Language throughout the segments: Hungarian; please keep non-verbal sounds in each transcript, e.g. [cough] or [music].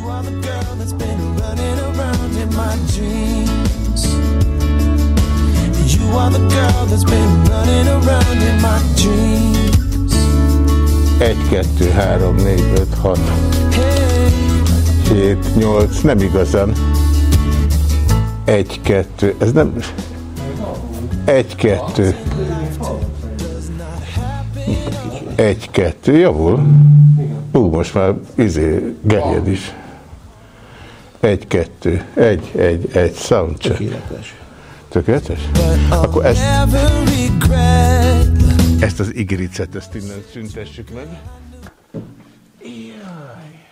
You are the girl that's been running around. 1, 2, 3, 4, 5, 6, 7, 8, nem igazán. 1, 2, ez nem... 1, 2. 1, 2, javul. Ú, most már izé, gerjed is. 1, 2, 1, 1, 1, soundcheck. Tökéletes. Tökéletes? Akkor ezt, ezt az igricet, ezt innen szüntessük meg. Jaj.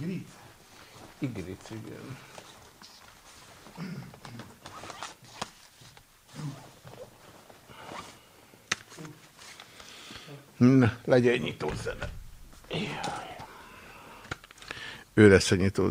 Igric? Igric, igen. Na, legyen nyitó zene. Ő lesz a nyitó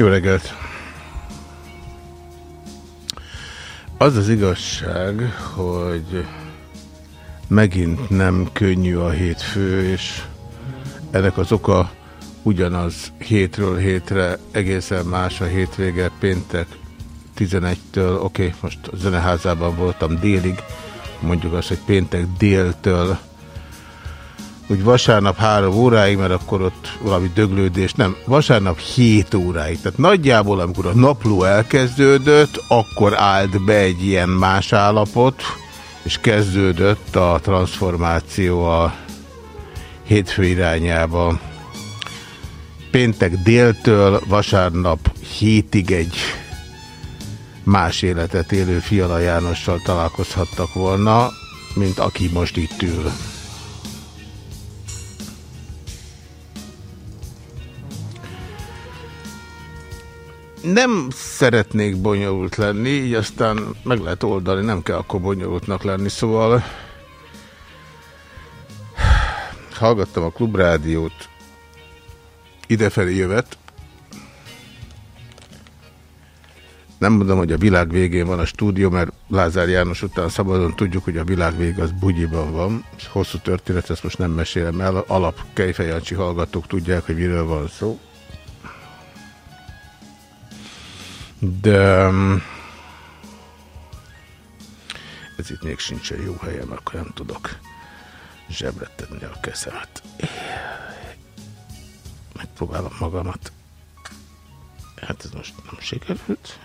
Jó reggelt! Az az igazság, hogy megint nem könnyű a hétfő, és ennek az oka ugyanaz hétről hétre, egészen más a hétvége, péntek 11-től, oké, okay, most a zeneházában voltam délig, mondjuk azt, hogy péntek déltől úgy vasárnap három óráig, mert akkor ott valami döglődés, nem, vasárnap 7 óráig. Tehát nagyjából, amikor a napló elkezdődött, akkor állt be egy ilyen más állapot, és kezdődött a transformáció a hétfő irányába. Péntek déltől, vasárnap hétig egy más életet élő Fiala Jánossal találkozhattak volna, mint aki most itt ül. Nem szeretnék bonyolult lenni, így aztán meg lehet oldani, nem kell akkor bonyolultnak lenni, szóval hallgattam a klubrádiót, idefelé jövet, Nem mondom, hogy a világ végén van a stúdió, mert Lázár János után szabadon tudjuk, hogy a világ vég az bugyiban van. Hosszú történet, ezt most nem mesélem el. Alap Kejfejancsi hallgatók tudják, hogy miről van szó. De um, ez itt még sincsen jó helyem, akkor nem tudok zsebre tenni a keszemet. Megpróbálom magamat. Hát ez most nem sikerült.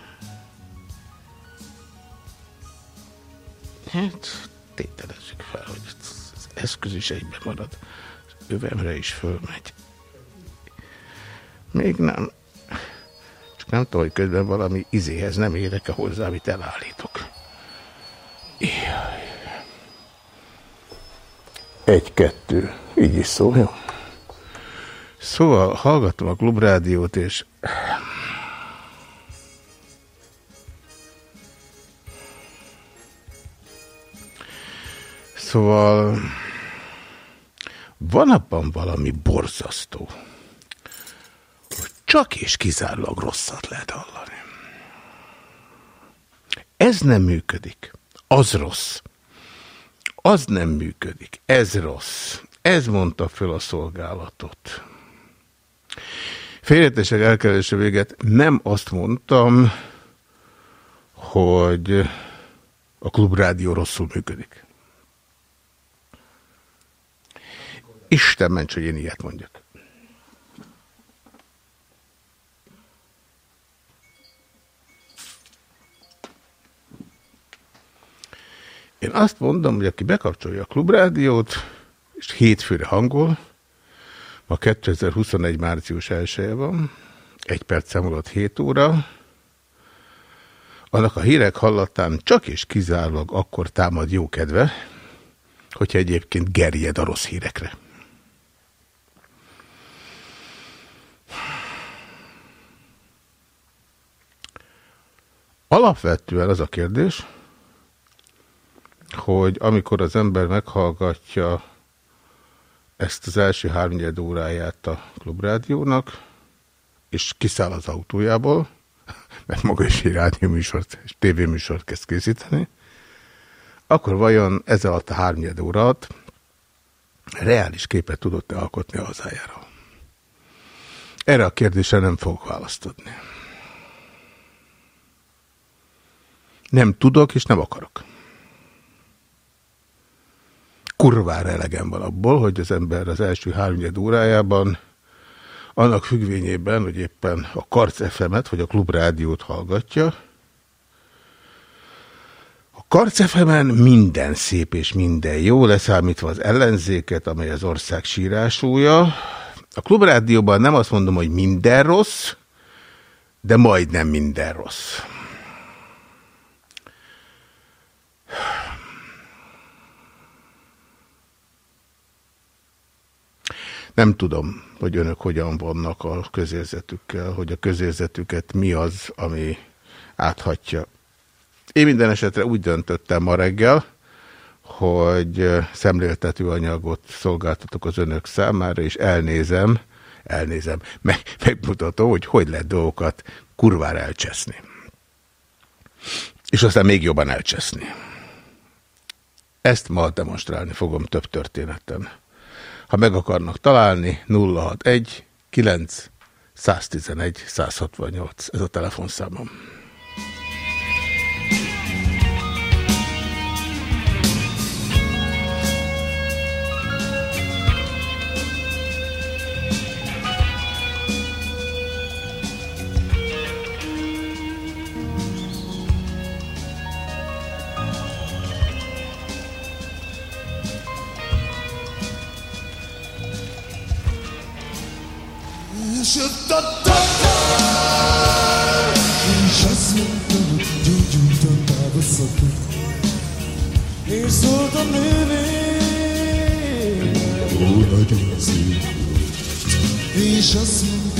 Hát, tételezzük fel, hogy az eszköz is egyben marad. Az övemre is fölmegy. Még nem. Csak nem tudom, hogy közben valami izéhez nem érek -e hozzá, amit elállítok. Egy-kettő. Így is szól, jó? Szóval hallgatom a klubrádiót, és Szóval van abban valami borzasztó, csak és kizárólag rosszat lehet hallani. Ez nem működik. Az rossz. Az nem működik. Ez rossz. Ez mondta föl a szolgálatot. Félretesek elkerülése véget nem azt mondtam, hogy a klubrádió rosszul működik. Isten ments, hogy én ilyet mondjak. Én azt mondom, hogy aki bekapcsolja a klubrádiót, és hétfőre hangol, ma 2021. március 1 -e van, egy perc alatt 7 óra, annak a hírek hallatán csak és kizárólag akkor támad jó kedve, hogyha egyébként gerjed a rossz hírekre. Alapvetően az a kérdés, hogy amikor az ember meghallgatja ezt az első háromnyed óráját a klubrádiónak, és kiszáll az autójából, [laughs] mert maga is egy rádióműsort és tévéműsort kezd készíteni, akkor vajon ez alatt a háromnyed órát reális képet tudott-e alkotni a hazájáról? Erre a kérdésre nem fogok választ adni. Nem tudok, és nem akarok. Kurvára elegem van abból, hogy az ember az első háromnyed órájában annak függvényében, hogy éppen a Karc FM-et, vagy a Klubrádiót hallgatja, a Karc FM-en minden szép és minden jó, leszámítva az ellenzéket, amely az ország sírásúja. A Klubrádióban nem azt mondom, hogy minden rossz, de majdnem minden rossz. Nem tudom, hogy önök hogyan vannak a közérzetükkel, hogy a közérzetüket mi az, ami áthatja. Én minden esetre úgy döntöttem ma reggel, hogy szemléltető anyagot szolgáltatok az önök számára, és elnézem, elnézem, [laughs] meg, megmutatom, hogy hogy lehet dolgokat kurvára elcseszni. És aztán még jobban elcseszni. Ezt ma demonstrálni fogom több történeten. Ha meg akarnak találni, 061 9 111 168. Ez a telefonszámom. Szép És azt mondta,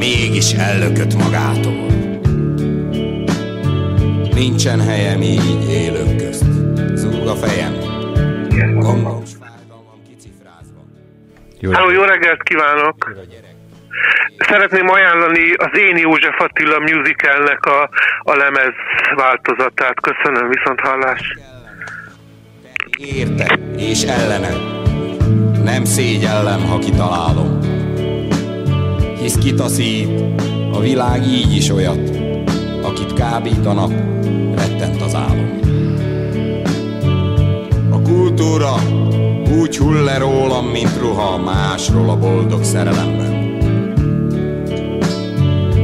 hogy holnap táncolhatok Nincsen helyem így élők közt. Zúg a fejem. Fájdalmam kicifrázva. Jó, Háló, jó reggelt kívánok! Szeretném ajánlani az Én József Attila musicalnek a, a lemez változatát. Köszönöm, viszont hallás. Érte és ellene. Nem szégyellem, ha kitalálom. Hisz kitaszít, a világ így is olyat, akit kábítanak, rettent az álom. A kultúra úgy hull le rólam, mint ruha másról a boldog szerelemben.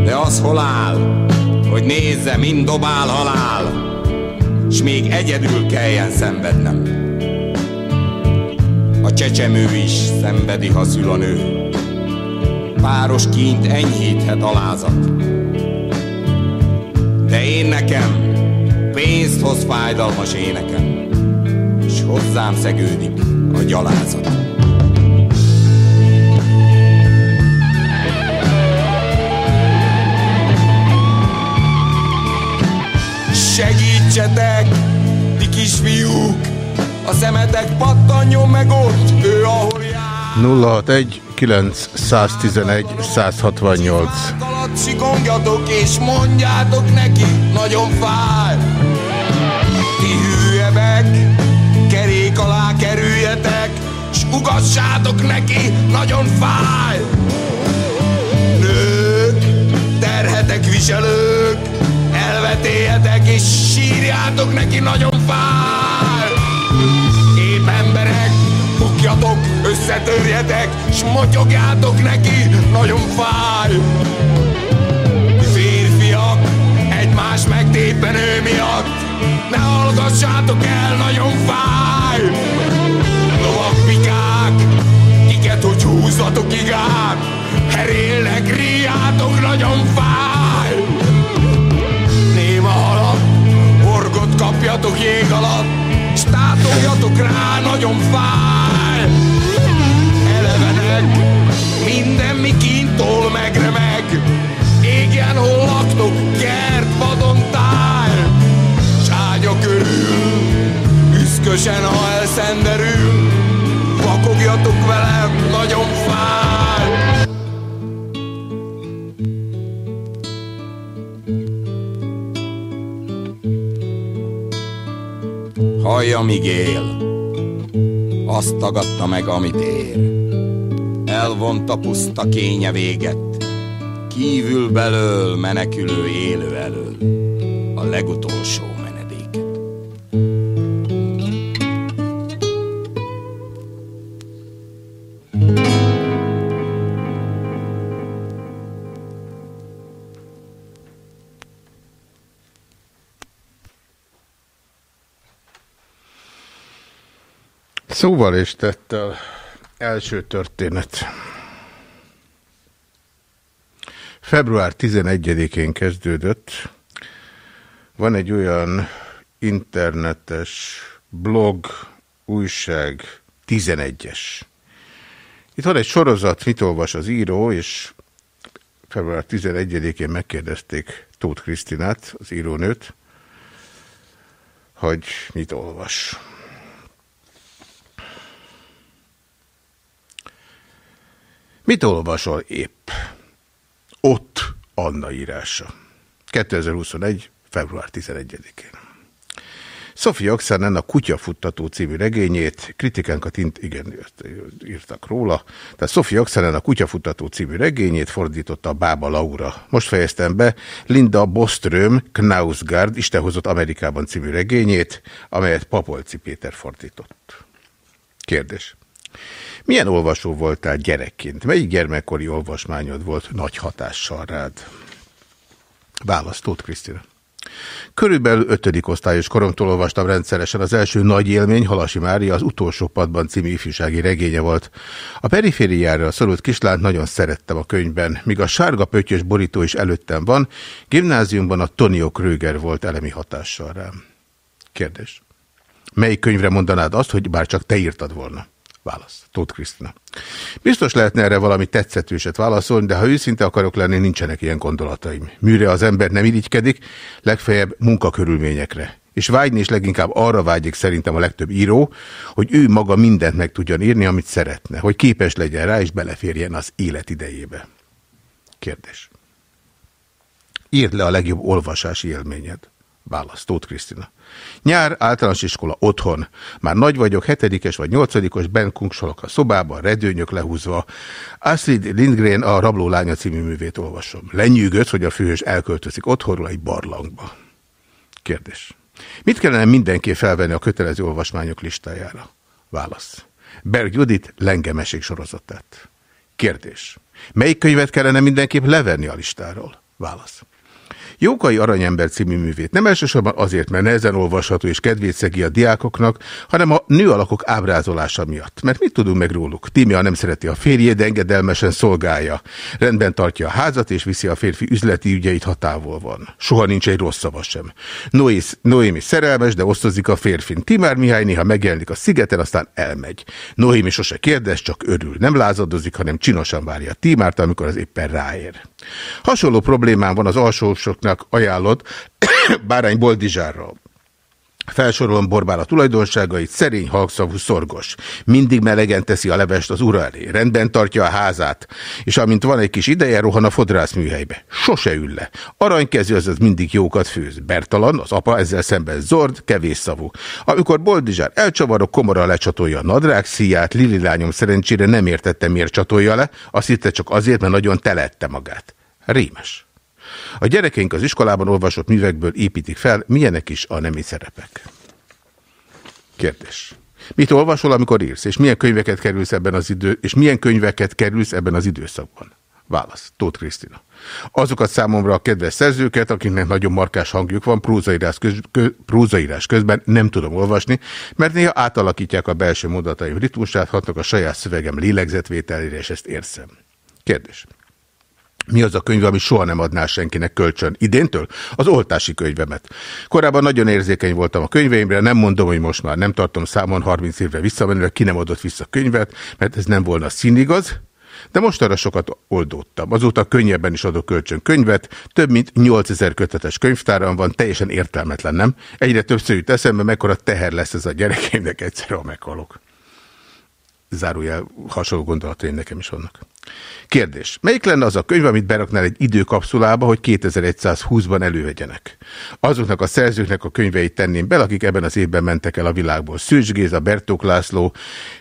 De az hol áll, hogy nézze, mind dobál halál, s még egyedül kelljen szenvednem. A csecsemő is szenvedi, ha szül a nő. Páros kint enyhíthet alázat. De én nekem pénzt hoz fájdalmas énekem, és hozzám szegődik a gyalázat. Segítsetek, ti kisfiúk, a szemetek pattanjon meg ott, ő ahol jár. 061 911 168 Sikongjatok és mondjátok neki, nagyon fáj. Ti hülyebek, kerék alá kerüljetek S ugassátok neki, nagyon fáj. Nők, terhetek viselők Elvetéljetek és sírjátok neki, nagyon fáj. Épp emberek, bukjatok, összetörjetek S motyogjátok neki, nagyon fáj. Férfiak, egymás megtépen ő miatt Ne hallgassátok el, nagyon fáj. Lovak pikák, kiket hogy húzzatok igát Herélnek, ríjátok, nagyon fáj. Néma halat, horgot kapjatok jég alatt Kattogjatok rá, nagyon fáj minden mi kintól megremeg. Égjen, hol laktok, kert, vadon táj Cságya körül, üszkösen, ha elszenderül. Vakogjatok velem, nagyon fáj. Hallja, míg él. Azt tagadta meg, amit ér. Elvonta puszta kénye véget, kívül belől menekülő élő elől, a legutolsó Szóval és tettel első történet. Február 11-én kezdődött. Van egy olyan internetes blog, újság, 11-es. Itt van egy sorozat, mit olvas az író, és február 11-én megkérdezték Tóth Krisztinát, az írónőt, hogy mit olvas. Mit olvasol épp? Ott Anna írása. 2021. február 11-én. Sofia Oxanen a Kutyafuttató című regényét, kritikánkat int, igen, írtak róla, tehát Sofia Oxanen a Kutyafuttató című regényét fordította a Bába Laura. Most fejeztem be Linda Boström Knausgard Istenhozott Amerikában című regényét, amelyet Papolci Péter fordított. Kérdés. Milyen olvasó voltál gyerekként? Melyik gyermekkori olvasmányod volt nagy hatással rád? Választót, Krisztina. Körülbelül ötödik osztályos koromtól olvastam rendszeresen. Az első nagy élmény Halasi Mária az utolsó padban című ifjúsági regénye volt. A perifériára szorult kislányt nagyon szerettem a könyvben. Míg a sárga pöttyös borító is előttem van, gimnáziumban a Tonio Kröger volt elemi hatással rám. Kérdés. Melyik könyvre mondanád azt, hogy bár csak te írtad volna? Válasz. Tóth Krisztina. Biztos lehetne erre valami tetszetőset válaszolni, de ha őszinte akarok lenni, nincsenek ilyen gondolataim. Műre az ember nem irigykedik, legfeljebb munkakörülményekre. És vágyni is leginkább arra vágyik szerintem a legtöbb író, hogy ő maga mindent meg tudjon írni, amit szeretne, hogy képes legyen rá, és beleférjen az élet idejébe. Kérdés. Írd le a legjobb olvasási élményed. Válasz. Tóth Krisztina. Nyár, általános iskola, otthon. Már nagy vagyok, hetedikes vagy nyolcadikos, ben kungsolok a szobában, redőnyök lehúzva. Astrid Lindgren a Rabló lánya című művét olvasom. Lenyűgött, hogy a főhős elköltözik otthonról egy barlangba. Kérdés. Mit kellene mindenki felvenni a kötelező olvasmányok listájára? Válasz. Berg Judit lengemeség sorozatát. Kérdés. Melyik könyvet kellene mindenképp levenni a listáról? Válasz. Jókai Aranyember című művét nem elsősorban azért, mert nehezen olvasható és kedvét szegi a diákoknak, hanem a nőalakok ábrázolása miatt. Mert mit tudunk meg róluk? Tímia nem szereti a férjét, de engedelmesen szolgálja. Rendben tartja a házat, és viszi a férfi üzleti ügyeit, ha távol van. Soha nincs egy rossz szava sem. Noémi szerelmes, de osztozik a férfin. Timár Mihály néha megjelenik a szigeten, aztán elmegy. Noémi sose kérdez, csak örül. Nem lázadozik, hanem csinosan várja Timárt, amikor az éppen ráér. Hasonló problémám van az alsósoknak ajánlott [coughs] Bárány Boldizsárral. Felsorolom Borbála tulajdonságait, szerény, halkszavú, szorgos. Mindig melegen teszi a levest az ura elé, rendben tartja a házát, és amint van egy kis ideje, rohan a fodrászműhelybe. Sose ül le. Aranykezű, azaz mindig jókat főz. Bertalan, az apa ezzel szemben zord, kevés szavú. Amikor Boldizsár elcsavarok, komora lecsatolja a nadrág szíját, Lili lányom szerencsére nem értette, miért csatolja le, azt hitte csak azért, mert nagyon telette magát. Rémes. A gyerekeink az iskolában olvasott művekből építik fel, milyenek is a nemi szerepek. Kérdés. Mit olvasol, amikor írsz, és milyen könyveket kerülsz ebben az idő, és milyen könyveket kerülsz ebben az időszakban? Válasz. Tóth Krisztina. Azokat számomra a kedves szerzőket, akiknek nagyon markás hangjuk van, prózaírás, köz, kö, prózaírás közben nem tudom olvasni, mert néha átalakítják a belső mondataim ritmusát, hatnak a saját szövegem lélegzetvételére, és ezt érzem. Kérdés. Mi az a könyv, amit soha nem adnál senkinek kölcsön? Idéntől? Az oltási könyvemet. Korábban nagyon érzékeny voltam a könyveimre, nem mondom, hogy most már nem tartom számon 30 évre visszamenőleg, ki nem adott vissza könyvet, mert ez nem volna színigaz, de most arra sokat oldódtam. Azóta könnyebben is adok kölcsön könyvet, több mint 8000 kötetes könyvtáram van, teljesen értelmetlen, nem? Egyre többször jut eszembe, mekkora teher lesz ez a gyerekeimnek egyszer, ha meghalok. Zárójel hasonló gondolataim nekem is vannak. Kérdés. Melyik lenne az a könyv, amit beraknál egy időkapszulába, hogy 2120-ban elővegyenek? Azoknak a szerzőknek a könyveit tenném be, akik ebben az évben mentek el a világból. Szűcs Géza, Bertók László,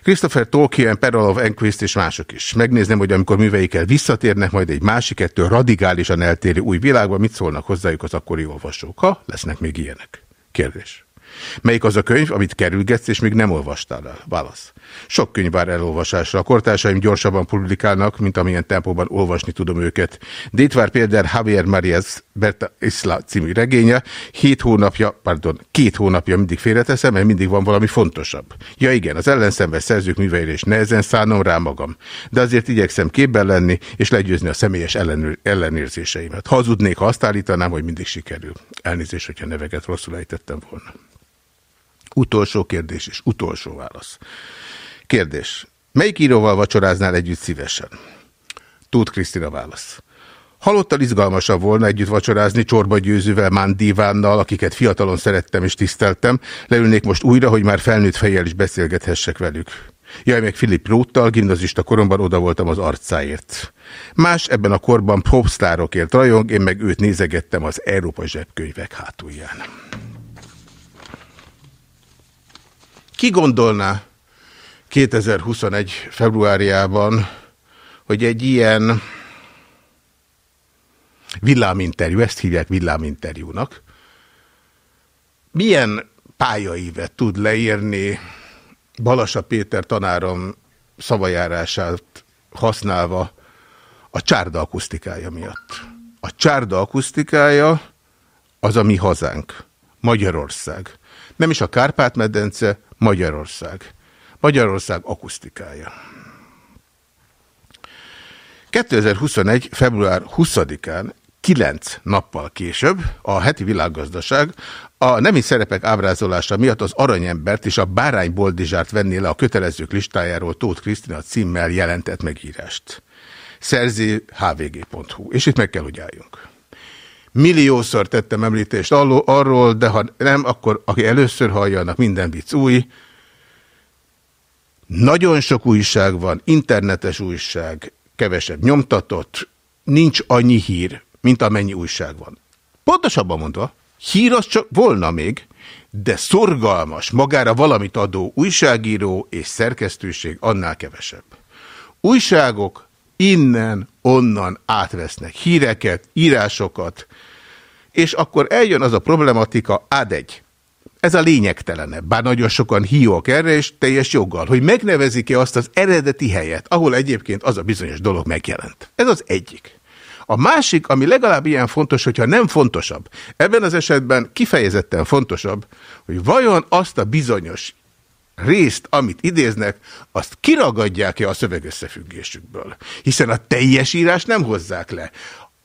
Christopher Tolkien, Perolov Enquist és mások is. Megnézném, hogy amikor műveikkel visszatérnek majd egy másik, ettől radikálisan eltérő új világba, mit szólnak hozzájuk az akkori olvasók, ha lesznek még ilyenek. Kérdés. Melyik az a könyv, amit kerülgetsz, és még nem olvastál el? Válasz. Sok könyv vár elolvasásra. A kortársaim gyorsabban publikálnak, mint amilyen tempóban olvasni tudom őket. Détvár például Javier Marias Berta Isla című regénye. Hét hónapja, pardon, két hónapja mindig félreteszem, mert mindig van valami fontosabb. Ja igen, az ellenszenves szerzők műveire is nehezen szánom rá magam. De azért igyekszem képben lenni, és legyőzni a személyes ellenőr, ellenérzéseimet. Hazudnék, ha azt állítanám, hogy mindig sikerül. Elnézést, hogyha neveket rosszul ejtettem volna. Utolsó kérdés és utolsó válasz. Kérdés. Melyik íróval vacsoráznál együtt szívesen? Tud Krisztina válasz. Halottal izgalmasabb volna együtt vacsorázni Csorba Győzővel, Mándivánnal, akiket fiatalon szerettem és tiszteltem. Leülnék most újra, hogy már felnőtt fejjel is beszélgethessek velük. Jaj, meg Filip Róttal, gimnazista koromban oda voltam az arcáért. Más ebben a korban popstárokért rajong, én meg őt nézegettem az Európa zsebkönyvek hátulján. Ki gondolná 2021. februárjában, hogy egy ilyen villáminterjú, ezt hívják villáminterjúnak, milyen pályaívet tud leírni Balasa Péter tanárom szavajárását használva a csárda akusztikája miatt. A csárda akusztikája az a mi hazánk, Magyarország. Nem is a Kárpát-medence, Magyarország. Magyarország akusztikája. 2021. február 20-án, 9 nappal később a heti világgazdaság a nemi szerepek ábrázolása miatt az aranyembert és a bárány boldizsárt venné le a kötelezők listájáról Tóth Krisztina címmel jelentett megírást. Szerzi hvg.hu. És itt meg kell, hogy álljunk. Milliószor tettem említést arról, de ha nem, akkor aki először hallja, annak minden vicc új. Nagyon sok újság van, internetes újság, kevesebb nyomtatott, nincs annyi hír, mint amennyi újság van. Pontosabban mondva, hír az csak volna még, de szorgalmas, magára valamit adó újságíró és szerkesztőség annál kevesebb. Újságok innen, onnan átvesznek híreket, írásokat, és akkor eljön az a problematika, ad egy. Ez a lényegtelenebb, bár nagyon sokan hiók erre, és teljes joggal, hogy megnevezik-e azt az eredeti helyet, ahol egyébként az a bizonyos dolog megjelent. Ez az egyik. A másik, ami legalább ilyen fontos, hogyha nem fontosabb, ebben az esetben kifejezetten fontosabb, hogy vajon azt a bizonyos részt, amit idéznek, azt kiragadják-e a szövegösszefüggésükből. Hiszen a teljes írás nem hozzák le.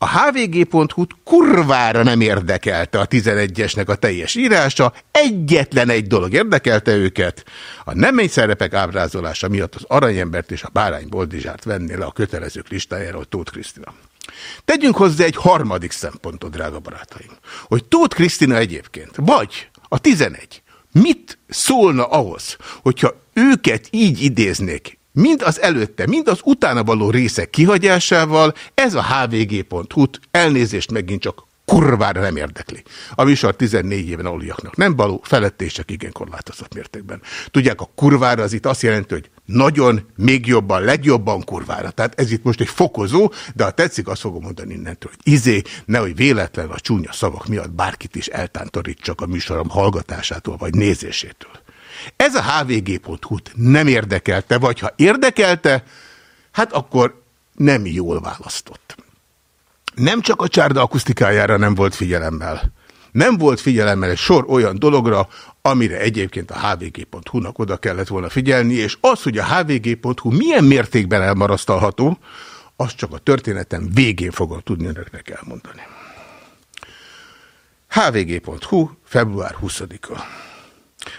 A hvg.hu-t kurvára nem érdekelte a 11-esnek a teljes írása, egyetlen egy dolog érdekelte őket, a nemény szerepek ábrázolása miatt az aranyembert és a bárány boldizsárt venné le a kötelezők listájáról Tóth Krisztina. Tegyünk hozzá egy harmadik szempontot, drága barátaim, hogy Tóth Krisztina egyébként, vagy a 11, mit szólna ahhoz, hogyha őket így idéznék, mind az előtte, mind az utána való részek kihagyásával, ez a hvg.hu-t elnézést megint csak kurvára nem érdekli. A műsor 14 éven aluliaknak nem való, felette és csak igen korlátozott mértékben. Tudják, a kurvára az itt azt jelenti, hogy nagyon, még jobban, legjobban kurvára. Tehát ez itt most egy fokozó, de ha tetszik, azt fogom mondani innentől, hogy izé, nehogy véletlen a csúnya szavak miatt bárkit is eltántorítsak a műsorom hallgatásától vagy nézésétől. Ez a hvg.hu-t nem érdekelte, vagy ha érdekelte, hát akkor nem jól választott. Nem csak a csárda akusztikájára nem volt figyelemmel. Nem volt figyelemmel egy sor olyan dologra, amire egyébként a hvg.hu-nak oda kellett volna figyelni, és az, hogy a hvg.hu milyen mértékben elmarasztalható, azt csak a történetem végén fogom tudni önöknek elmondani. hvg.hu, február 20-a.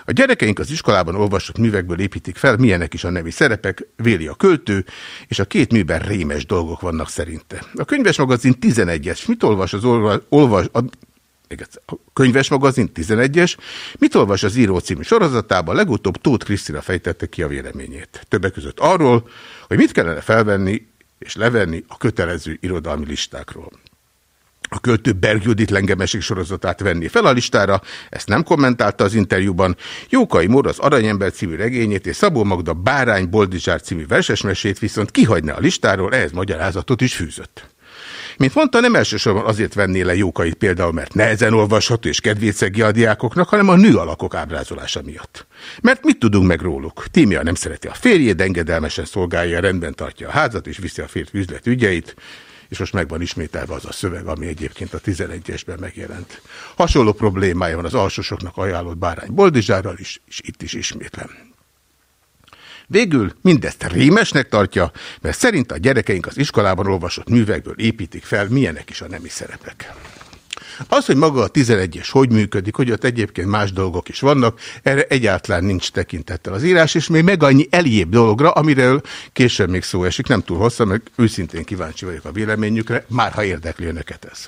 A gyerekeink az iskolában olvasott művekből építik fel, milyenek is a nevi szerepek, véli a költő, és a két műben rémes dolgok vannak szerinte. A könyves magazin 11-es. Mit olvas az olvas, a, a könyves magazin 11-es, mit olvas az író című sorozatában, legutóbb Tóth Krisztina fejtette ki a véleményét. Többek között arról, hogy mit kellene felvenni és levenni a kötelező irodalmi listákról a költő Berg Judit lengemesik sorozatát venni fel a listára, ezt nem kommentálta az interjúban. Jókai Mór az Aranyember című regényét és Szabó Magda Bárány Boldizsár című versesmesét viszont kihagyna a listáról, ehhez magyarázatot is fűzött. Mint mondta, nem elsősorban azért venné le Jókait például, mert nehezen olvasható és kedvét szegi a diákoknak, hanem a nő alakok ábrázolása miatt. Mert mit tudunk meg róluk? Tímia nem szereti a férjét, engedelmesen szolgálja, rendben tartja a házat és viszi a férfi üzlet ügyeit és most megvan ismételve az a szöveg, ami egyébként a 11-esben megjelent. Hasonló problémája van az alsósoknak ajánlott bárány Boldizsárral is, és itt is ismétlem. Végül mindezt rémesnek tartja, mert szerint a gyerekeink az iskolában olvasott művekből építik fel, milyenek is a nemi szerepek. Az, hogy maga a 11-es hogy működik, hogy ott egyébként más dolgok is vannak, erre egyáltalán nincs tekintettel az írás, és még meg annyi eljébb dologra, amiről később még szó esik, nem túl hosszan, meg őszintén kíváncsi vagyok a véleményükre, már ha érdekli önöket ez.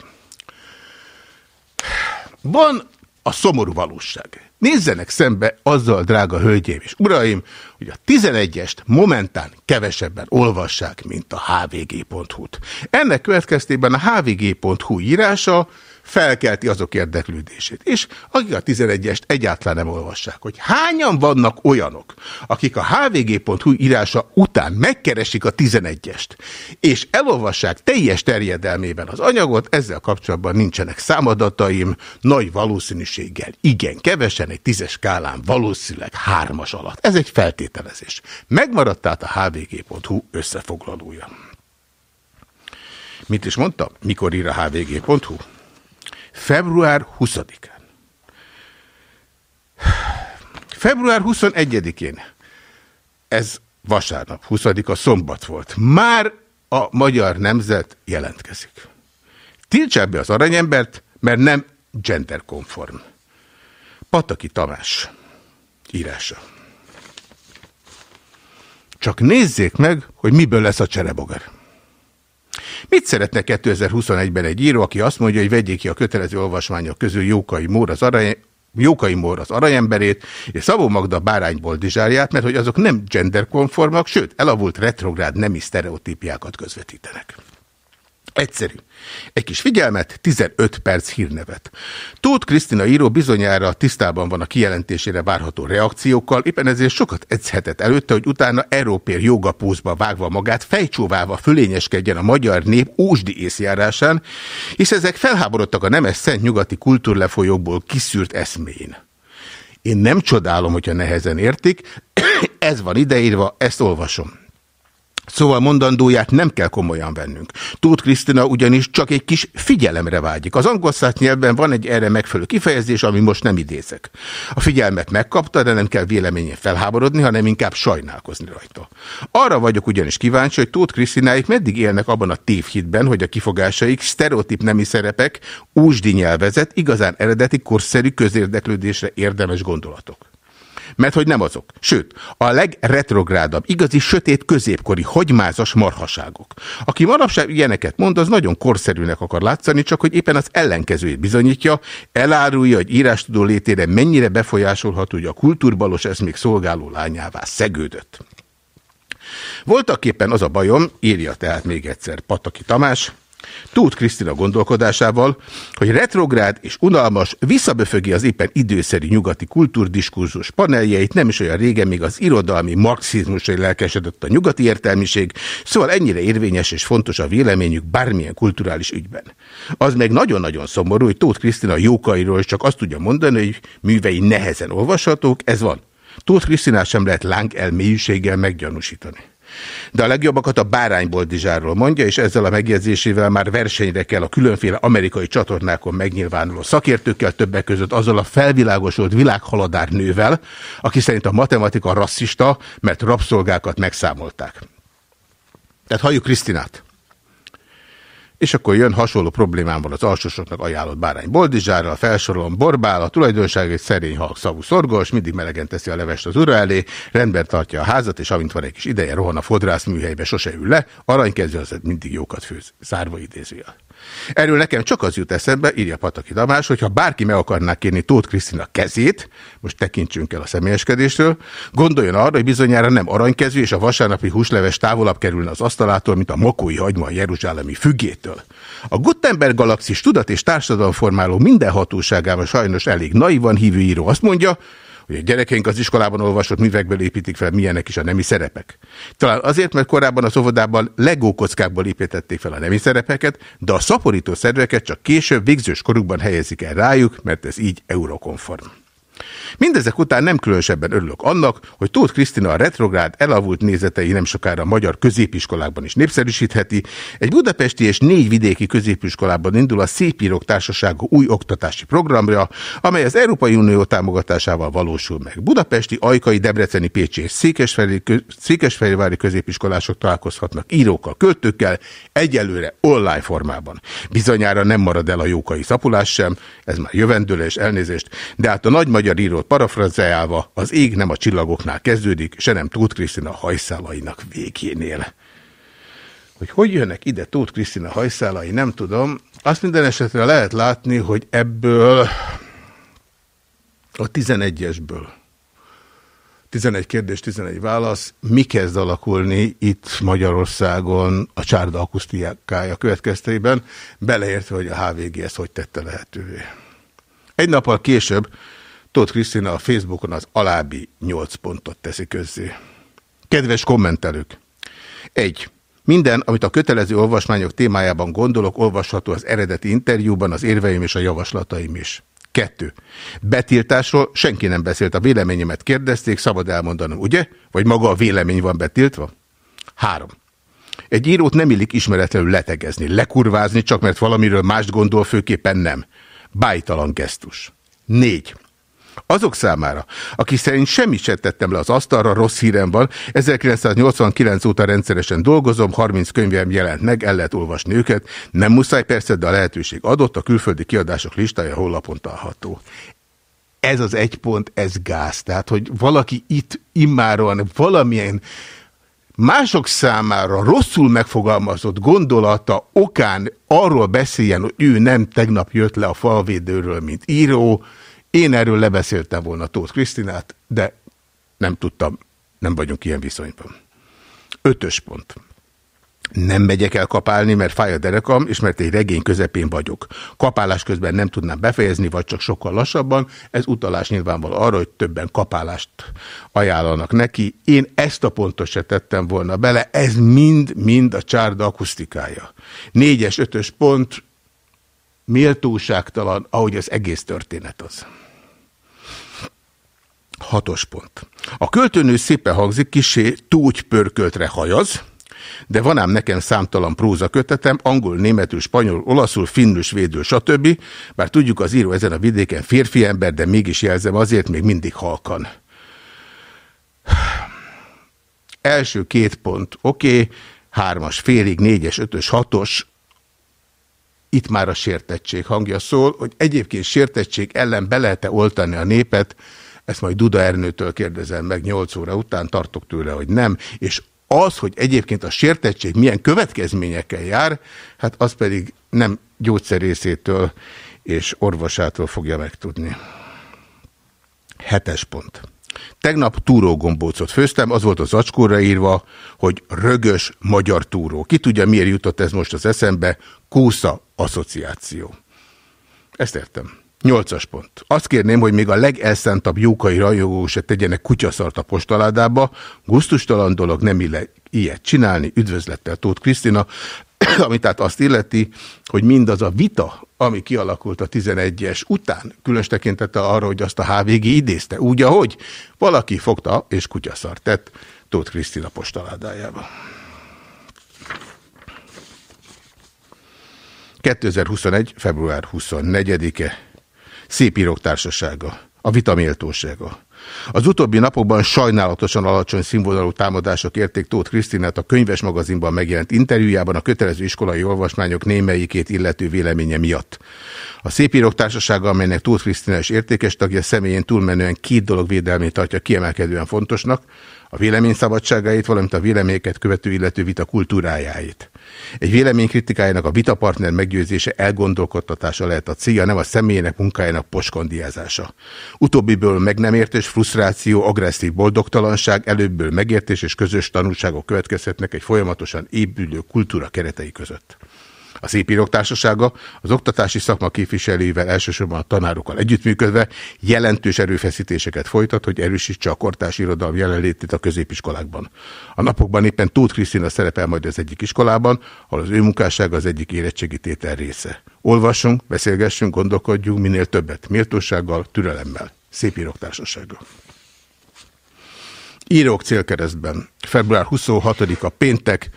Van a szomorú valóság. Nézzenek szembe azzal, drága hölgyeim és uraim, hogy a 11-est momentán kevesebben olvassák, mint a hvg.hu-t. Ennek következtében a hvg.hu írása felkelti azok érdeklődését. És akik a 11-est egyáltalán nem olvassák, hogy hányan vannak olyanok, akik a hvg.hu írása után megkeresik a 11-est, és elolvassák teljes terjedelmében az anyagot, ezzel kapcsolatban nincsenek számadataim, nagy valószínűséggel igen, kevesen, egy tízes skálán valószínűleg hármas alatt. Ez egy feltételezés. Megmaradt tehát a hvg.hu összefoglalója. Mit is mondta? Mikor ír a hvg.hu? Február 20-án. Február 21-én, ez vasárnap, 20-a szombat volt, már a magyar nemzet jelentkezik. Tiltsák be az aranyembert, mert nem genderkonform. Pataki Tamás írása. Csak nézzék meg, hogy miből lesz a cserebogar. Mit szeretne 2021-ben egy író, aki azt mondja, hogy vegyék ki a kötelező olvasmányok közül Jókai Mór az arany, Jókai Mór az aranyemberét, és Szabó Magda Bárány Boldizsárját, mert hogy azok nem genderkonformak, sőt, elavult retrográd nemi sztereotípiákat közvetítenek. Egyszerű. Egy kis figyelmet, 15 perc hírnevet. Tóth Krisztina író bizonyára tisztában van a kijelentésére várható reakciókkal, éppen ezért sokat edzhetett előtte, hogy utána Európér jogapózba vágva magát fejcsóválva fölényeskedjen a magyar nép ósdi észjárásán, és ezek felháborodtak a nemes szent nyugati kultúrlefolyókból kiszűrt eszmén. Én nem csodálom, hogyha nehezen értik, [coughs] ez van ideírva, ezt olvasom. Szóval mondandóját nem kell komolyan vennünk. Tóth Krisztina ugyanis csak egy kis figyelemre vágyik. Az angol nyelvben van egy erre megfelelő kifejezés, ami most nem idézek. A figyelmet megkapta, de nem kell véleményen felháborodni, hanem inkább sajnálkozni rajta. Arra vagyok ugyanis kíváncsi, hogy Tóth Krisztináik meddig élnek abban a tévhitben, hogy a kifogásaik sztereotíp nemi szerepek, úsdi nyelvezet, igazán eredeti, korszerű közérdeklődésre érdemes gondolatok. Mert hogy nem azok. Sőt, a legretrográdabb, igazi sötét középkori hagymázas marhaságok. Aki manapság ilyeneket mond, az nagyon korszerűnek akar látszani, csak hogy éppen az ellenkezőjét bizonyítja, elárulja, hogy írástudó létére mennyire befolyásolható, hogy a kultúrbalos még szolgáló lányává szegődött. Voltak éppen az a bajom, írja tehát még egyszer Pataki Tamás, Tóth Krisztina gondolkodásával, hogy retrográd és unalmas visszaböfögi az éppen időszerű nyugati kultúrdiskurzus paneljeit, nem is olyan régen még az irodalmi marxizmusra lelkesedett a nyugati értelmiség, szóval ennyire érvényes és fontos a véleményük bármilyen kulturális ügyben. Az meg nagyon-nagyon szomorú, hogy Tóth Krisztina jókairól csak azt tudja mondani, hogy művei nehezen olvashatók, ez van. Tóth Krisztinát sem lehet láng elmélyűséggel meggyanúsítani. De a legjobbakat a bárányboldizsáról mondja, és ezzel a megjegyzésével már versenyre kell a különféle amerikai csatornákon megnyilvánuló szakértőkkel, többek között azzal a felvilágosult világhaladár nővel, aki szerint a matematika rasszista, mert rabszolgákat megszámolták. Tehát halljuk Krisztinát. És akkor jön hasonló problémám az alsósoknak ajánlott bárány boldizsárral, felsorolom borbál, a tulajdonság egy szerény szavú szorgos, mindig melegen teszi a levest az ura elé, rendben tartja a házat, és amint van egy kis ideje, rohan a fodrász műhelybe, sose ül le, aranykező az mindig jókat főz, zárva idézőjel. Erről nekem csak az jut eszembe, írja Pataki Damás, hogyha bárki meg akarná kérni Tóth Krisztina kezét, most tekintsünk el a személyeskedésről, gondoljon arra, hogy bizonyára nem aranykezű, és a vasárnapi húsleves távolabb kerülne az asztalától, mint a makói hagyma a jeruzsálemi függétől. A Gutenberg galaxis tudat és társadalomformáló minden hatóságában sajnos elég naivan hívő író azt mondja, hogy a gyerekeink az iskolában olvasott művekből építik fel, milyenek is a nemi szerepek. Talán azért, mert korábban az óvodában legókockákból építették fel a nemi szerepeket, de a szaporító szerveket csak később végzős korukban helyezik el rájuk, mert ez így eurokonform. Mindezek után nem különösebben örülök annak, hogy Tóth Krisztina a retrográd elavult nézetei nem sokára a magyar középiskolákban is népszerűsítheti. Egy budapesti és négy vidéki középiskolában indul a Szépírók Társasága új oktatási programja, amely az Európai Unió támogatásával valósul meg. Budapesti, Ajkai, Debreceni, Pécsi és Székesfehérvári középiskolások találkozhatnak írókkal, költőkkel, egyelőre online formában. Bizonyára nem marad el a jókai szapulás sem, ez már jövendőle elnézést, de hát a nagy magyar írót parafrazeálva, az ég nem a csillagoknál kezdődik, se nem Tóth Krisztina hajszálainak végénél. Hogy hogy jönnek ide Tóth Krisztina hajszálai, nem tudom. Azt minden esetre lehet látni, hogy ebből a 11-esből 11 kérdés, 11 válasz. Mi kezd alakulni itt Magyarországon a csárda akusztikája következtében, beleértve, hogy a HVG ezt hogy tette lehetővé. Egy nappal később Tóth Krisztina a Facebookon az alábbi 8 pontot teszi közzé. Kedves kommentelők! 1. Minden, amit a kötelező olvasmányok témájában gondolok, olvasható az eredeti interjúban, az érveim és a javaslataim is. 2. Betiltásról senki nem beszélt, a véleményemet kérdezték, szabad elmondanom, ugye? Vagy maga a vélemény van betiltva? 3. Egy írót nem illik ismeretlenül letegezni, lekurvázni, csak mert valamiről mást gondol, főképpen nem. Bájtalan gesztus. 4. Azok számára, akik szerint semmit sem tettem le az asztalra, rossz hírem van, 1989 óta rendszeresen dolgozom, 30 könyvem jelent meg, el lehet olvasni őket, nem muszáj persze, de a lehetőség adott, a külföldi kiadások listája honlapon található. Ez az egy pont, ez gáz. Tehát, hogy valaki itt immáron valamilyen mások számára rosszul megfogalmazott gondolata okán arról beszéljen, hogy ő nem tegnap jött le a falvédőről, mint író, én erről lebeszéltem volna Tóth Krisztinát, de nem tudtam, nem vagyunk ilyen viszonyban. Ötös pont. Nem megyek el kapálni, mert fáj a derekam, és mert egy regény közepén vagyok. Kapálás közben nem tudnám befejezni, vagy csak sokkal lassabban. Ez utalás nyilvánvaló arra, hogy többen kapálást ajánlanak neki. Én ezt a pontot se tettem volna bele, ez mind-mind a csárda akusztikája. Négyes, ötös pont, méltóságtalan, ahogy az egész történet az. Hatos pont. A költőnő szépen hangzik, kisé pörköltre hajaz, de van ám nekem számtalan próza kötetem, angol, németül, spanyol, olaszul, finnül, svédül, stb. Bár tudjuk, az író ezen a vidéken férfi ember, de mégis jelzem azért még mindig halkan. Első két pont, oké, okay. hármas, félig, négyes, ötös, hatos, itt már a sértettség hangja szól, hogy egyébként sértettség ellen be lehet-e oltani a népet, ezt majd Duda Ernőtől kérdezem meg 8 óra után, tartok tőle, hogy nem, és az, hogy egyébként a sértettség milyen következményekkel jár, hát az pedig nem gyógyszerészétől és orvosától fogja megtudni. Hetes pont. Tegnap túrógombócot főztem, az volt az acskóra írva, hogy rögös magyar túró. Ki tudja, miért jutott ez most az eszembe? Kósza asszociáció. Ezt értem. Nyolcas pont. Azt kérném, hogy még a legelszántabb jókai rajongó se tegyenek kutyaszart a postaládába. Gusztustalan dolog nem ilyet csinálni. Üdvözlettel Tóth Krisztina, [clears throat] ami tehát azt illeti, hogy mindaz a vita, ami kialakult a 11-es után, különös tekintete arra, hogy azt a HVG idézte, úgy, ahogy valaki fogta és kutyaszart tett Tóth Krisztina postaládájába. 2021. február 24-e Szép írók társasága, a vitaméltósága. Az utóbbi napokban sajnálatosan alacsony színvonalú támadások érték Tóth Krisztinát a könyves magazinban megjelent interjújában a kötelező iskolai olvasmányok némelyikét illető véleménye miatt. A Szépírók Társasága, amelynek Tóth Krisztina is értékes tagja személyén túlmenően két dolog védelmét tartja kiemelkedően fontosnak, a vélemény szabadságait, valamint a véleményeket követő illető vita kultúrájáit. Egy vélemény kritikájának a vitapartner meggyőzése elgondolkodtatása lehet a célja, nem a személyének munkájának poskondiázása. Utóbbiből meg nem értés, frusztráció, agresszív boldogtalanság, előbből megértés és közös tanulságok következhetnek egy folyamatosan épülő kultúra keretei között. A Szépírók Társasága az oktatási szakma képviselőivel elsősorban a tanárokkal együttműködve jelentős erőfeszítéseket folytat, hogy erősítse a kortárs irodalom jelenlétét a középiskolákban. A napokban éppen Tóth Krisztina szerepel majd az egyik iskolában, ahol az ő munkássága az egyik érettségi tétel része. Olvassunk, beszélgessünk, gondolkodjunk minél többet, méltósággal, türelemmel. Szépírók Társasága. Írók célkeresztben. Február 26-a péntek,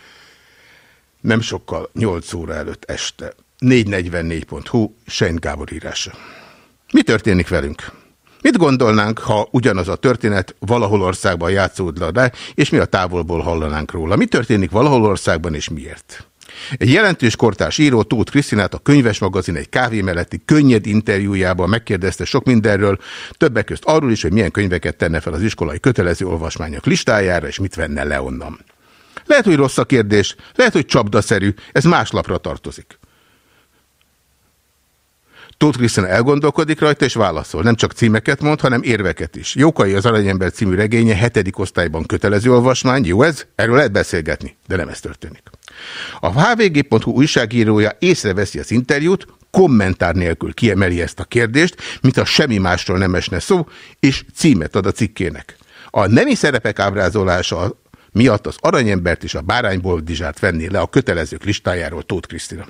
nem sokkal 8 óra előtt este. 444.hu, Sein Gábor írása. Mi történik velünk? Mit gondolnánk, ha ugyanaz a történet valahol országban játszódna le, és mi a távolból hallanánk róla? Mi történik valahol országban, és miért? Egy jelentős kortárs író Tóth Krisztinát a Könyves magazin egy kávé melletti könnyed interjújában megkérdezte sok mindenről, többek közt arról is, hogy milyen könyveket tenne fel az iskolai kötelező olvasmányok listájára, és mit venne le onnan. Lehet, hogy rossz a kérdés, lehet, hogy csapdaszerű, ez más lapra tartozik. Tóth Krisztina elgondolkodik rajta, és válaszol. Nem csak címeket mond, hanem érveket is. Jókai az Aranyember című regénye hetedik osztályban kötelező olvasmány. Jó ez? Erről lehet beszélgetni, de nem ez történik. A hvg.hu újságírója észreveszi az interjút, kommentár nélkül kiemeli ezt a kérdést, mintha semmi másról nem esne szó, és címet ad a cikkének. A nemi szerepek ábrázolása miatt az aranyembert és a bárányboldizsát venné le a kötelezők listájáról Tóth Krisztina.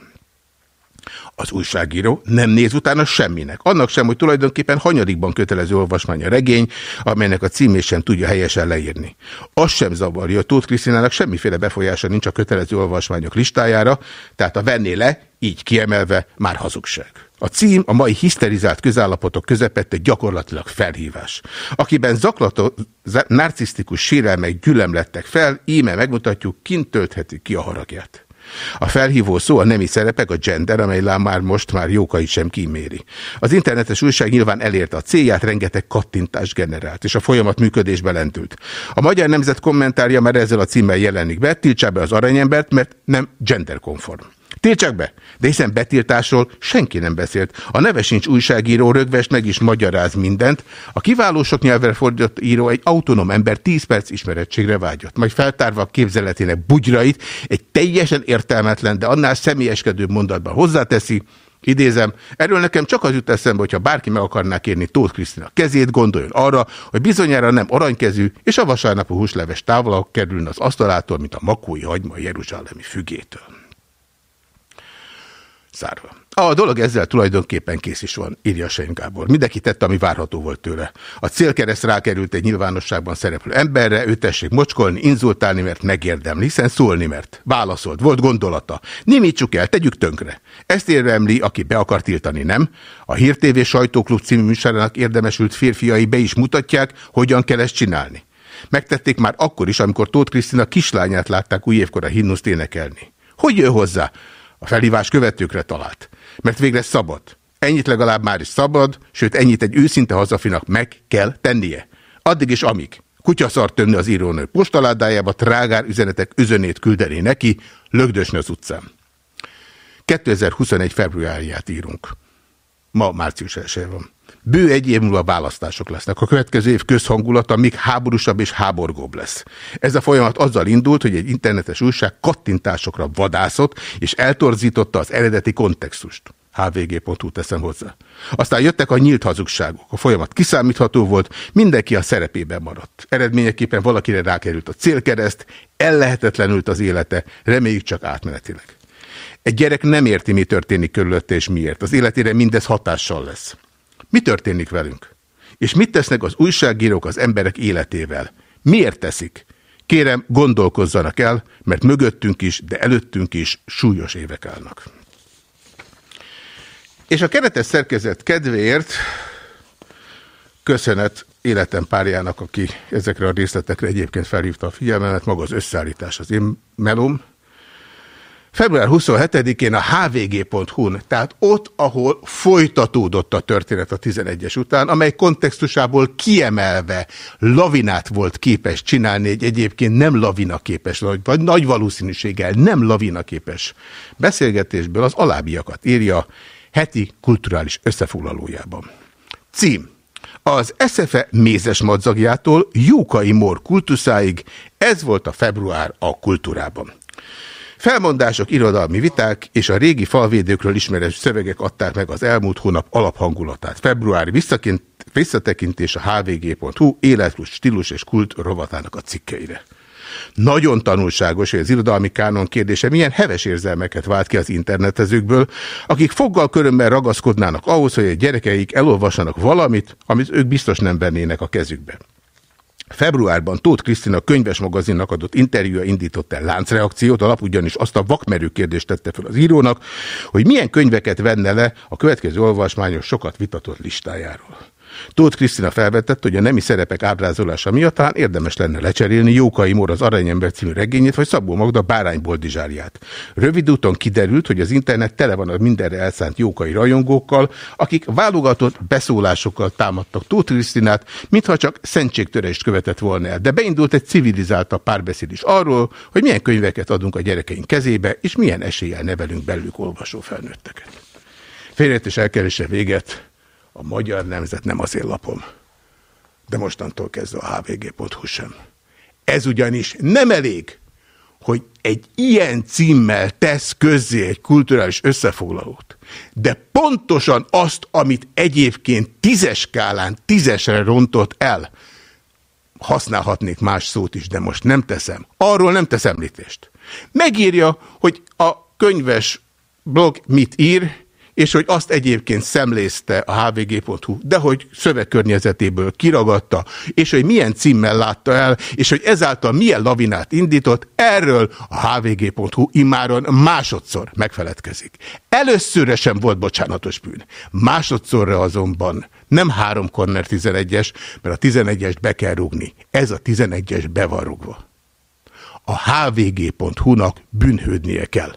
Az újságíró nem néz utána semminek. Annak sem, hogy tulajdonképpen hanyadikban kötelező olvasmány a regény, amelynek a címét sem tudja helyesen leírni. Az sem zavarja, hogy Tóth Krisztinának semmiféle befolyása nincs a kötelező olvasmányok listájára, tehát a venné le, így kiemelve, már hazugság. A cím a mai hiszterizált közállapotok közepette gyakorlatilag felhívás. Akiben zaklató, narcisztikus sérelmek gyülemlettek fel, íme megmutatjuk, kint töltheti ki a haragját. A felhívó szó a nemi szerepek, a gender, amely már most már jókait sem kíméri. Az internetes újság nyilván elérte a célját, rengeteg kattintást generált, és a folyamat működésbe lentült. A Magyar Nemzet kommentárja már ezzel a címmel jelenik be, tiltsá be az aranyembert, mert nem genderkonform. Tiltsák be! De hiszen betiltásról senki nem beszélt. A neve sincs újságíró, rögvest meg is magyaráz mindent. A kiváló sok nyelvre fordított író egy autonóm ember 10 perc ismerettségre vágyott. Majd feltárva a képzeletének bugyrait, egy teljesen értelmetlen, de annál személyeskedőbb mondatban hozzáteszi, Idézem, erről nekem csak az jut eszembe, hogyha bárki meg akarná kérni Tóth Krisztina kezét, gondoljon arra, hogy bizonyára nem aranykezű, és a vasárnapú húsleves távolabb kerülne az asztalától, mint a makói hagyma Jeruzsálemi fügétől. Zárva. A dolog ezzel tulajdonképpen kész is van, írja Sein Gábor. Mindenki tette, ami várható volt tőle. A célkereszt rákerült egy nyilvánosságban szereplő emberre, ő tessék mocskolni, inzultálni, mert megérdemli, hiszen szólni, mert válaszolt, volt gondolata. Nimítsuk el, tegyük tönkre. Ezt érdemli, aki be akar tiltani, nem? A Hír TV sajtóklub című műsorának érdemesült férfiai be is mutatják, hogyan kell ezt csinálni. Megtették már akkor is, amikor Tóth Krisztina kislányát látták új évkor a himnuszt énekelni. Hogy jön hozzá? A felhívás követőkre talált. Mert végre szabad. Ennyit legalább már is szabad, sőt ennyit egy őszinte hazafinak meg kell tennie. Addig is amíg kutyaszart tömni az írónő postaládájába, trágár üzenetek üzönét küldeni neki, lögdösni az utcán. 2021. februárját írunk. Ma március 1 van. Bő egy év múlva választások lesznek. A következő év közhangulata még háborúsabb és háborgóbb lesz. Ez a folyamat azzal indult, hogy egy internetes újság kattintásokra vadászott, és eltorzította az eredeti kontextust. hvg.hu teszem hozzá. Aztán jöttek a nyílt hazugságok. A folyamat kiszámítható volt, mindenki a szerepében maradt. Eredményeképpen valakire rákerült a célkereszt, ellehetetlenült az élete, reméljük csak átmenetileg. Egy gyerek nem érti, mi történik körülötte és miért. Az életére mindez hatással lesz. Mi történik velünk? És mit tesznek az újságírók az emberek életével? Miért teszik? Kérem, gondolkozzanak el, mert mögöttünk is, de előttünk is súlyos évek állnak. És a keretes szerkezet kedvéért köszönet életem párjának, aki ezekre a részletekre egyébként felhívta a figyelmemet, maga az összeállítás az én melom, Február 27-én a hvg.hu-n, tehát ott, ahol folytatódott a történet a 11-es után, amely kontextusából kiemelve lavinát volt képes csinálni egy egyébként nem lavina képes, vagy nagy valószínűséggel nem lavina képes beszélgetésből az alábbiakat írja heti kulturális összefoglalójában. Cím. Az SFE mézes madzagjától Júkai Mor kultuszáig ez volt a február a kultúrában. Felmondások, irodalmi viták és a régi falvédőkről ismeres szövegek adták meg az elmúlt hónap alaphangulatát. Februári visszatekintés a hvg.hu életlus, stílus és kult rovatának a cikkeire. Nagyon tanulságos, hogy az irodalmi kánon kérdése milyen heves érzelmeket vált ki az internetezőkből, akik foggal körömmel ragaszkodnának ahhoz, hogy a gyerekeik elolvassanak valamit, amit ők biztos nem vennének a kezükbe. Februárban Tóth Krisztina könyves magazinnak adott interjúja indított el láncreakciót, a lap ugyanis azt a vakmerő kérdést tette fel az írónak, hogy milyen könyveket venne le a következő olvasmányos sokat vitatott listájáról. Tóth Krisztina felvetett, hogy a nemi szerepek ábrázolása miatt talán érdemes lenne lecserélni Jókai Mór az Aranyember című regényét, vagy Szabó Magda Bárány. Rövid úton kiderült, hogy az internet tele van a mindenre elszánt Jókai rajongókkal, akik válogatott beszólásokkal támadtak Tóth Krisztinát, mintha csak szentségtörést követett volna el. De beindult egy civilizáltabb párbeszéd is arról, hogy milyen könyveket adunk a gyerekeink kezébe, és milyen eséllyel nevelünk belőlük olvasó felnőtteket. Félreértés elkerülése véget a magyar nemzet nem az én lapom. De mostantól kezdve a hvg.hu sem. Ez ugyanis nem elég, hogy egy ilyen címmel tesz közzé egy kulturális összefoglalót, de pontosan azt, amit egyébként tízes skálán tízesre rontott el, használhatnék más szót is, de most nem teszem. Arról nem tesz említést. Megírja, hogy a könyves blog mit ír, és hogy azt egyébként szemlézte a hvg.hu, de hogy szövegkörnyezetéből kiragadta, és hogy milyen címmel látta el, és hogy ezáltal milyen lavinát indított, erről a hvg.hu immáron másodszor megfeledkezik. Előszörre sem volt bocsánatos bűn. Másodszorra azonban nem három korner 11-es, mert a 11-est be kell rúgni. Ez a 11-es be van rúgva. A hvg.hu-nak bűnhődnie kell.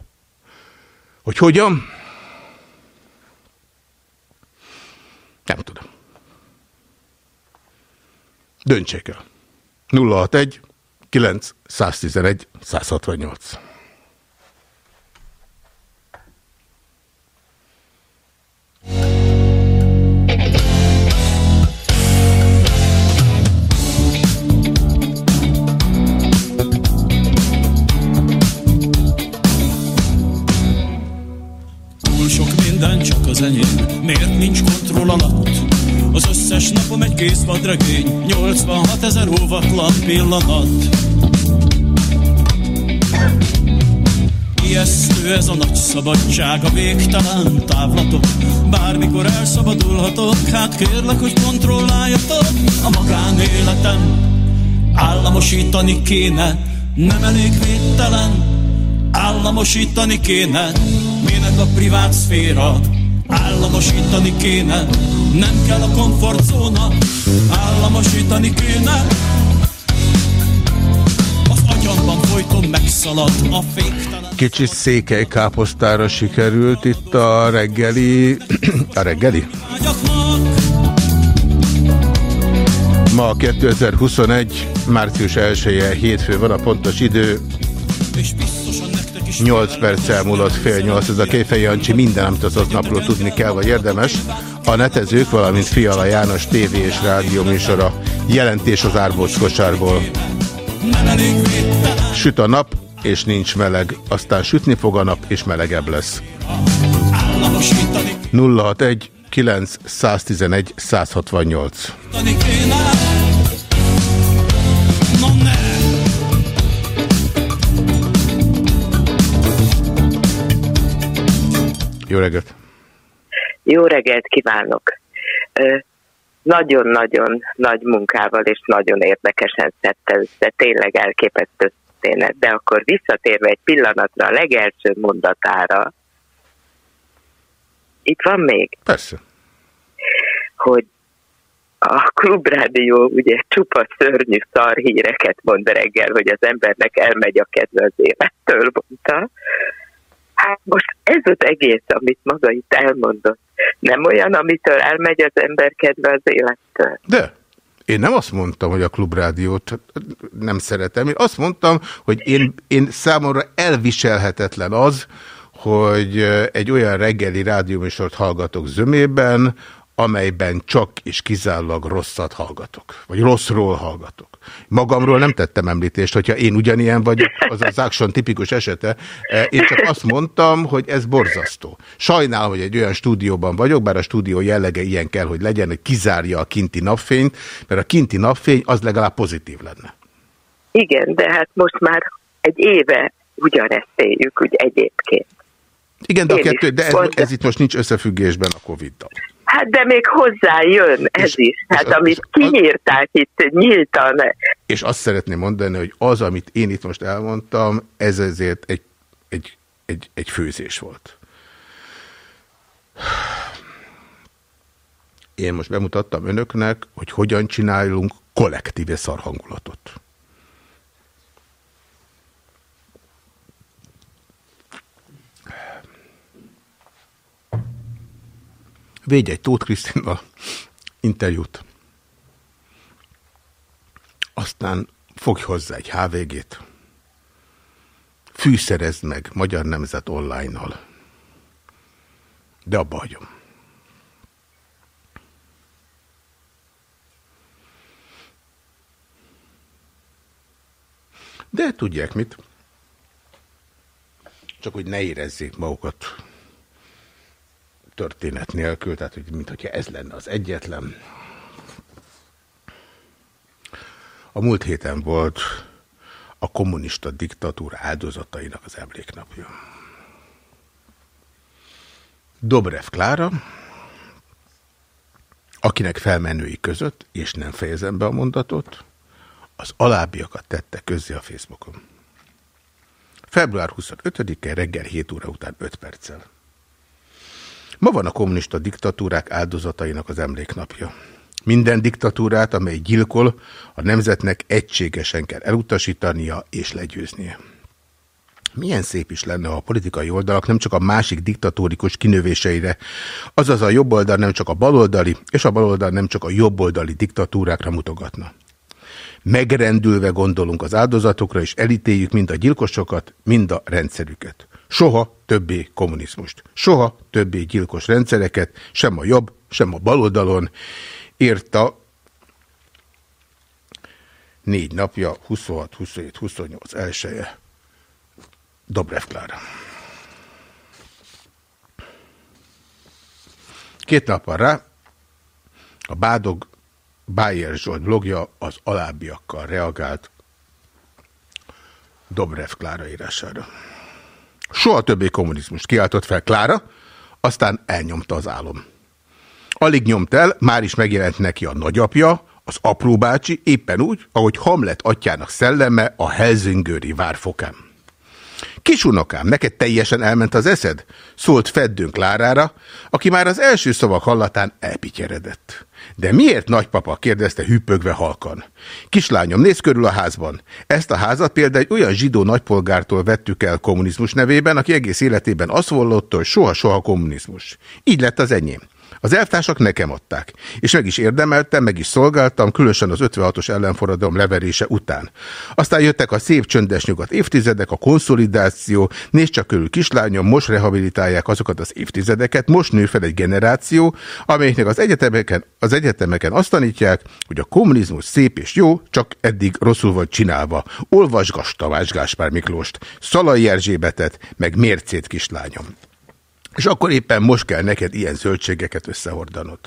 Hogy hogyan? Nem tudom. Döntsék el. 061 9 111 168. minden csak az enyém. Miért nincs kontroll alatt? Az összes napom egy kész vadregény 86 ezer óvatlan pillanat. Ijesztő ez a nagy szabadság, a végtelen távlatok. Bármikor elszabadulhatok, hát kérlek, hogy kontrolláljatok A magánéletem. Államosítani kéne Nem elég védtelen, államosítani kéne Minek a privát szféra Államosítani kéne Nem kell a komfortzóna Államosítani kéne Az agyamban folyton megszalad a féktelen Kicsit székely káposztára sikerült itt a reggeli [clears throat] A reggeli? Ma 2021. március 1-e hétfő van a pontos idő. És 8 perc elmúlott fél 8, ez a Kéfej Jancsi minden, amit az napról tudni kell, vagy érdemes. A netezők, valamint Fiala János TV és rádió műsora. Jelentés az árbóc kosárból. Süt a nap, és nincs meleg. Aztán sütni fog a nap, és melegebb lesz. 061 9 111 168 Jó reggelt! Jó reggelt kívánok! Nagyon-nagyon nagy munkával és nagyon érdekesen szedte de tényleg elképesztő történet. De akkor visszatérve egy pillanatra a legelső mondatára, itt van még? Persze. Hogy a klubrádió ugye csupa szörnyű szarhíreket mond reggel, hogy az embernek elmegy a kedve az élettől, mondta. Hát most ez az egész, amit maga itt elmondott, nem olyan, amitől elmegy az ember kedve az élettől. De, én nem azt mondtam, hogy a klubrádiót nem szeretem. Én azt mondtam, hogy én, én számomra elviselhetetlen az, hogy egy olyan reggeli rádióműsort hallgatok zömében, amelyben csak és kizárólag rosszat hallgatok, vagy rosszról hallgatok. Magamról nem tettem említést, hogyha én ugyanilyen vagyok, az az Action tipikus esete. Én csak azt mondtam, hogy ez borzasztó. Sajnálom, hogy egy olyan stúdióban vagyok, bár a stúdió jellege ilyen kell, hogy legyen, hogy kizárja a kinti napfényt, mert a kinti napfény az legalább pozitív lenne. Igen, de hát most már egy éve ugyanezt éljük, úgy egyébként. Igen, de, a kettő, de ez, ez itt most nincs összefüggésben a Covid-dal. Hát de még hozzájön ez és, is. Hát és amit kinyírták az, itt nyíltan. És azt szeretném mondani, hogy az, amit én itt most elmondtam, ez ezért egy, egy, egy, egy főzés volt. Én most bemutattam önöknek, hogy hogyan csinálunk kollektíve szarhangulatot. Védj egy Tóth Krisztina interjút. Aztán fogj hozzá egy HVG-t. Fűszerezd meg Magyar Nemzet online-nal. De abba hagyom. De tudják mit? Csak hogy ne érezzék magukat történet nélkül, tehát hogy mint hogyha ez lenne az egyetlen. A múlt héten volt a kommunista diktatúra áldozatainak az emléknapja. Dobrev Klára, akinek felmenői között, és nem fejezem be a mondatot, az alábbiakat tette közzé a Facebookon. Február 25-e reggel 7 óra után 5 perccel. Ma van a kommunista diktatúrák áldozatainak az emléknapja. Minden diktatúrát, amely gyilkol, a nemzetnek egységesen kell elutasítania és legyőznie. Milyen szép is lenne, ha a politikai oldalak nem csak a másik diktatórikus kinövéseire, azaz a jobboldal nem csak a baloldali, és a baloldal nem csak a jobboldali diktatúrákra mutogatna. Megrendülve gondolunk az áldozatokra, és elítéljük mind a gyilkosokat, mind a rendszerüket. Soha többé kommunizmust. Soha többé gyilkos rendszereket, sem a jobb, sem a baloldalon, írta négy napja, 26, 27, 28 elsője Dobrev Klára. Két nappal rá a Bádog Bayer Zsolt blogja az alábbiakkal reagált Dobrev Klára írására. Soha többé kommunizmust kiáltott fel Klára, aztán elnyomta az álom. Alig nyomt el, már is megjelent neki a nagyapja, az apró éppen úgy, ahogy Hamlet atyának szelleme a Helsingőri várfokán. Kisunokám, neked teljesen elment az eszed? Szólt Feddőnk Klárára, aki már az első szavak hallatán elpityeredett. De miért nagypapa? kérdezte hüppögve halkan. Kislányom, néz körül a házban. Ezt a házat például egy olyan zsidó nagypolgártól vettük el kommunizmus nevében, aki egész életében azt vallotta, hogy soha-soha kommunizmus. Így lett az enyém. Az elvtársak nekem adták, és meg is érdemeltem, meg is szolgáltam, különösen az 56-os ellenforradalom leverése után. Aztán jöttek a szép csöndes nyugat évtizedek, a konszolidáció, nézd csak körül kislányom, most rehabilitálják azokat az évtizedeket, most nő fel egy generáció, amelyiknek az egyetemeken, az egyetemeken azt tanítják, hogy a kommunizmus szép és jó, csak eddig rosszul volt csinálva. Olvasgass Tavács Gáspár Miklóst, Szalai Erzsébetet, meg Mércét kislányom. És akkor éppen most kell neked ilyen zöldségeket összehordanod.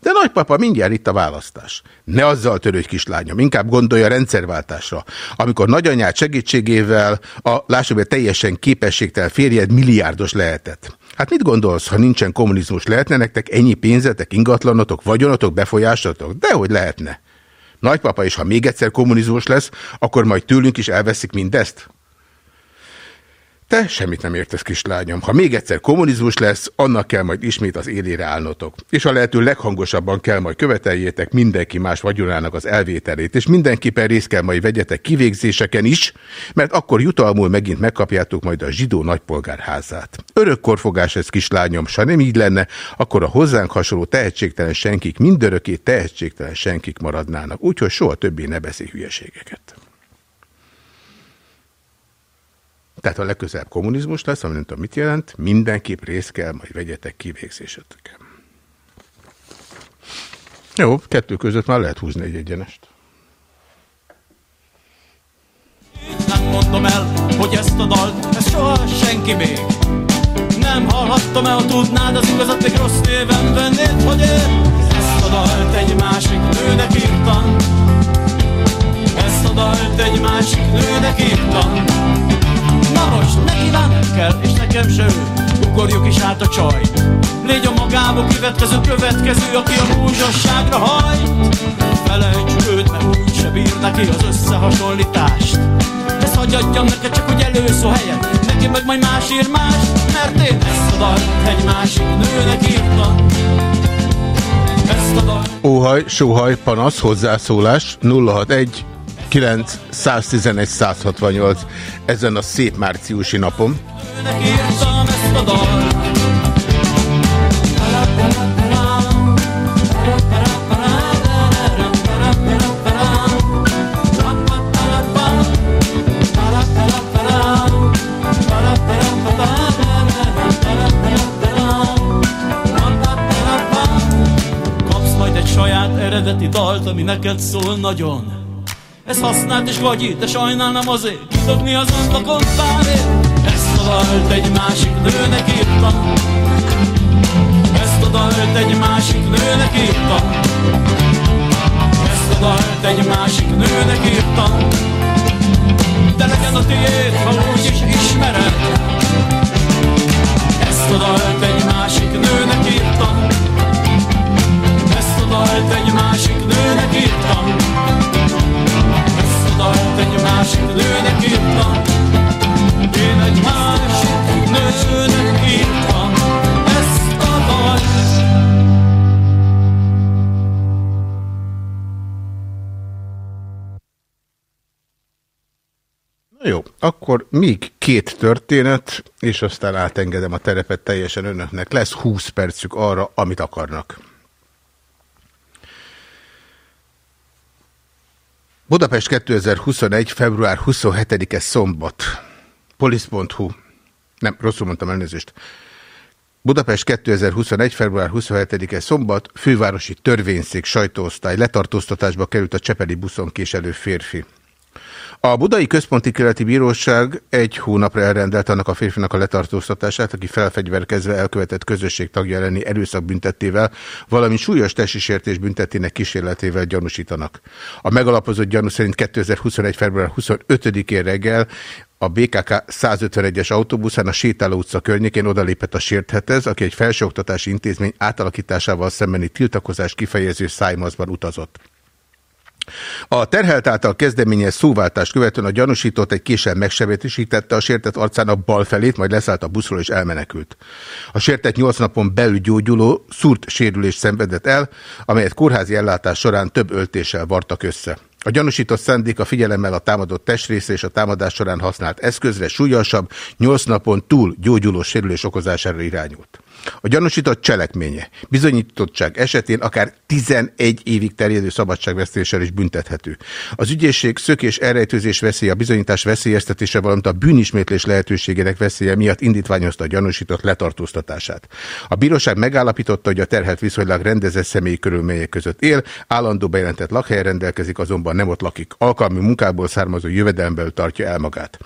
De nagypapa, mindjárt itt a választás. Ne azzal törődj, kislányom, inkább gondolja a rendszerváltásra. Amikor nagyanyád segítségével a, lássuk be, teljesen képességtel férjed milliárdos lehetett. Hát mit gondolsz, ha nincsen kommunizmus, lehetne nektek ennyi pénzetek, ingatlanotok, vagyonotok, befolyásotok? Dehogy lehetne. Nagypapa, és ha még egyszer kommunizmus lesz, akkor majd tőlünk is elveszik mindezt? Te semmit nem értesz, kislányom. Ha még egyszer kommunizmus lesz, annak kell majd ismét az élére állnotok. És a lehető leghangosabban kell majd követeljétek mindenki más vagyonának az elvételét, és mindenképpen részt kell majd vegyetek kivégzéseken is, mert akkor jutalmul megint megkapjátok majd a zsidó nagypolgárházát. Örökkorfogás ez, kislányom, ha nem így lenne, akkor a hozzánk hasonló tehetségtelen senkik mindörökké tehetségtelen senkik maradnának, úgyhogy soha többé ne beszélj hülyeségeket. Tehát a legközelebb kommunizmus lesz, ami nem tudom mit jelent, mindenképp részt kell, majd vegyetek kivégzéseteken. Jó, kettő között már lehet húzni egy egyenest. Nem mondom el, hogy ezt a dalt, ezt soha senki még nem hallhattam el, ha tudnád az igazat, még rossz néven vennéd, hogy én ezt a dalt egy másik nőnek írtam. Ezt a dalt egy másik nőnek írtam. Na most neki nem kell, és nekem se ő. Ugorjuk is át a csaj. Légy a magába kivetkező következő Aki a múzsasságra hajt Felejtsük őt, mert úgy se bír neki az összehasonlítást. Ezt hagyjadjam neked csak, hogy előszó helyet. Neki meg majd más ír más Mert én ezt a dalt egy másik nőnek írtam. Óhaj, sóhaj, panasz, hozzászólás 061 9 111 168 ezen a szép márciusi napon. Majd egy saját eredeti dalt, ami neked szól nagyon ez használt és vagy de sajnálnám azért. Kidobni az ablakon párért. Ezt a dalt egy másik nőnek írtam Ezt a dalt egy másik nőnek írtam Ezt a dalt egy másik nőnek írtam De legyen a tiéd, ha úgy is ismered. Ezt a dalt egy másik nőnek írtam Ezt a dalt egy másik nőnek írtam dalt egy másik nőnek írtam Én egy másik nőnek írtam ezt a dalt Jó, akkor még két történet, és aztán átengedem a terepet teljesen önöknek. Lesz 20 percük arra, amit akarnak. Budapest 2021. február 27-e szombat. Polisz.hu. Nem, rosszul mondtam elnézést. Budapest 2021. február 27-e szombat, fővárosi törvényszék sajtóosztály letartóztatásba került a Csepeli buszon késelő férfi. A Budai Központi Keleti Bíróság egy hónapra elrendelt annak a férfinak a letartóztatását, aki felfegyverkezve elkövetett közösség tagja elleni erőszakbüntettével, valamint súlyos testisértés büntetének kísérletével gyanúsítanak. A megalapozott gyanú szerint 2021. február 25-én reggel a BKK 151-es autóbuszán a Sétáló utca környékén odalépett a sérthetez, aki egy felsőoktatási intézmény átalakításával szembeni tiltakozás kifejező szájmazban utazott. A terhelt által kezdeményez szóváltást követően a gyanúsított egy késsel megsebetésítette a sértett arcának bal felét, majd leszállt a buszról és elmenekült. A sértett 8 napon belül gyógyuló szúrt sérülést szenvedett el, amelyet kórházi ellátás során több öltéssel vartak össze. A gyanúsított szándék a figyelemmel a támadott testrészre és a támadás során használt eszközre súlyosabb, 8 napon túl gyógyuló sérülés okozására irányult. A gyanúsított cselekménye bizonyítottság esetén akár 11 évig terjedő szabadságvesztéssel is büntethető. Az ügyészség szökés elrejtőzés veszélye, a bizonyítás veszélyeztetése, valamint a bűnismétlés lehetőségének veszélye miatt indítványozta a gyanúsított letartóztatását. A bíróság megállapította, hogy a terhet viszonylag rendezett személyi körülmények között él, állandó bejelentett lakhelyen rendelkezik, azonban nem ott lakik. Alkalmi munkából származó jövedelemből tartja el magát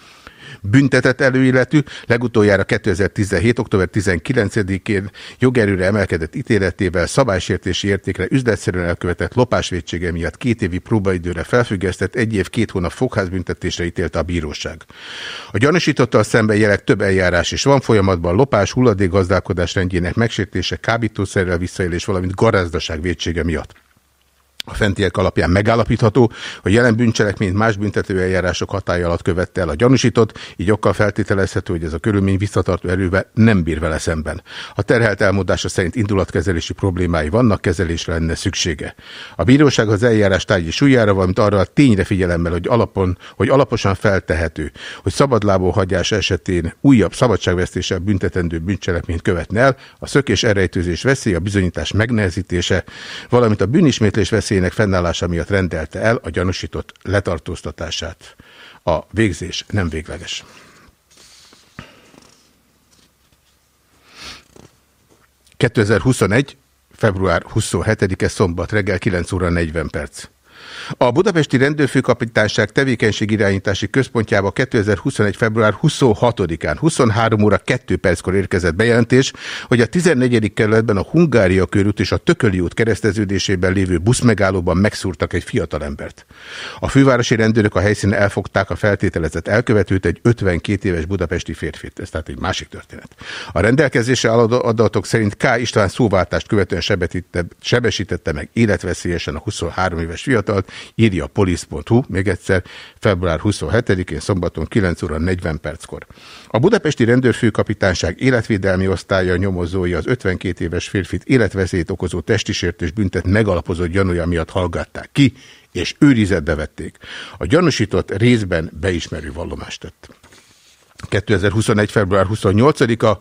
büntetett előilletű, legutoljára 2017. október 19-én jogerőre emelkedett ítéletével szabálysértési értékre üzletszerűen elkövetett lopásvédsége miatt két évi próbaidőre felfüggesztett, egy év két hónap fogházbüntetésre ítélte a bíróság. A gyanúsítottal szemben jelek több eljárás is van folyamatban, lopás, hulladékgazdálkodás rendjének megsértése, kábítószerrel visszaélés, valamint garázdaság védsége miatt. A fentiek alapján megállapítható, hogy jelen bűncselekményt más büntetőeljárások hatája alatt követte el a gyanúsított, így okkal feltételezhető, hogy ez a körülmény visszatartó erővel nem bír vele szemben. A terhelt elmondása szerint indulatkezelési problémái vannak, kezelésre lenne szüksége. A bíróság az eljárás tárgyi súlyára, valamint arra a tényre figyelemmel, hogy, alapon, hogy alaposan feltehető, hogy szabadlábó hagyás esetén újabb szabadságvesztéssel büntetendő bűncselekményt követne el, a szökés elrejtőzés veszély, a bizonyítás megnehezítése, valamint a bűnismétlés veszély veszélynek fennállása miatt rendelte el a gyanúsított letartóztatását. A végzés nem végleges. ...2021. február 27-e szombat reggel 9 óra 40 perc. A Budapesti Rendőrfőkapitányság tevékenységirányítási központjába 2021. február 26-án 23 óra 2 perckor érkezett bejelentés, hogy a 14. kerületben a Hungária körút és a Tököli út kereszteződésében lévő buszmegállóban megszúrtak egy fiatalembert. A fővárosi rendőrök a helyszínen elfogták a feltételezett elkövetőt, egy 52 éves budapesti férfit. Ez tehát egy másik történet. A rendelkezésre adatok szerint K. István szóváltást követően sebesítette meg életveszélyesen a 23 éves fiatalt, írja a polisz.hu, még egyszer, február 27-én szombaton 9 óra 40 perckor. A budapesti rendőrfőkapitányság életvédelmi osztálya nyomozói az 52 éves férfit életveszélyt okozó testisértés büntet megalapozott gyanúja miatt hallgatták ki, és őrizetbe vették. A gyanúsított részben beismerő vallomást tett. 2021. február 28-a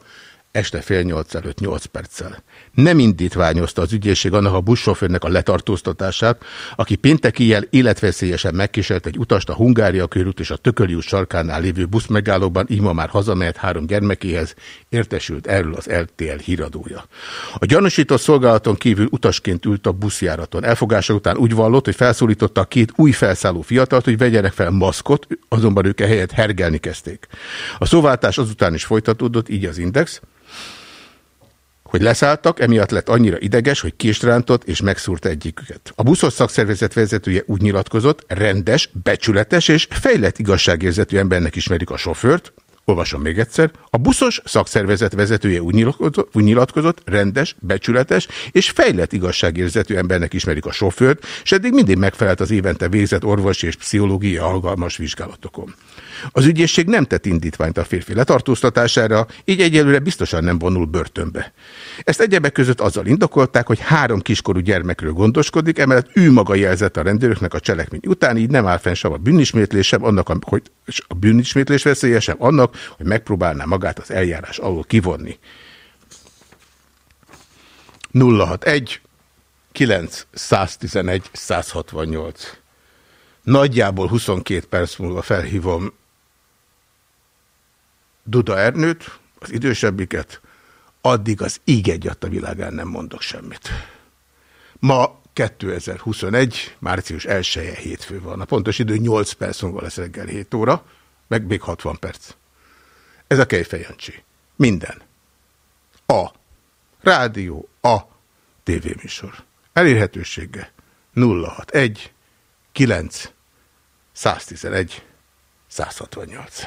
este fél nyolc előtt nyolc perccel. Nem indítványozta az ügyészség annak a buszsofőrnek a letartóztatását, aki péntek éjjel életveszélyesen megkísért egy utast a Hungária körút és a Tököli sarkánál lévő buszmegállóban, így ma már hazamehet három gyermekéhez, értesült erről az LTL híradója. A gyanúsított szolgálaton kívül utasként ült a buszjáraton. Elfogása után úgy vallott, hogy felszólította a két új felszálló fiatalt, hogy vegyenek fel maszkot, azonban ők ehelyett hergelni kezdték. A szóváltás azután is folytatódott, így az Index, hogy leszálltak, emiatt lett annyira ideges, hogy késtrántott és megszúrta egyiküket. A buszos szakszervezet vezetője úgy nyilatkozott, rendes, becsületes és fejlett igazságérzetű embernek ismerik a sofőrt, Olvasom még egyszer. A buszos szakszervezet vezetője úgy nyilatkozott, rendes, becsületes és fejlett igazságérzetű embernek ismerik a sofőrt, és eddig mindig megfelelt az évente végzett orvosi és pszichológiai algalmas vizsgálatokon. Az ügyészség nem tett indítványt a férfi letartóztatására, így egyelőre biztosan nem vonul börtönbe. Ezt egyebek között azzal indokolták, hogy három kiskorú gyermekről gondoskodik, emellett ő maga jelzett a rendőröknek a cselekmény után, így nem áll fenn sem a bűnismétlés, sem annak, hogy a bűnismétlés veszélye, sem annak, hogy megpróbálná magát az eljárás alól kivonni. 061 9 111 168 Nagyjából 22 perc múlva felhívom Duda Ernőt, az idősebbiket, addig az íg egyat a világán nem mondok semmit. Ma 2021, március 1-e hétfő van. A pontos idő 8 perc múlva lesz reggel 7 óra, meg még 60 perc. Ez a Kejfejancsi. Minden. A. Rádió. A. Tévéműsor. Elérhetősége 061 9 111 168.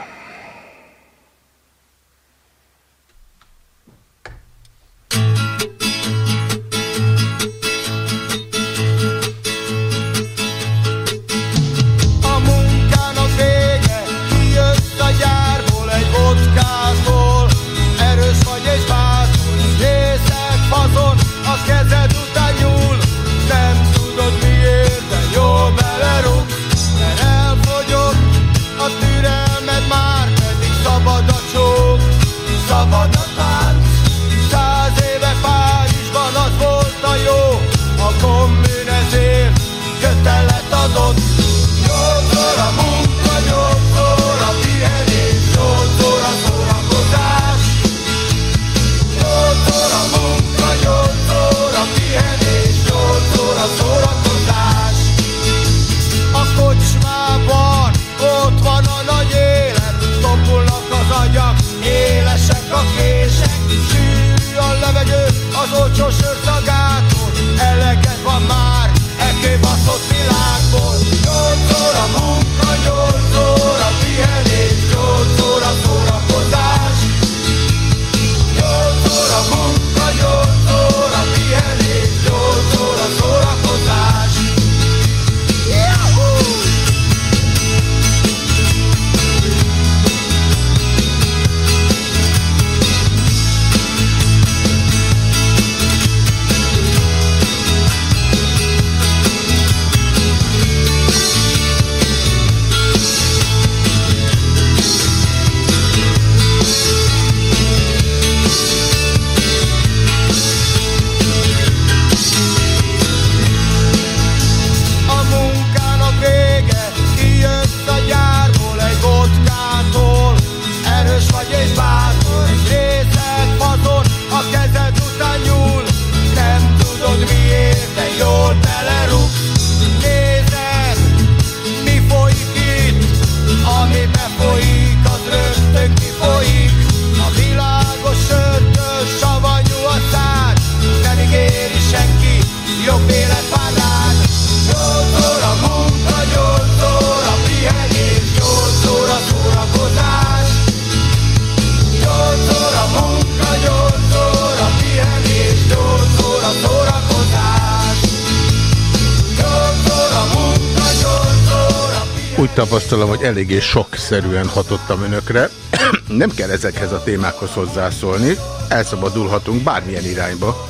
tapasztalom, hogy eléggé sokszerűen hatottam önökre. [coughs] Nem kell ezekhez a témákhoz hozzászólni, elszabadulhatunk bármilyen irányba.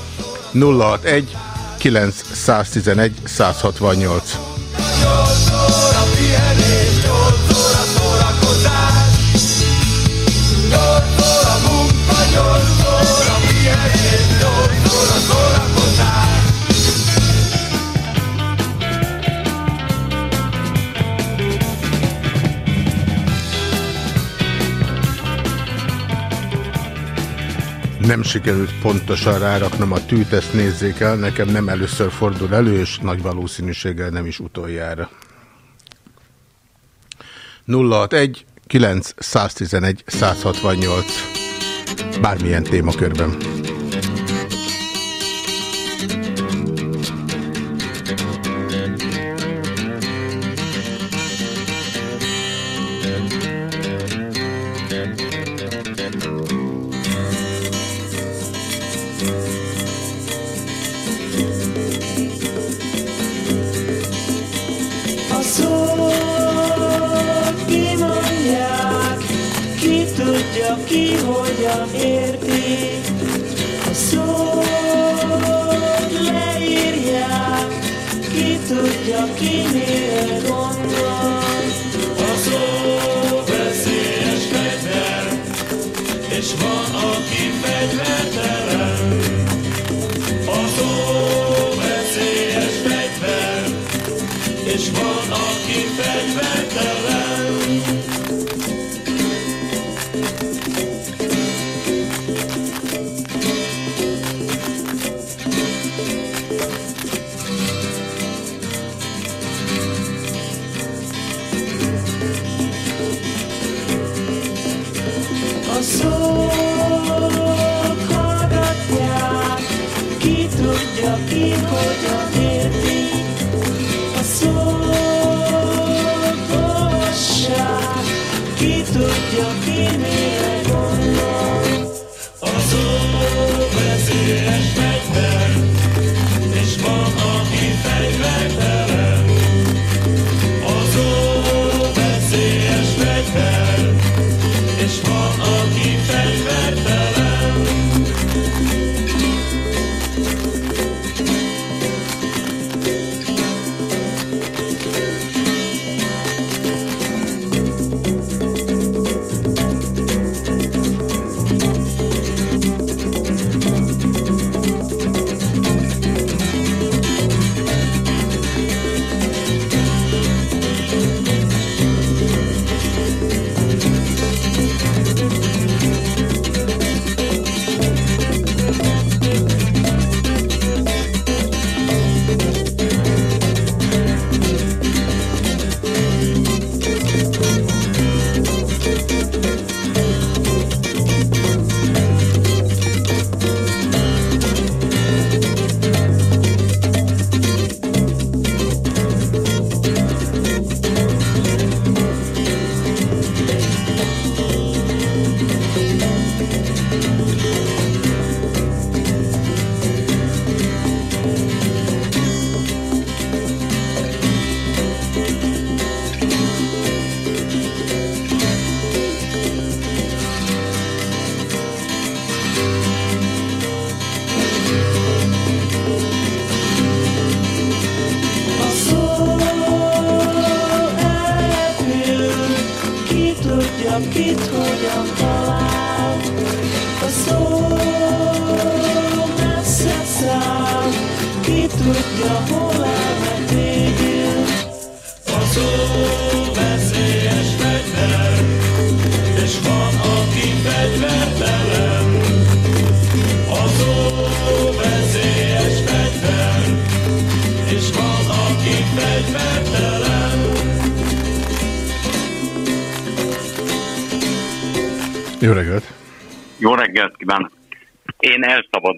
061 911 168 nem sikerült pontosan ráraknom a tűt, ezt nézzék el, nekem nem először fordul elő, és nagy valószínűséggel nem is utoljára. 061 9 111 168 bármilyen témakörben.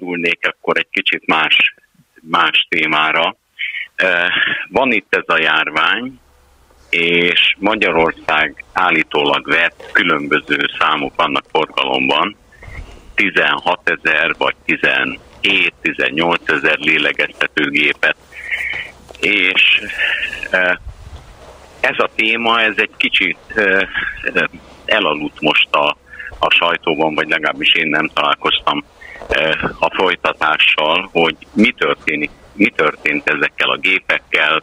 Elszabadulnék akkor egy kicsit más, más témára. Van itt ez a járvány, és Magyarország állítólag vett különböző számok vannak forgalomban, 16 ezer vagy 17-18 ezer lélegeztetőgépet, és ez a téma, ez egy kicsit elaludt most a, a sajtóban, vagy legalábbis én nem találkoztam a folytatással, hogy mi történik, mi történt ezekkel a gépekkel,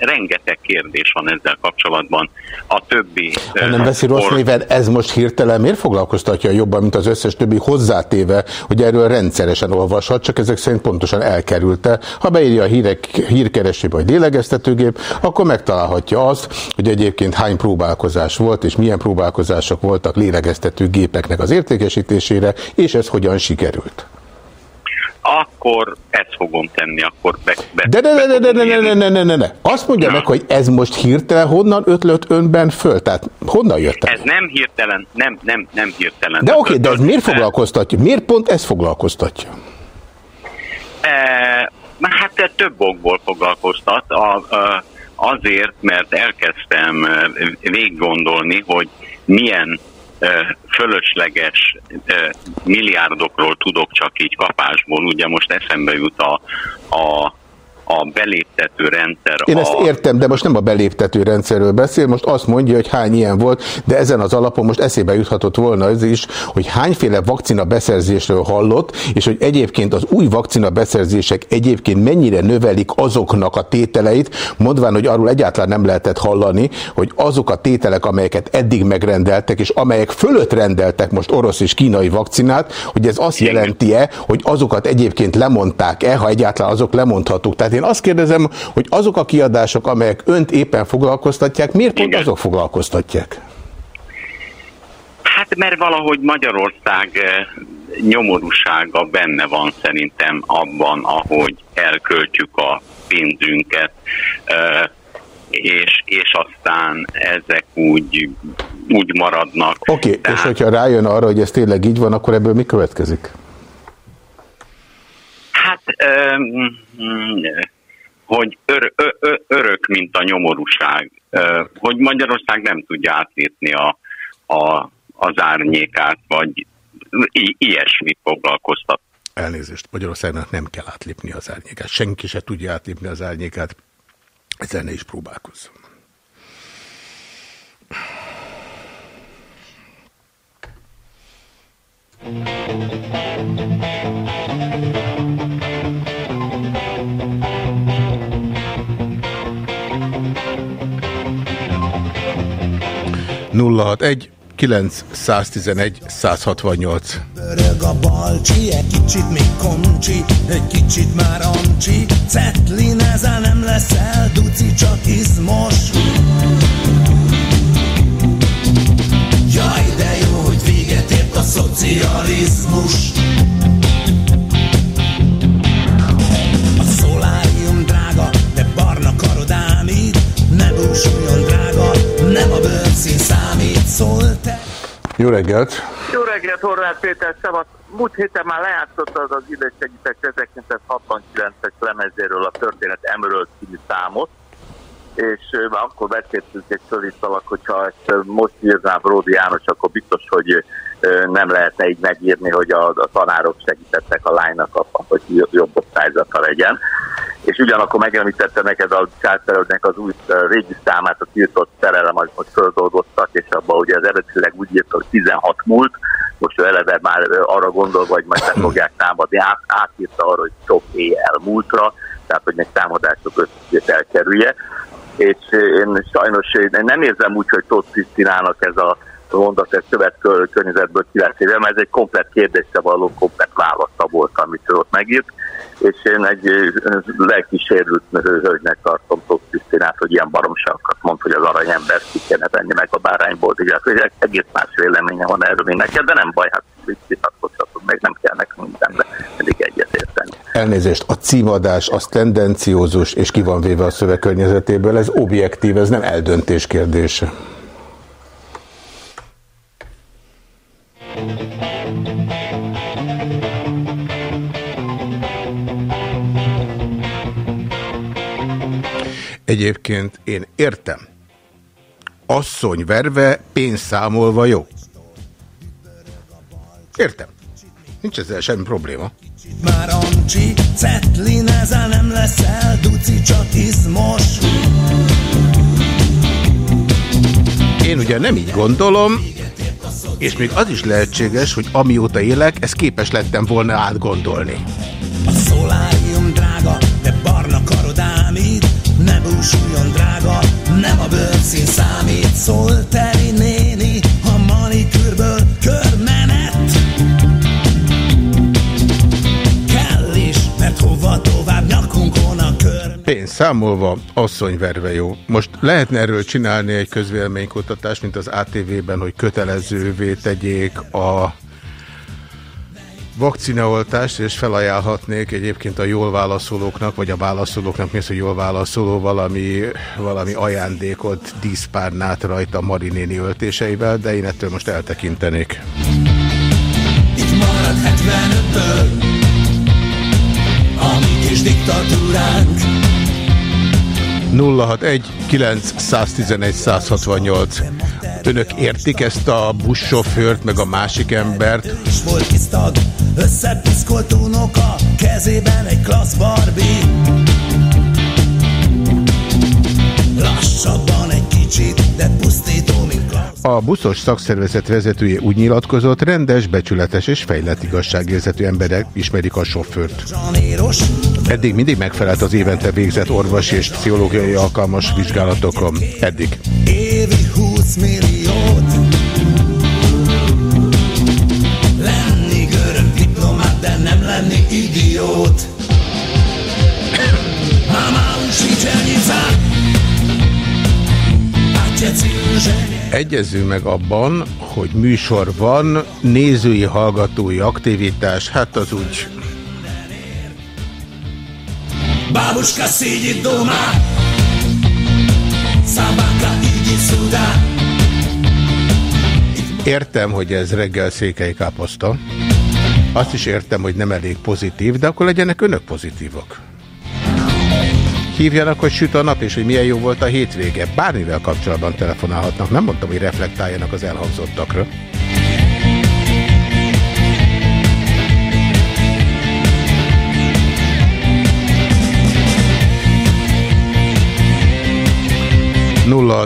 rengeteg kérdés van ezzel kapcsolatban. A többi... Ha nem veszi rossz néven, ez most hirtelen miért foglalkoztatja jobban, mint az összes többi hozzátéve, hogy erről rendszeresen olvashat, csak ezek szerint pontosan elkerülte. Ha beírja a hírek, hírkeresőbe vagy lélegeztetőgép, akkor megtalálhatja azt, hogy egyébként hány próbálkozás volt, és milyen próbálkozások voltak lélegeztetőgépeknek az értékesítésére, és ez hogyan sikerült akkor ezt fogom tenni, akkor be, be, de, de, de, de, de, de, de, de, de, de, de. Azt mondja meg, hogy ez most hirtelen honnan ötlött önben föl? Tehát honnan jött ez? Ez nem hirtelen, nem, nem, nem hirtelen. De oké, okay, de ez miért foglalkoztatja? Miért pont ez foglalkoztatja? E, hát több okból foglalkoztat. A, a, azért, mert elkezdtem végig gondolni, hogy milyen fölösleges milliárdokról tudok csak így kapásból. Ugye most eszembe jut a, a a beléptető rendszer. Én a... ezt értem, de most nem a beléptető rendszerről beszél, most azt mondja, hogy hány ilyen volt, de ezen az alapon most eszébe juthatott volna az is, hogy hányféle vakcina beszerzésről hallott, és hogy egyébként az új vakcina beszerzések egyébként mennyire növelik azoknak a tételeit, mondván, hogy arról egyáltalán nem lehetett hallani, hogy azok a tételek, amelyeket eddig megrendeltek, és amelyek fölött rendeltek most orosz és kínai vakcinát, hogy ez azt jelenti-e, hogy azokat egyébként lemondták-e, ha egyáltalán azok lemondhatók. Tehát én azt kérdezem, hogy azok a kiadások, amelyek önt éppen foglalkoztatják, miért pont Igen. azok foglalkoztatják? Hát mert valahogy Magyarország eh, nyomorúsága benne van szerintem abban, ahogy elköltjük a pénzünket, eh, és, és aztán ezek úgy, úgy maradnak. Oké, okay, Tehát... és hogyha rájön arra, hogy ez tényleg így van, akkor ebből mi következik? Hát, hogy ör, ö, ö, örök, mint a nyomorúság, hogy Magyarország nem tudja átlépni a, a, az árnyékát, vagy i, ilyesmit foglalkoztat. Elnézést, Magyarországnak nem kell átlépni az árnyékát. Senki se tudja átlépni az árnyékát. Ezzel ne is próbálkozzon. 061 911 168. Örög a balcsi, egy kicsit még koncsi, egy kicsit már amcsi, Cetlin ezzel nem leszel, duci csak izmos. Jaj, de jó, hogy véget ért a szocializmus. Ne búsuljon drága, nem a bőrszín számít, szól te. Jó reggelt! Jó reggelt, Horváth Péter, szevasz! Múlt héten már lejátszottad az idősegítek 1969-es lemezéről a történet Emerald című számot, és akkor beszéltünk egy szövítalak, hogyha ezt most írná Bródi János, akkor biztos, hogy nem lehetne így megírni, hogy a, a tanárok segítettek a lánynak abban, hogy jobb osztályzata legyen. És ugyanakkor megemlítette neked a Császterődnek az új régi számát, a tiltott szerelem, amit földolgoztak, és abban ugye az eredetileg úgy írta, hogy 16 múlt, most ő eleve már arra gondol, hogy majd nem fogják támadni, át, átírta arra, hogy sok éjjel múltra, tehát hogy egy támadások összét elkerülje. És én sajnos én nem érzem úgy, hogy Tóth Krisztinának ez a mondat, ez környezetből kiletéve, mert ez egy komplet kérdésre való, komplet válasza volt, amit ő ott megírt, és én egy lelki sérült hölgynek tartom Tóth Krisztinát, hogy ilyen baromságokat mond, hogy az aranyember ki kéne venni meg a bárányból, hogy egész más véleménye van erről, mint de nem baj, hát vitatkozhatunk, meg nem kell nekünk mindenbe eddig egyetérteni. Elnézést, a címadás az tendenciózus, és ki van véve a szövegkörnyezetéből, ez objektív, ez nem eldöntés kérdése. Egyébként én értem. Asszony verve, pénz számolva jó. Értem. Nincs ezzel semmi probléma. Már Amcsi, Cetlin, ezzel nem leszel, duci csak izmos. Én ugye nem így gondolom, és még az is lehetséges, hogy amióta élek, ezt képes lettem volna átgondolni. A szolárium drága, de barna karod ámít, ne búsuljon drága, nem a bőrszín számít, szól teri néni, a manikűrből hova tovább nyakunkon a kör. Pénz számolva, asszonyverve jó. Most lehetne erről csinálni egy közvéleménykutatást, mint az ATV-ben, hogy kötelezővé tegyék a vakcinaoltást, és felajánlhatnék egyébként a jól válaszolóknak, vagy a válaszolóknak, mi az, hogy jól válaszoló, valami, valami ajándékot, díszpárnát rajta Marinéni öltéseivel, de én ettől most eltekintenék. Itt marad 75-ből, a mi kis diktatúránk. 061 911 168 Önök értik ezt a buszsofőrt, meg a másik embert? összepiszkolt unoka, kezében egy klassz Barbie. Lassabban egy kicsit, de pusztító, mint. A buszos szakszervezet vezetője úgy nyilatkozott, rendes, becsületes és fejlett igazságérzetű emberek ismerik a sofőrt. Eddig mindig megfelelt az évente végzett orvosi és pszichológiai alkalmas vizsgálatokon. Eddig. évi 20 milliót. Lenni görög diplomát, de nem lenni idiót. Egyezünk meg abban, hogy műsor van, nézői, hallgatói aktivitás, hát az úgy Babuška sidi doma Sabaka idi suda Értem, hogy ez reggel székely káposzta. Azt is értem, hogy nem elég pozitív, de akkor legyenek önök pozitívak. Hívjanak, hogy süt a nap, és hogy milyen jó volt a hétvége. Bármivel kapcsolatban telefonálhatnak. Nem mondtam, hogy reflektáljanak az elhangzottakra.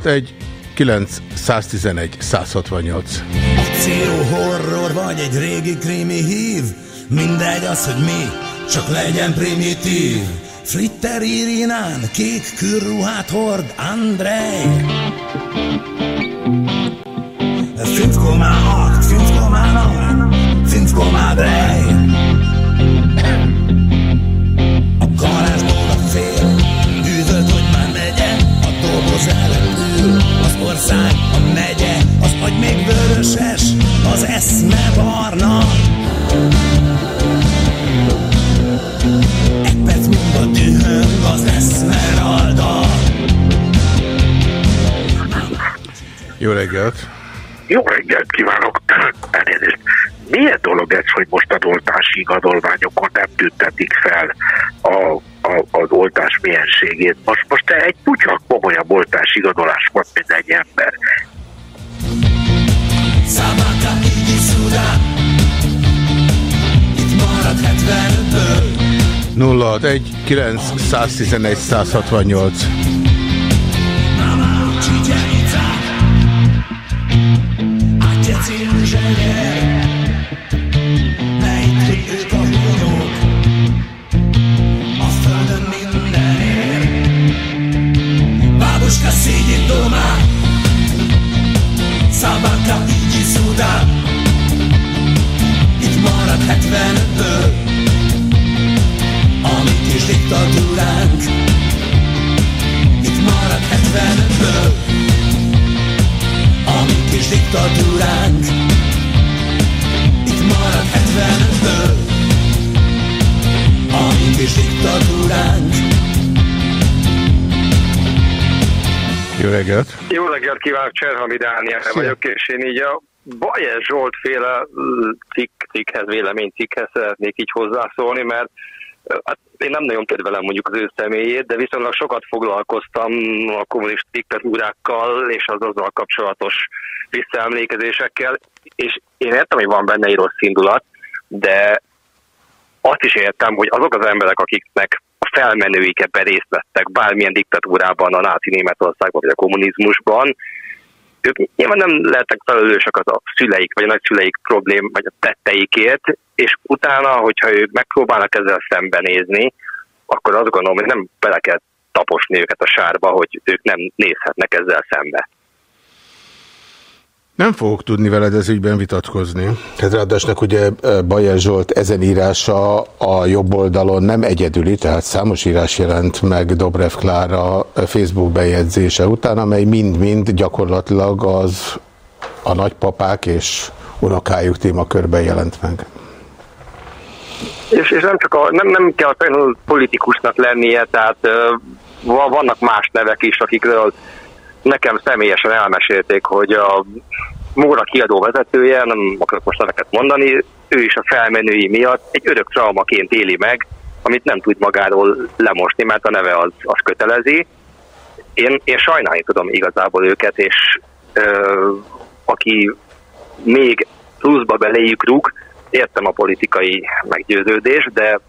egy 911 168. Akció horror vagy egy régi krimi hív Mindegy az, hogy mi, csak legyen primitív Flitter Irinán, kék kürruhát hord Andrej 5,8, 5,9, 5,3 A garázsból a fél Üvölt, hogy már megye A doboz előtt ül Az ország, a megye Az agy még vöröses Az eszme barna Az eszmeralda Jó reggelt! Jó reggelt kívánok! [clears throat] Elnézést. Milyen dolog ez, hogy most az oltási igazolványokon nem tüntetik fel a, a, az oltás mienségét? Most, most egy pucsak komolyabb oltási igazolás volt, mint egy ember. Szabaka 061 911 168 Бабушка сидит дома, собака иди сюда, ведь город 75 diktatúránk Itt marad 75-ből A mi kis diktatúránk Itt marad 75-ből A mi kis diktatúránk Jó reggelt! Jó reggelt kívánok, Cserhami Dániel vagyok, és én így a Bajer Zsolt féle cikk, cikkhez, véleménycikkhez szeretnék így hozzászólni, mert hát én nem nagyon kedvelem mondjuk az ő személyét, de viszonylag sokat foglalkoztam a kommunista diktatúrákkal és az azzal kapcsolatos visszaemlékezésekkel, és én értem, hogy van benne egy rossz indulat, de azt is értem, hogy azok az emberek, akiknek a felmenőik ebben részt vettek bármilyen diktatúrában, a náci Németországban vagy a kommunizmusban, ők nyilván nem lehetnek felelősek az a szüleik vagy a nagyszüleik problém vagy a tetteikért, és utána, hogyha ők megpróbálnak ezzel szembenézni, akkor azt gondolom, hogy nem bele kell taposni őket a sárba, hogy ők nem nézhetnek ezzel szembe. Nem fogok tudni veled ez ügyben vitatkozni. Tehát ráadásnak ugye Bajer Zsolt ezen írása a jobb oldalon nem egyedüli, tehát számos írás jelent meg Dobrev Klára Facebook bejegyzése után, amely mind-mind gyakorlatilag az a nagypapák és unokájuk témakörben jelent meg. És, és nem csak a, nem, nem kell politikusnak lennie, tehát vannak más nevek is, akikről nekem személyesen elmesélték, hogy a Móra kiadó vezetője, nem akarok most neveket mondani, ő is a felmenői miatt egy örök traumaként éli meg, amit nem tud magáról lemosni, mert a neve az, az kötelezi. Én, én sajnálni tudom igazából őket, és ö, aki még pluszba beléjük rúg, értem a politikai meggyőződés, de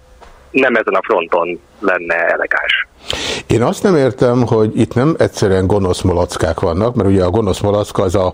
nem ezen a fronton lenne elegáns. Én azt nem értem, hogy itt nem egyszerűen gonosz malackák vannak, mert ugye a gonosz malacka az a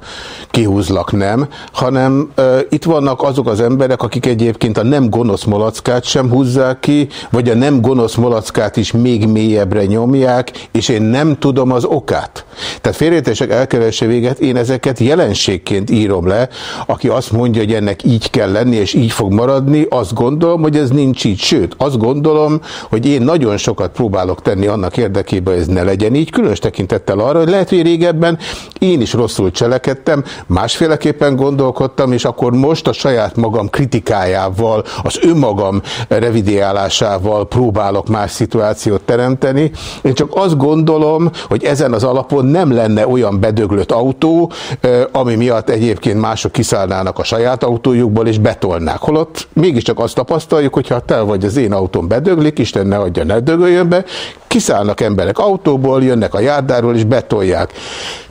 kihúzlak nem, hanem uh, itt vannak azok az emberek, akik egyébként a nem gonosz malackát sem húzzák ki, vagy a nem gonosz malackát is még mélyebbre nyomják, és én nem tudom az okát. Tehát félrejtések elkeresse véget, én ezeket jelenségként írom le, aki azt mondja, hogy ennek így kell lenni, és így fog maradni, azt gondolom, hogy ez nincs így. Sőt, azt gondolom, hogy én nagyon sokat próbálok tenni annak érdekében, hogy ez ne legyen így, különös tekintettel arra, hogy lehet, hogy régebben én is rosszul cselekedtem, másféleképpen gondolkodtam, és akkor most a saját magam kritikájával, az önmagam revidiálásával próbálok más szituációt teremteni. Én csak azt gondolom, hogy ezen az alapon nem lenne olyan bedöglött autó, ami miatt egyébként mások kiszállnának a saját autójukból és betolnák. Holott mégiscsak azt tapasztaljuk, hogy ha te vagy az én autóm bedöglik, Isten ne adja, ne dögöljön be, kiszállnak emberek autóból, jönnek a járdáról és betolják.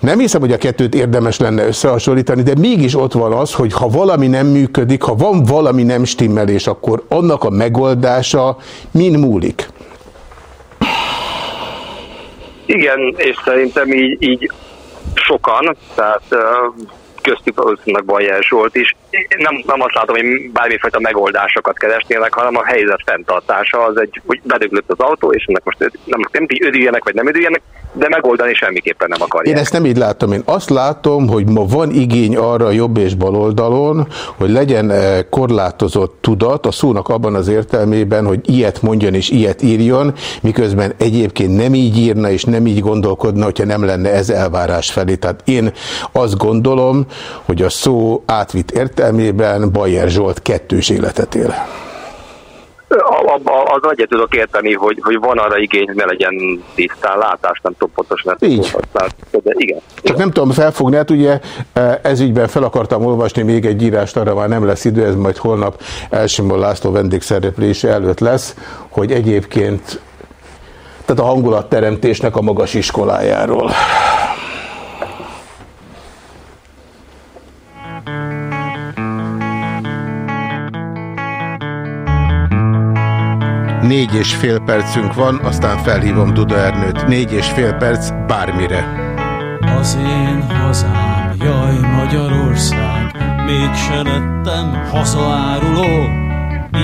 Nem hiszem, hogy a kettőt érdemes lenne összehasonlítani, de mégis ott van az, hogy ha valami nem működik, ha van valami nem stimmelés, akkor annak a megoldása mind múlik. Igen, és szerintem így, így sokan, tehát köztük valószínűleg Bajer Zsolt is. Nem, nem azt látom, hogy bármifajta megoldásokat keresnének, hanem a helyzet fenntartása az egy, hogy bedöglött az autó, és ennek most nem, nem ödüljenek, vagy nem ödüljenek, de megoldani semmiképpen nem akarják. Én ezt nem így látom. Én azt látom, hogy ma van igény arra jobb és bal oldalon, hogy legyen eh, korlátozott tudat a szónak abban az értelmében, hogy ilyet mondjon és ilyet írjon, miközben egyébként nem így írna és nem így gondolkodna, hogyha nem lenne ez elvárás felé. Tehát én azt gondolom, hogy a szó átvitt értelmében Bajer Zsolt kettős életet él. Abba az egyet tudok érteni, hogy, hogy van arra igény, hogy ne legyen tisztán látás, nem tudom pontosan ezt Így. de igen. Csak igen. nem tudom felfogni, hát ugye e, ez ügyben fel akartam olvasni még egy írást, arra már nem lesz idő, ez majd holnap Elsimon László vendégszereplése előtt lesz, hogy egyébként tehát a hangulatteremtésnek a magas iskolájáról. Négy és fél percünk van, aztán felhívom Duda Ernőt. Négy és fél perc bármire. Az én hazám, jaj Magyarország, mégse lettem hazaáruló.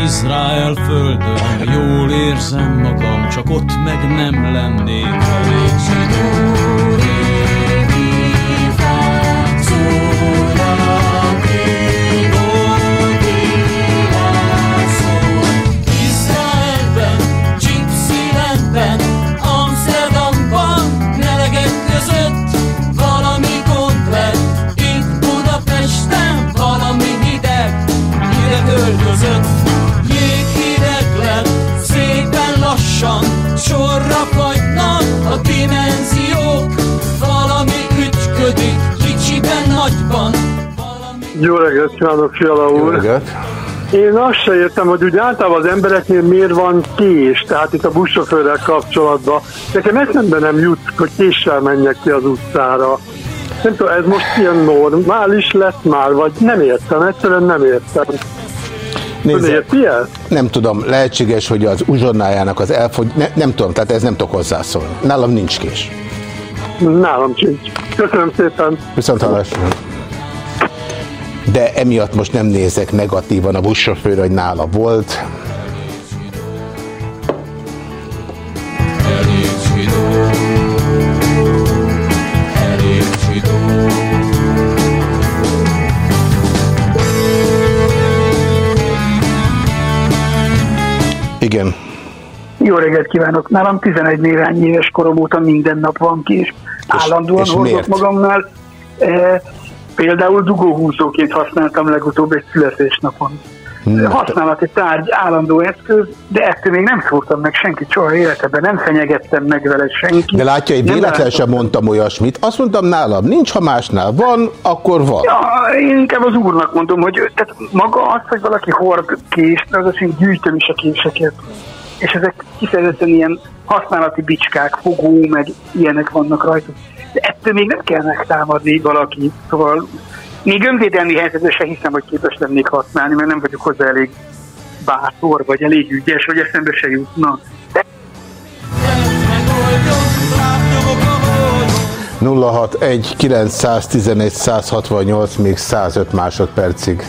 Izrael földön jól érzem magam, csak ott meg nem lennék elég zsidó. Sorra fagynak a dimenziók, valami ügyködik, kicsiben, nagyban. Valami... Jó reggelt kívánok, Fiala úr! Jó reggelt! Én azt se értem, hogy úgy általában az embereknél miért van kés, tehát itt a buszsofőrrel kapcsolatban. Nekem eszembe nem jut, hogy késsel menjek ki az utcára. Nem tudom, ez most ilyen normális lett már, vagy nem értem, egyszerűen nem értem. Nézze, nem tudom, lehetséges, hogy az uzsonnájának az elfogy... Ne, nem tudom, tehát ez nem tudok hozzászólni. Nálam nincs kés. Nálam sincs. Köszönöm szépen. Viszont hallásra. De emiatt most nem nézek negatívan a buszsofőr, hogy nála volt. Igen. Jó reggelt kívánok! Nálam 11 néhány éves korom óta minden nap van ki, és, és állandóan hordok magamnál. E, például dugóhúzóként használtam legutóbb egy születésnapon. Használati tárgy, állandó eszköz, de ettől még nem szóltam meg senkit soha életemben, nem fenyegettem meg vele senki. De látja, én véletlenül sem mondtam olyasmit. Azt mondtam nálam, nincs, ha másnál van, akkor van. Ja, én inkább az úrnak mondom, hogy tehát maga az, hogy valaki hord kést, az azt, hogy gyűjtöm is a késeket. És ezek kifejezetten ilyen használati bicskák, fogó, meg ilyenek vannak rajta. De ettől még nem kell megtámadni valaki. Szóval még önvédelmi helyzetben sem hiszem, hogy képes lennék használni, mert nem vagyok hozzá elég bátor, vagy elég ügyes, hogy eszembe se jutna. De... 061 911 168 még 105 másodpercig.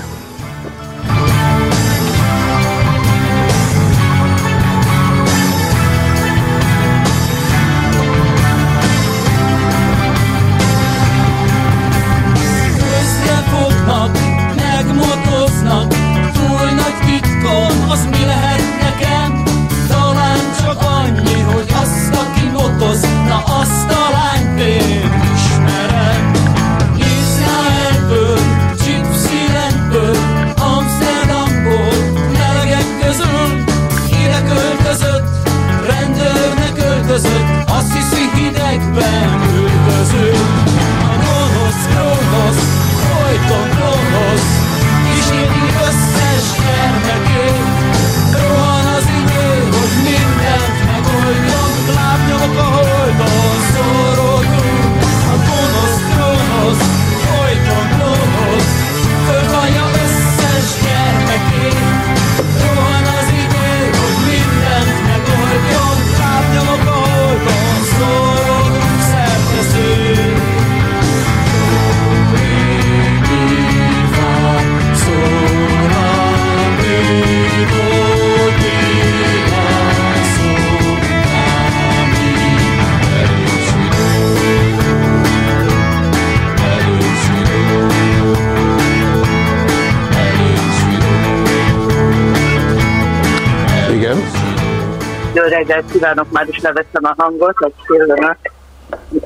Már is leveszem a hangot, egy pillanat.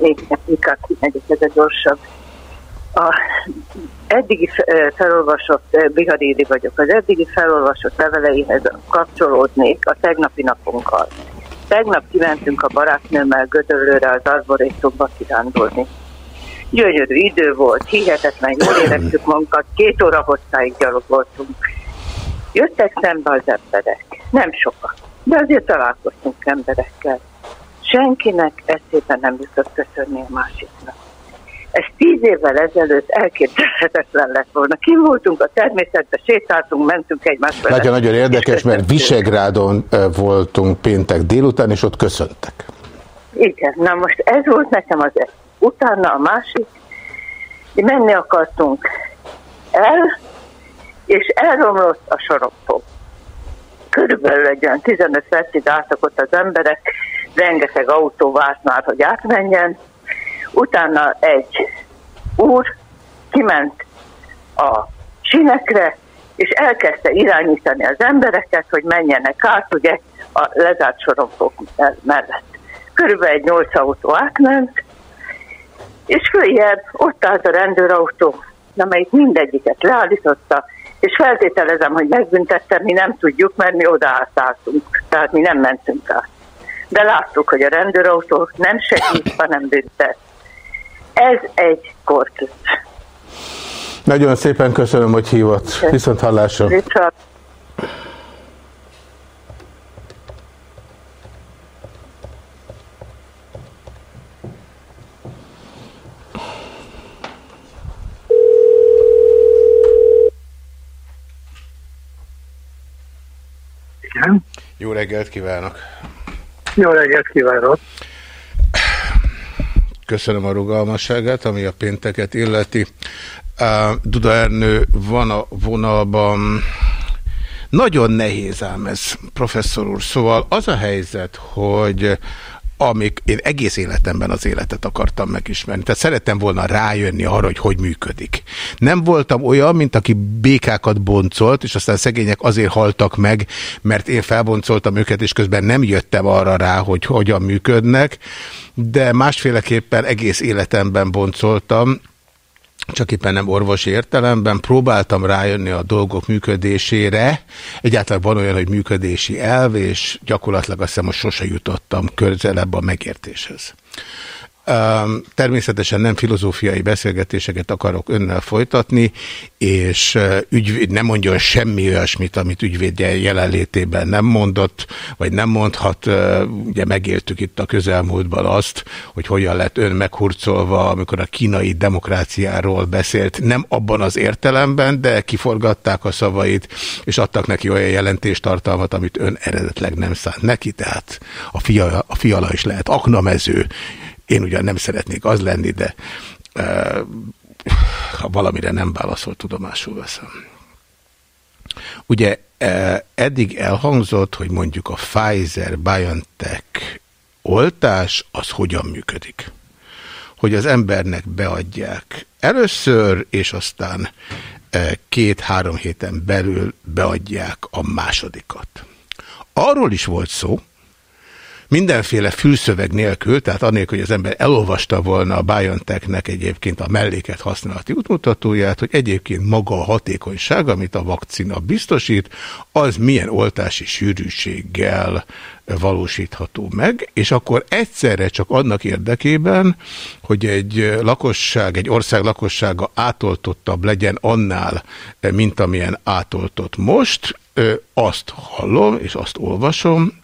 Még inkább kimegyek, ez a gyorsabb. A eddigi felolvasott, Bihadéri vagyok, az eddigi felolvasott leveleihez kapcsolódnék a tegnapi napunkkal. Tegnap kimentünk a barátnőmmel Gödöllőre az arborétumba kirándulni. Gyönyörű idő volt, hihetetlen, jól éreztük magunkat, két óra hosszáig gyalogoltunk. Jöttek szembe az emberek, nem sokat de azért találkoztunk emberekkel. Senkinek eszébe nem jutott köszönni a másiknak. Ez tíz évvel ezelőtt elképzelhetetlen lett volna. Kim voltunk a természetben, sétáltunk, mentünk egymásra. Nagyon, nagyon érdekes, mert Visegrádon voltunk péntek délután, és ott köszöntek. Igen, na most ez volt nekem az Utána a másik, menni akartunk el, és elromlott a sorompó körülbelül egy olyan 15 percig álltak ott az emberek, rengeteg autó várt már, hogy átmenjen. Utána egy úr kiment a sinekre, és elkezdte irányítani az embereket, hogy menjenek át, ugye a lezárt sorompók mellett. Körülbelül egy nyolc autó átment, és följebb ott állt a rendőrautó, amelyik mindegyiket leállította, és feltételezem, hogy megbüntettem, mi nem tudjuk, mert mi odaálltunk, tehát mi nem mentünk át. De láttuk, hogy a rendőrautó nem segít, hanem büntet. Ez egy korkut. Nagyon szépen köszönöm, hogy hívott. Viszont hallásra. Viszont. Jó reggelt kívánok! Jó reggelt kívánok! Köszönöm a rugalmasságát, ami a pénteket illeti. Duda Ernő van a vonalban. Nagyon nehéz ám ez, professzor úr. Szóval az a helyzet, hogy amik én egész életemben az életet akartam megismerni. Tehát szerettem volna rájönni arra, hogy hogy működik. Nem voltam olyan, mint aki békákat boncolt, és aztán szegények azért haltak meg, mert én felboncoltam őket, és közben nem jöttem arra rá, hogy hogyan működnek, de másféleképpen egész életemben boncoltam, csak éppen nem orvosi értelemben, próbáltam rájönni a dolgok működésére. Egyáltalán van olyan, hogy működési elv, és gyakorlatilag azt hiszem, hogy sose jutottam közelebb a megértéshez. Természetesen nem filozófiai beszélgetéseket akarok önnel folytatni, és ügyvéd nem mondjon semmi olyasmit, amit ügyvédje jelenlétében nem mondott, vagy nem mondhat. Ugye megéltük itt a közelmúltban azt, hogy hogyan lett ön meghurcolva, amikor a kínai demokráciáról beszélt, nem abban az értelemben, de kiforgatták a szavait, és adtak neki olyan jelentéstartalmat, amit ön eredetleg nem szánt neki, tehát a, fia, a fiala is lehet aknamező, én ugyan nem szeretnék az lenni, de e, ha valamire nem válaszol, tudomásul veszem. Ugye e, eddig elhangzott, hogy mondjuk a Pfizer-BioNTech oltás az hogyan működik. Hogy az embernek beadják először, és aztán két-három héten belül beadják a másodikat. Arról is volt szó, mindenféle fülszöveg nélkül, tehát annélkül, hogy az ember elolvasta volna a BioNTech-nek egyébként a melléket használati útmutatóját, hogy egyébként maga a hatékonyság, amit a vakcina biztosít, az milyen oltási sűrűséggel valósítható meg, és akkor egyszerre csak annak érdekében, hogy egy lakosság, egy ország lakossága átoltottabb legyen annál, mint amilyen átoltott most, azt hallom és azt olvasom,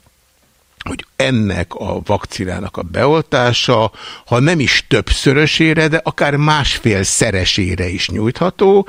hogy ennek a vakcinának a beoltása, ha nem is többszörösére, de akár másfél szeresére is nyújtható,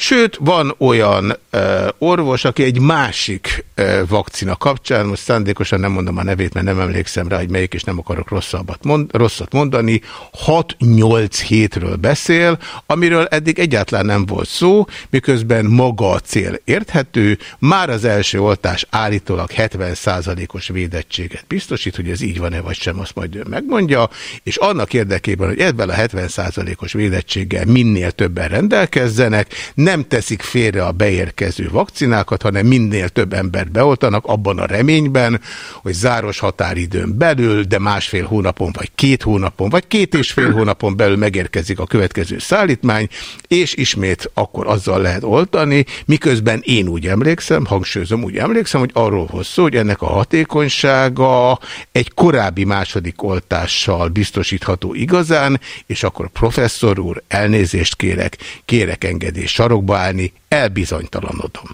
Sőt, van olyan uh, orvos, aki egy másik uh, vakcina kapcsán, most szándékosan nem mondom a nevét, mert nem emlékszem rá, hogy melyik, és nem akarok rosszabbat mond, rosszat mondani, 6-8 hétről beszél, amiről eddig egyáltalán nem volt szó, miközben maga a cél érthető, már az első oltás állítólag 70%-os védettséget biztosít, hogy ez így van-e vagy sem, azt majd ő megmondja, és annak érdekében, hogy ebben a 70%-os védettséggel minél többen rendelkezzenek, nem teszik félre a beérkező vakcinákat, hanem minél több embert beoltanak abban a reményben, hogy záros határidőn belül, de másfél hónapon, vagy két hónapon, vagy két és fél hónapon belül megérkezik a következő szállítmány, és ismét akkor azzal lehet oltani, miközben én úgy emlékszem, hangsúlyozom, úgy emlékszem, hogy arról szó, hogy ennek a hatékonysága egy korábbi második oltással biztosítható igazán, és akkor professzor úr, elnézést kérek, kérek engedés sarok sarokba állni, elbizonytalanodom.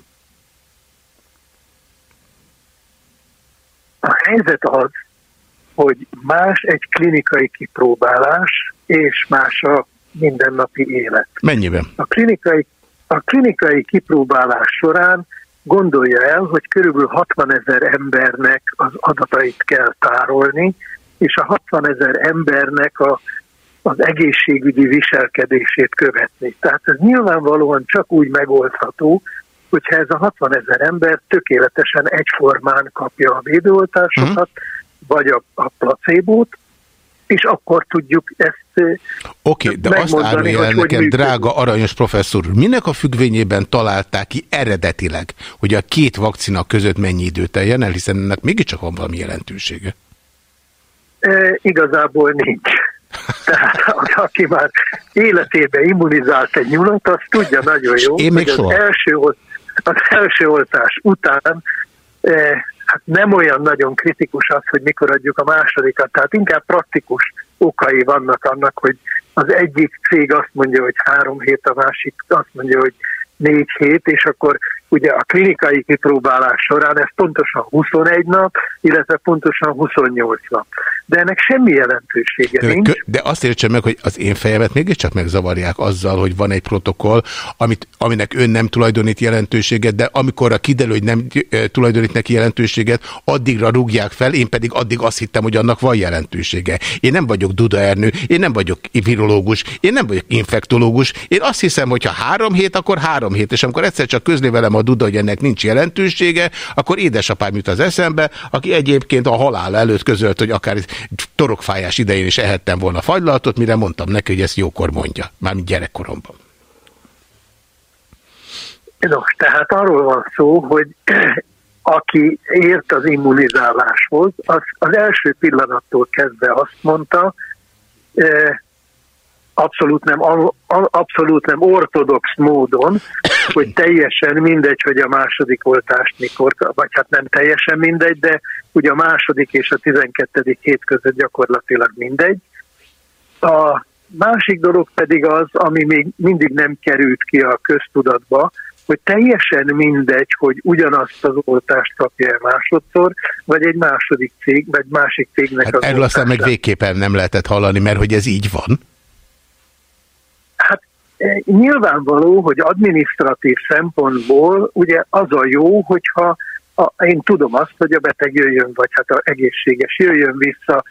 A helyzet az, hogy más egy klinikai kipróbálás, és más a mindennapi élet. Mennyiben? A klinikai, a klinikai kipróbálás során gondolja el, hogy körülbelül 60 ezer embernek az adatait kell tárolni, és a 60 ezer embernek a az egészségügyi viselkedését követni. Tehát ez nyilvánvalóan csak úgy megoldható, hogyha ez a 60 ezer ember tökéletesen egyformán kapja a védőoltásokat, uh-huh. vagy a, a placebót, és akkor tudjuk ezt Oké, okay, de azt árulja el nekem, működik. drága aranyos professzor, minek a függvényében találták ki eredetileg, hogy a két vakcina között mennyi időt teljen el, hiszen ennek mégiscsak van valami jelentősége? E, igazából nincs. [laughs] Tehát aki már életében immunizált egy nyulat, az tudja nagyon jó, Én hogy az első, az első oltás után eh, hát nem olyan nagyon kritikus az, hogy mikor adjuk a másodikat, tehát inkább praktikus okai vannak annak, hogy az egyik cég azt mondja, hogy három hét, a másik azt mondja, hogy négy hét, és akkor ugye a klinikai kipróbálás során ez pontosan 21 nap, illetve pontosan 28 nap. de ennek semmi jelentősége de, nincs. De azt értsen meg, hogy az én fejemet mégiscsak megzavarják azzal, hogy van egy protokoll, amit, aminek ön nem tulajdonít jelentőséget, de amikor a kiderül, hogy nem tulajdonít neki jelentőséget, addigra rúgják fel, én pedig addig azt hittem, hogy annak van jelentősége. Én nem vagyok Duda Ernő, én nem vagyok virológus, én nem vagyok infektológus, én azt hiszem, hogy ha három hét, akkor három hét, és amikor egyszer csak közli velem a Duda, hogy ennek nincs jelentősége, akkor édesapám jut az eszembe, aki egyébként a halál előtt közölt, hogy akár torokfájás idején is ehettem volna fagylaltot, mire mondtam neki, hogy ezt jókor mondja, mármint gyerekkoromban. Nos, tehát arról van szó, hogy [clears throat] aki ért az immunizáláshoz, az, az első pillanattól kezdve azt mondta, abszolút nem, abszolút nem ortodox módon, hogy teljesen mindegy, hogy a második oltást mikor, vagy hát nem teljesen mindegy, de ugye a második és a tizenkettedik hét között gyakorlatilag mindegy. A másik dolog pedig az, ami még mindig nem került ki a köztudatba, hogy teljesen mindegy, hogy ugyanazt az oltást kapja el másodszor, vagy egy második cég, vagy másik cégnek hát az Erről aztán meg végképpen nem lehetett hallani, mert hogy ez így van. Nyilvánvaló, hogy adminisztratív szempontból ugye az a jó, hogyha a, én tudom azt, hogy a beteg jöjjön, vagy hát a egészséges jöjjön vissza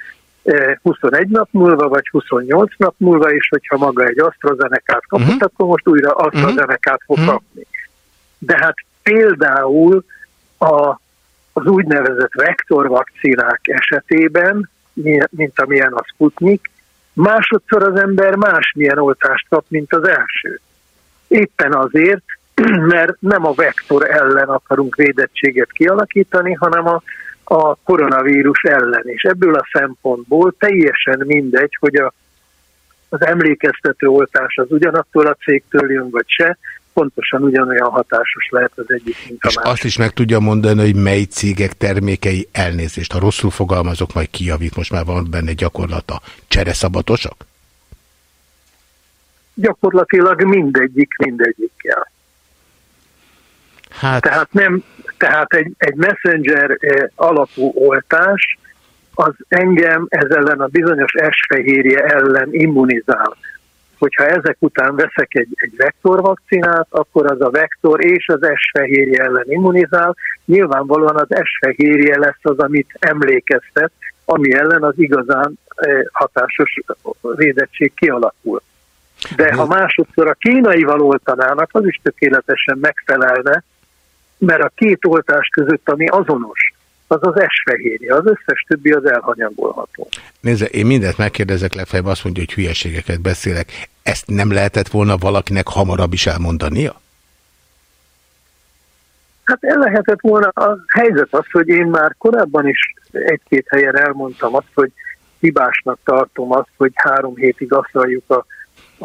21 nap múlva, vagy 28 nap múlva, és hogyha maga egy AstraZeneca-t kapott, uh-huh. akkor most újra AstraZeneca-t fog uh-huh. kapni. De hát például a, az úgynevezett vektorvakcinák esetében, mint amilyen a Sputnik, másodszor az ember másmilyen oltást kap, mint az első. Éppen azért, [clears throat] mert nem a vektor ellen akarunk védettséget kialakítani, hanem a a koronavírus ellen. És ebből a szempontból teljesen mindegy, hogy a, az emlékeztető oltás az ugyanattól a cégtől jön, vagy se, pontosan ugyanolyan hatásos lehet az egyik, mint a És másik. azt is meg tudja mondani, hogy mely cégek termékei elnézést. Ha rosszul fogalmazok, majd kijavít, most már van benne gyakorlata. Csereszabatosak? Gyakorlatilag mindegyik mindegyikkel. Hát... Tehát nem, tehát egy, egy messenger eh, alapú oltás az engem ez ellen a bizonyos esfehérje ellen immunizál. Hogyha ezek után veszek egy, egy vektorvakcinát, akkor az a vektor és az esfehérje ellen immunizál. Nyilvánvalóan az esfehérje lesz az, amit emlékeztet, ami ellen az igazán eh, hatásos védettség kialakul. De ha másodszor a kínaival oltanának, az is tökéletesen megfelelne, mert a két oltás között, ami azonos, az az esfehérje, az összes többi az elhanyagolható. Nézze, én mindent megkérdezek, legfeljebb azt mondja, hogy hülyeségeket beszélek. Ezt nem lehetett volna valakinek hamarabb is elmondania? Hát el lehetett volna. A helyzet az, hogy én már korábban is egy-két helyen elmondtam azt, hogy hibásnak tartom azt, hogy három hétig asztaljuk a,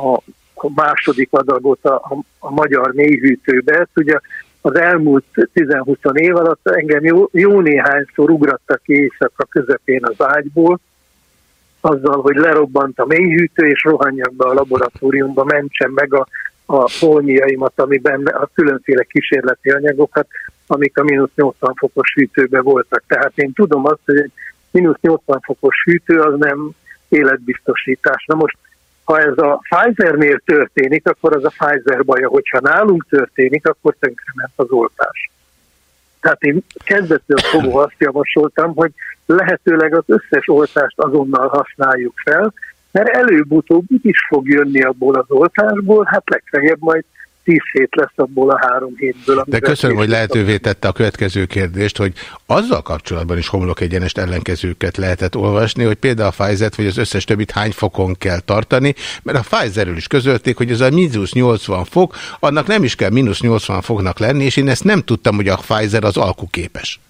a, a második adagot a, a, a magyar mélyhűtőbe. Ugye az elmúlt 10-20 év alatt engem jó, jó néhányszor ugrattak ki éjszaka közepén az ágyból, azzal, hogy lerobbant a mélyhűtő, és rohanjak be a laboratóriumba, mentsem meg a, a holmiaimat, amiben a különféle kísérleti anyagokat, amik a mínusz 80 fokos hűtőben voltak. Tehát én tudom azt, hogy egy mínusz 80 fokos hűtő az nem életbiztosítás. Na most ha ez a Pfizernél történik, akkor az a Pfizer baja, hogyha nálunk történik, akkor tönkrement az oltás. Tehát én kezdettől fogva azt javasoltam, hogy lehetőleg az összes oltást azonnal használjuk fel, mert előbb-utóbb is fog jönni abból az oltásból, hát legfeljebb majd tíz hét lesz abból a három hétből. De köszönöm, hogy lehetővé tette a következő kérdést, hogy azzal kapcsolatban is homlok egyenest ellenkezőket lehetett olvasni, hogy például a Pfizer vagy az összes többit hány fokon kell tartani, mert a Pfizerről is közölték, hogy ez a mínusz 80 fok, annak nem is kell mínusz 80 foknak lenni, és én ezt nem tudtam, hogy a Pfizer az alkuképes.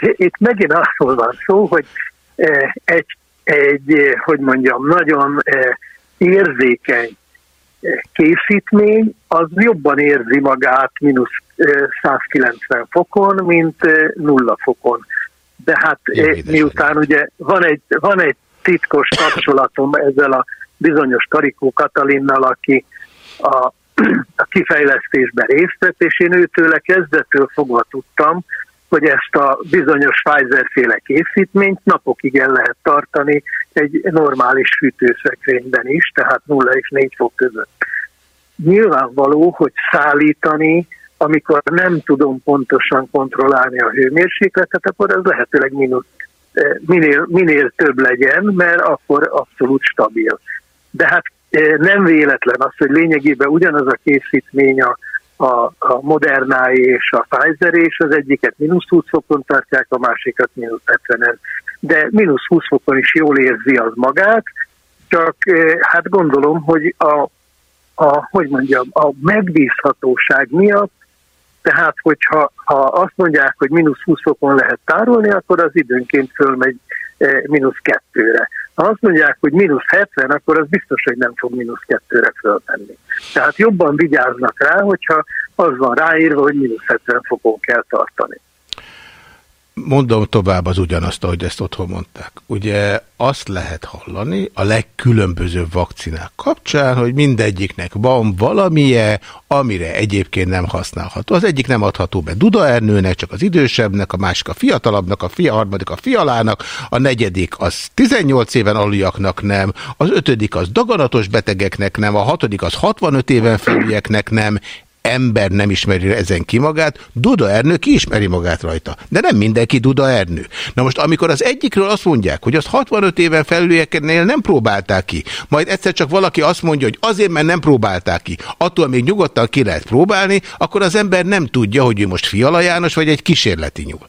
Itt megint arról van szó, hogy eh, egy, egy eh, hogy mondjam, nagyon eh, érzékeny készítmény az jobban érzi magát mínusz 190 fokon, mint nulla fokon. De hát miután ugye van egy, van egy titkos kapcsolatom ezzel a bizonyos Karikó Katalinnal, aki a, [clears throat] a kifejlesztésben részt vett, és én őtőle kezdettől fogva tudtam, hogy ezt a bizonyos Pfizer-féle készítményt napokig el lehet tartani egy normális fűtőszekrényben is, tehát 0 és 4 fok között. Nyilvánvaló, hogy szállítani, amikor nem tudom pontosan kontrollálni a hőmérsékletet, akkor az lehetőleg mínusz, eh, minél, minél több legyen, mert akkor abszolút stabil. De hát eh, nem véletlen az, hogy lényegében ugyanaz a készítmény a a, a Modernáé és a Pfizer, és az egyiket mínusz 20 fokon tartják, a másikat mínusz 70-en. De mínusz 20 fokon is jól érzi az magát, csak eh, hát gondolom, hogy a, a, hogy mondjam, a megbízhatóság miatt, tehát hogyha ha azt mondják, hogy mínusz 20 fokon lehet tárolni, akkor az időnként fölmegy eh, mínusz kettőre. Ha azt mondják, hogy mínusz 70, akkor az biztos, hogy nem fog mínusz kettőre fölmenni. Tehát jobban vigyáznak rá, hogyha az van ráírva, hogy mínusz 70 fokon kell tartani. Mondom tovább az ugyanazt, ahogy ezt otthon mondták. Ugye azt lehet hallani a legkülönbözőbb vakcinák kapcsán, hogy mindegyiknek van valamije, amire egyébként nem használható. Az egyik nem adható be Duda Ernőnek, csak az idősebbnek, a másik a fiatalabbnak, a fia, harmadik a fialának, a negyedik az 18 éven aluljaknak nem, az ötödik az daganatos betegeknek nem, a hatodik az 65 éven felülieknek nem, ember nem ismeri ezen ki magát, Duda Ernő ki ismeri magát rajta. De nem mindenki Duda Ernő. Na most, amikor az egyikről azt mondják, hogy az 65 éven felülieknél nem próbálták ki, majd egyszer csak valaki azt mondja, hogy azért, mert nem próbálták ki, attól még nyugodtan ki lehet próbálni, akkor az ember nem tudja, hogy ő most Fiala János, vagy egy kísérleti nyúl.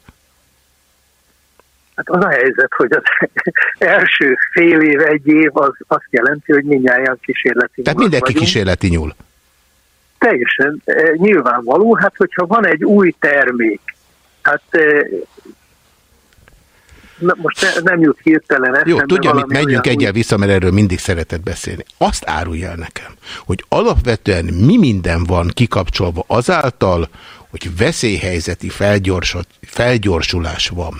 Hát az a helyzet, hogy az [laughs] első fél év, egy év az azt jelenti, hogy mindjárt kísérleti Tehát mindenki vagyunk. kísérleti nyúl teljesen e, nyilvánvaló, hát hogyha van egy új termék, hát e, na, most ne, nem jut hirtelen eszembe. Jó, tudja, mit menjünk egyel új... vissza, mert erről mindig szeretett beszélni. Azt árulja el nekem, hogy alapvetően mi minden van kikapcsolva azáltal, hogy veszélyhelyzeti felgyorsulás van.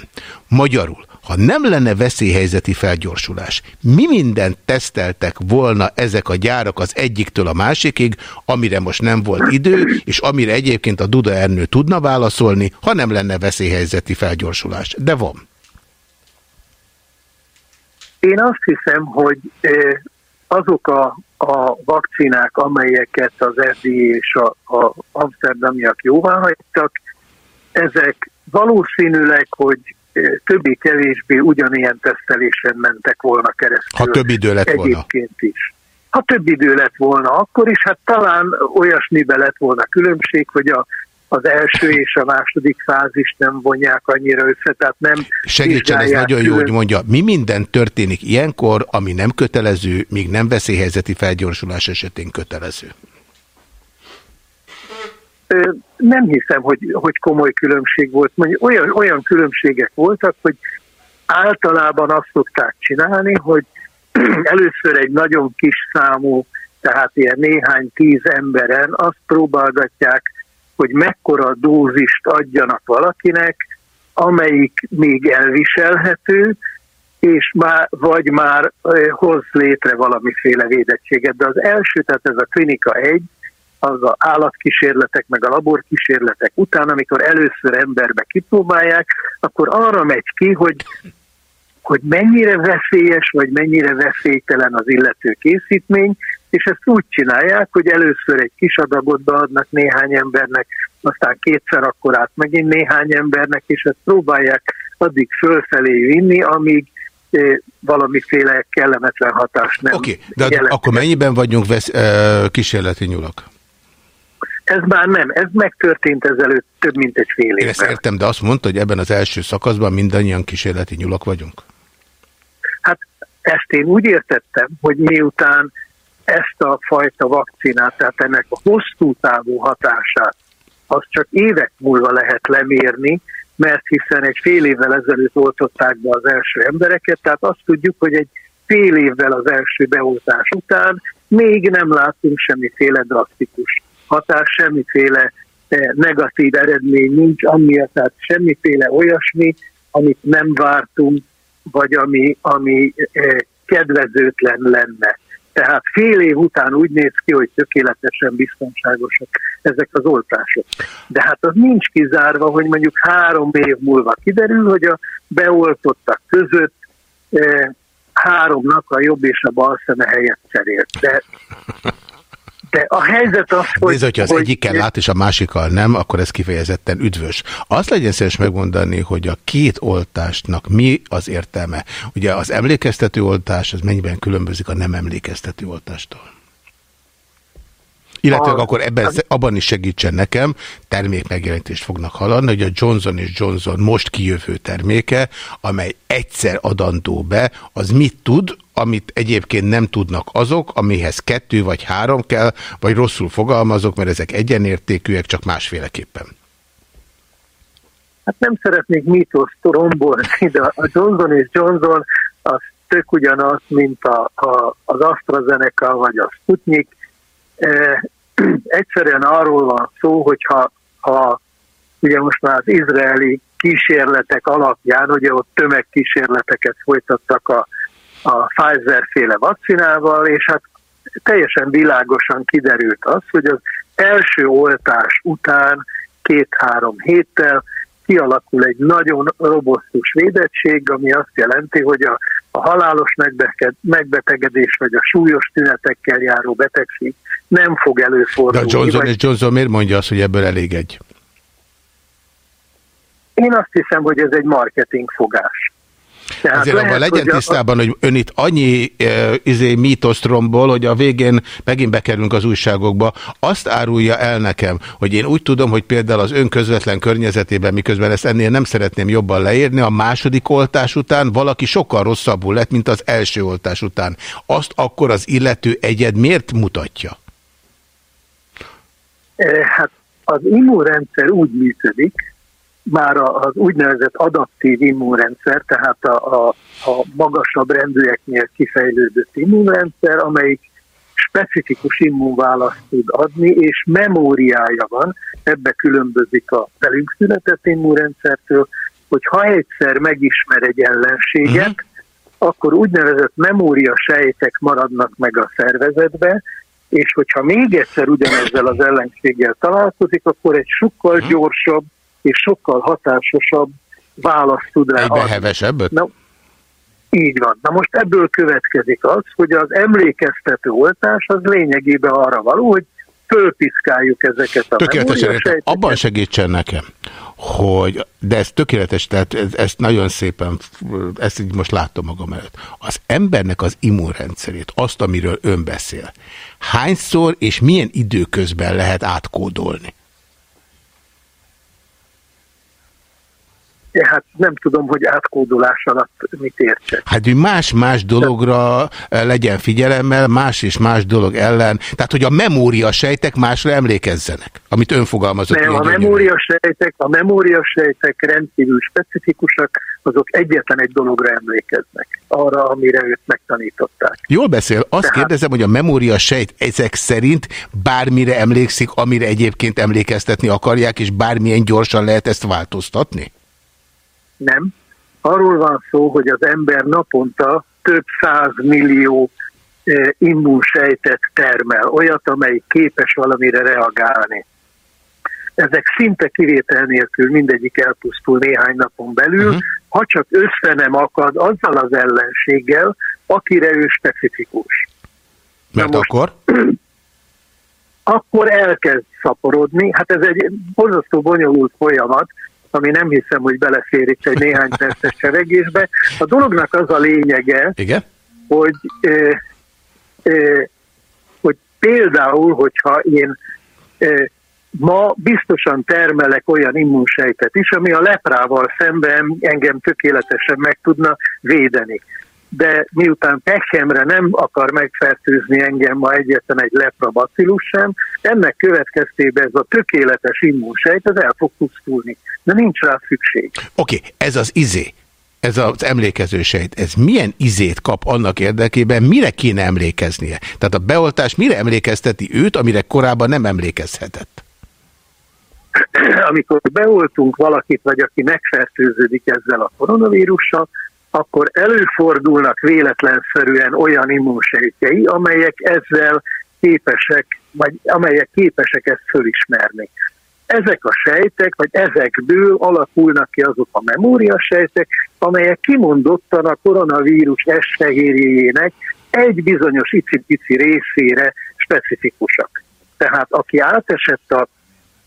Magyarul, ha nem lenne veszélyhelyzeti felgyorsulás, mi mindent teszteltek volna ezek a gyárak az egyiktől a másikig, amire most nem volt idő, és amire egyébként a Duda Ernő tudna válaszolni, ha nem lenne veszélyhelyzeti felgyorsulás. De van. Én azt hiszem, hogy azok a, a vakcinák, amelyeket az FDA és a, a amsterdamiak jóvá hagytak, ezek valószínűleg, hogy többi-kevésbé ugyanilyen tesztelésen mentek volna keresztül. Ha több idő lett volna. Egyébként is. Ha több idő lett volna, akkor is hát talán olyasmibe lett volna különbség, hogy a, az első és a második fázist nem vonják annyira össze, tehát nem Segítsen, ez nagyon külön... jó, hogy mondja, mi minden történik ilyenkor, ami nem kötelező, míg nem veszélyhelyzeti felgyorsulás esetén kötelező? Nem hiszem, hogy, hogy komoly különbség volt. Mondjuk olyan, olyan különbségek voltak, hogy általában azt szokták csinálni, hogy [clears throat] először egy nagyon kis számú, tehát ilyen néhány tíz emberen azt próbálgatják, hogy mekkora dózist adjanak valakinek, amelyik még elviselhető, és már, vagy már hoz létre valamiféle védettséget. De az első, tehát ez a klinika egy, az a állatkísérletek, meg a laborkísérletek után, amikor először emberbe kipróbálják, akkor arra megy ki, hogy, hogy mennyire veszélyes, vagy mennyire veszélytelen az illető készítmény, és ezt úgy csinálják, hogy először egy kis adagot beadnak néhány embernek, aztán kétszer akkor át megint néhány embernek, és ezt próbálják addig fölfelé vinni, amíg eh, valamiféle kellemetlen hatást nem Oké, okay, de akkor mennyiben vagyunk vesz, uh, kísérleti nyulak? Ez már nem, ez megtörtént ezelőtt több mint egy fél évvel. Én ezt értem, de azt mondta, hogy ebben az első szakaszban mindannyian kísérleti nyulak vagyunk? Hát ezt én úgy értettem, hogy miután ezt a fajta vakcinát, tehát ennek a hosszú távú hatását, az csak évek múlva lehet lemérni, mert hiszen egy fél évvel ezelőtt oltották be az első embereket, tehát azt tudjuk, hogy egy fél évvel az első beoltás után még nem látunk semmiféle drasztikus hatás, semmiféle eh, negatív eredmény nincs, ami, tehát semmiféle olyasmi, amit nem vártunk, vagy ami, ami eh, kedvezőtlen lenne. Tehát fél év után úgy néz ki, hogy tökéletesen biztonságosak ezek az oltások. De hát az nincs kizárva, hogy mondjuk három év múlva kiderül, hogy a beoltottak között eh, háromnak a jobb és a bal szeme helyet cserélt. De de a helyzet az, hogy... Nézd, hogyha az hogy... egyikkel lát, és a másikkal nem, akkor ez kifejezetten üdvös. Azt legyen szíves megmondani, hogy a két oltásnak mi az értelme. Ugye az emlékeztető oltás, az mennyiben különbözik a nem emlékeztető oltástól? Illetve a, akkor ebben, abban is segítsen nekem, termékmegjelentést fognak hallani, hogy a Johnson Johnson most kijövő terméke, amely egyszer adandó be, az mit tud, amit egyébként nem tudnak azok, amihez kettő vagy három kell, vagy rosszul fogalmazok, mert ezek egyenértékűek, csak másféleképpen. Hát nem szeretnék mítoszt rombolni, de a Johnson és Johnson az tök ugyanaz, mint a, a, az AstraZeneca vagy a Sputnik. E, egyszerűen arról van szó, hogyha ha, ugye most már az izraeli kísérletek alapján, ugye ott tömegkísérleteket folytattak a a Pfizer-féle vakcinával, és hát teljesen világosan kiderült az, hogy az első oltás után két-három héttel kialakul egy nagyon robosztus védettség, ami azt jelenti, hogy a, a halálos megbetegedés vagy a súlyos tünetekkel járó betegség nem fog előfordulni. De a Johnson és Johnson miért mondja azt, hogy ebből elég egy? Én azt hiszem, hogy ez egy marketing fogás. Tehát Azért lehet, legyen hogy tisztában, a... hogy ön itt annyi e, izé, mítoszt rombol, hogy a végén megint bekerülünk az újságokba. Azt árulja el nekem, hogy én úgy tudom, hogy például az ön közvetlen környezetében, miközben ezt ennél nem szeretném jobban leírni, a második oltás után valaki sokkal rosszabbul lett, mint az első oltás után. Azt akkor az illető egyed miért mutatja? Hát az immunrendszer úgy működik, már az úgynevezett adaptív immunrendszer, tehát a, a, a magasabb rendűeknél kifejlődött immunrendszer, amelyik specifikus immunválaszt tud adni, és memóriája van, ebbe különbözik a velünk született immunrendszertől, hogy ha egyszer megismer egy ellenséget, uh-huh. akkor úgynevezett memória sejtek maradnak meg a szervezetbe, és hogyha még egyszer ugyanezzel az ellenséggel találkozik, akkor egy sokkal uh-huh. gyorsabb, és sokkal hatásosabb választ tud rá Egybe hevesebb? Na, így van. Na most ebből következik az, hogy az emlékeztető oltás az lényegében arra való, hogy fölpiszkáljuk ezeket a Tökéletesen, abban segítsen nekem, hogy, de ez tökéletes, tehát ez, ezt nagyon szépen, ezt így most látom magam előtt. Az embernek az immunrendszerét, azt, amiről ön beszél, hányszor és milyen időközben lehet átkódolni? Hát nem tudom, hogy átkódolás alatt mit értsek. Hát, hogy más-más dologra eh, legyen figyelemmel, más és más dolog ellen, tehát, hogy a memória sejtek másra emlékezzenek, amit ön fogalmazott. Nem, a memória sejtek, a memória sejtek rendkívül specifikusak, azok egyetlen egy dologra emlékeznek, arra, amire őt megtanították. Jól beszél. Azt Tehát... kérdezem, hogy a memória sejt ezek szerint bármire emlékszik, amire egyébként emlékeztetni akarják, és bármilyen gyorsan lehet ezt változtatni? Nem. Arról van szó, hogy az ember naponta több száz millió eh, immunsejtet termel, olyat, amely képes valamire reagálni. Ezek szinte kivétel nélkül mindegyik elpusztul néhány napon belül, uh-huh. ha csak össze nem akad azzal az ellenséggel, akire ő specifikus. Mert most, akkor? Akkor elkezd szaporodni. Hát ez egy borzasztó bonyolult folyamat, ami nem hiszem, hogy belefér itt egy néhány perces cseregésbe. A dolognak az a lényege, Igen? hogy eh, eh, hogy például, hogyha én eh, ma biztosan termelek olyan immunsejtet is, ami a leprával szemben engem tökéletesen meg tudna védeni de miután pekemre nem akar megfertőzni engem ma egyetlen egy leprabacillus sem, ennek következtében ez a tökéletes immunsejt, ez el fog pusztulni. De nincs rá szükség. Oké, okay, ez az izé, ez az emlékező sejt, ez milyen izét kap annak érdekében, mire kéne emlékeznie? Tehát a beoltás mire emlékezteti őt, amire korábban nem emlékezhetett? Amikor beoltunk valakit, vagy aki megfertőződik ezzel a koronavírussal, akkor előfordulnak véletlenszerűen olyan immunsejtjei, amelyek ezzel képesek, vagy amelyek képesek ezt fölismerni. Ezek a sejtek, vagy ezekből alakulnak ki azok a memóriasejtek, amelyek kimondottan a koronavírus s egy bizonyos icipici részére specifikusak. Tehát aki átesett a,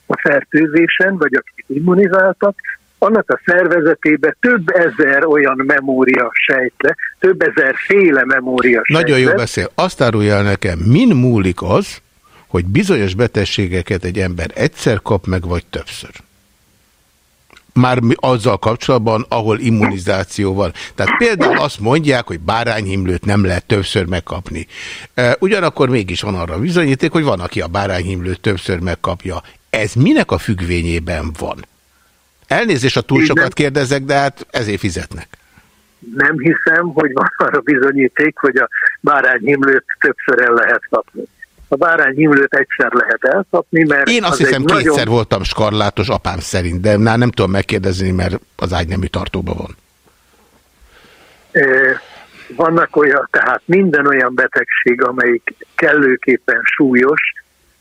a fertőzésen, vagy akik immunizáltak, annak a szervezetébe több ezer olyan memória sejtle, több ezer féle memória sejtle. Nagyon jó beszél. Azt árulja nekem, min múlik az, hogy bizonyos betegségeket egy ember egyszer kap meg, vagy többször? Már azzal kapcsolatban, ahol immunizáció van. Tehát például azt mondják, hogy bárányhimlőt nem lehet többször megkapni. Ugyanakkor mégis van arra bizonyíték, hogy van, aki a bárányhimlőt többször megkapja. Ez minek a függvényében van? Elnézést, a túl sokat nem, kérdezek, de hát ezért fizetnek. Nem hiszem, hogy van [laughs] arra bizonyíték, hogy a bárányhimlőt többször el lehet kapni. A bárányhimlőt egyszer lehet elkapni, mert... Én azt az hiszem kétszer nagyon... voltam skarlátos apám szerint, de már nem tudom megkérdezni, mert az ágynemű tartóban van. Vannak olyan, tehát minden olyan betegség, amelyik kellőképpen súlyos,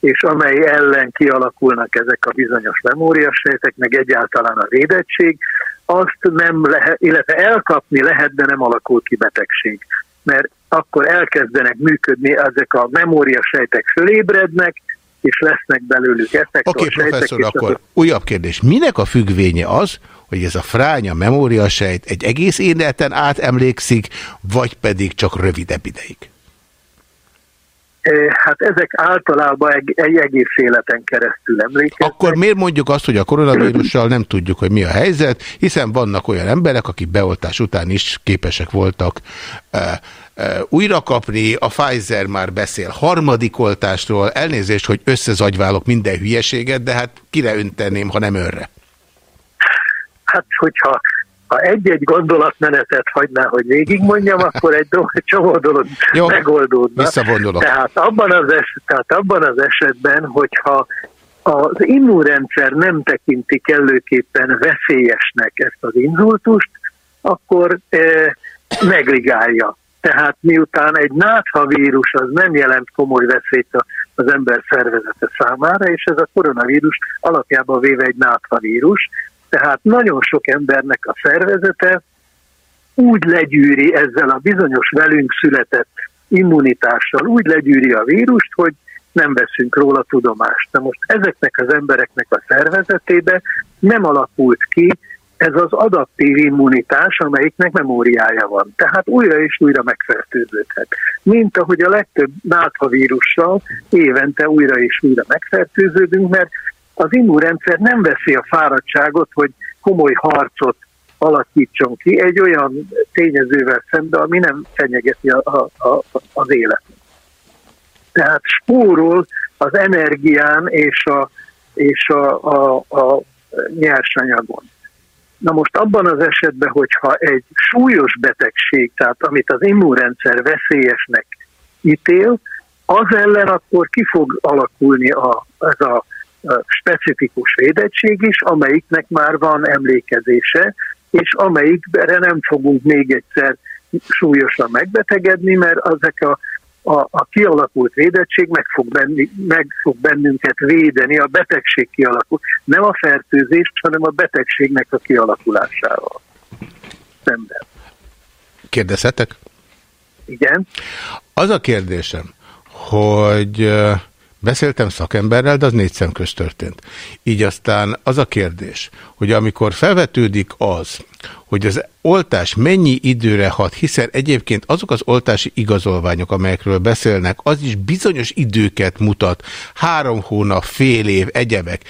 és amely ellen kialakulnak ezek a bizonyos memóriasejtek, meg egyáltalán a védettség, azt nem lehet, illetve elkapni lehet, de nem alakul ki betegség. Mert akkor elkezdenek működni, ezek a memóriasejtek fölébrednek, és lesznek belőlük effektor Oké, okay, professzor, akkor az... újabb kérdés. Minek a függvénye az, hogy ez a fránya memóriasejt egy egész életen át emlékszik, vagy pedig csak rövidebb ideig? Hát ezek általában egy, egy egész életen keresztül emlékeznek. Akkor miért mondjuk azt, hogy a koronavírussal nem tudjuk, hogy mi a helyzet, hiszen vannak olyan emberek, akik beoltás után is képesek voltak uh, uh, újra kapni, a Pfizer már beszél harmadik oltásról, elnézést, hogy összezagyválok minden hülyeséget, de hát kire önteném, ha nem önre? Hát, hogyha ha egy-egy gondolatmenetet hagyná, hogy végigmondjam, akkor egy, egy csomó dolog Jó, megoldódna. Tehát abban, az es, tehát abban az esetben, hogyha az immunrendszer nem tekinti kellőképpen veszélyesnek ezt az inzultust, akkor e, megligálja. Tehát miután egy náthavírus az nem jelent komoly veszélyt az ember szervezete számára, és ez a koronavírus alapjában véve egy náthavírus, tehát nagyon sok embernek a szervezete úgy legyűri ezzel a bizonyos velünk született immunitással, úgy legyűri a vírust, hogy nem veszünk róla tudomást. Na most ezeknek az embereknek a szervezetébe nem alakult ki ez az adaptív immunitás, amelyiknek memóriája van. Tehát újra és újra megfertőződhet. Mint ahogy a legtöbb náthavírussal évente újra és újra megfertőződünk, mert az immunrendszer nem veszi a fáradtságot, hogy komoly harcot alakítson ki egy olyan tényezővel szemben, ami nem fenyegeti a, a, a, az életet. Tehát spórol az energián és a, és a, a, a nyersanyagon. Na most abban az esetben, hogyha egy súlyos betegség, tehát amit az immunrendszer veszélyesnek ítél, az ellen akkor ki fog alakulni a, ez a specifikus védettség is, amelyiknek már van emlékezése, és amelyikre nem fogunk még egyszer súlyosan megbetegedni, mert ezek a, a, a kialakult védettség meg fog, benni, meg fog bennünket védeni, a betegség kialakul. Nem a fertőzés, hanem a betegségnek a kialakulásával szemben. Kérdezhetek? Igen. Az a kérdésem, hogy Beszéltem szakemberrel, de az négy szem közt történt. Így aztán az a kérdés, hogy amikor felvetődik az, hogy az oltás mennyi időre hat, hiszen egyébként azok az oltási igazolványok, amelyekről beszélnek, az is bizonyos időket mutat, három hónap, fél év, egyebek.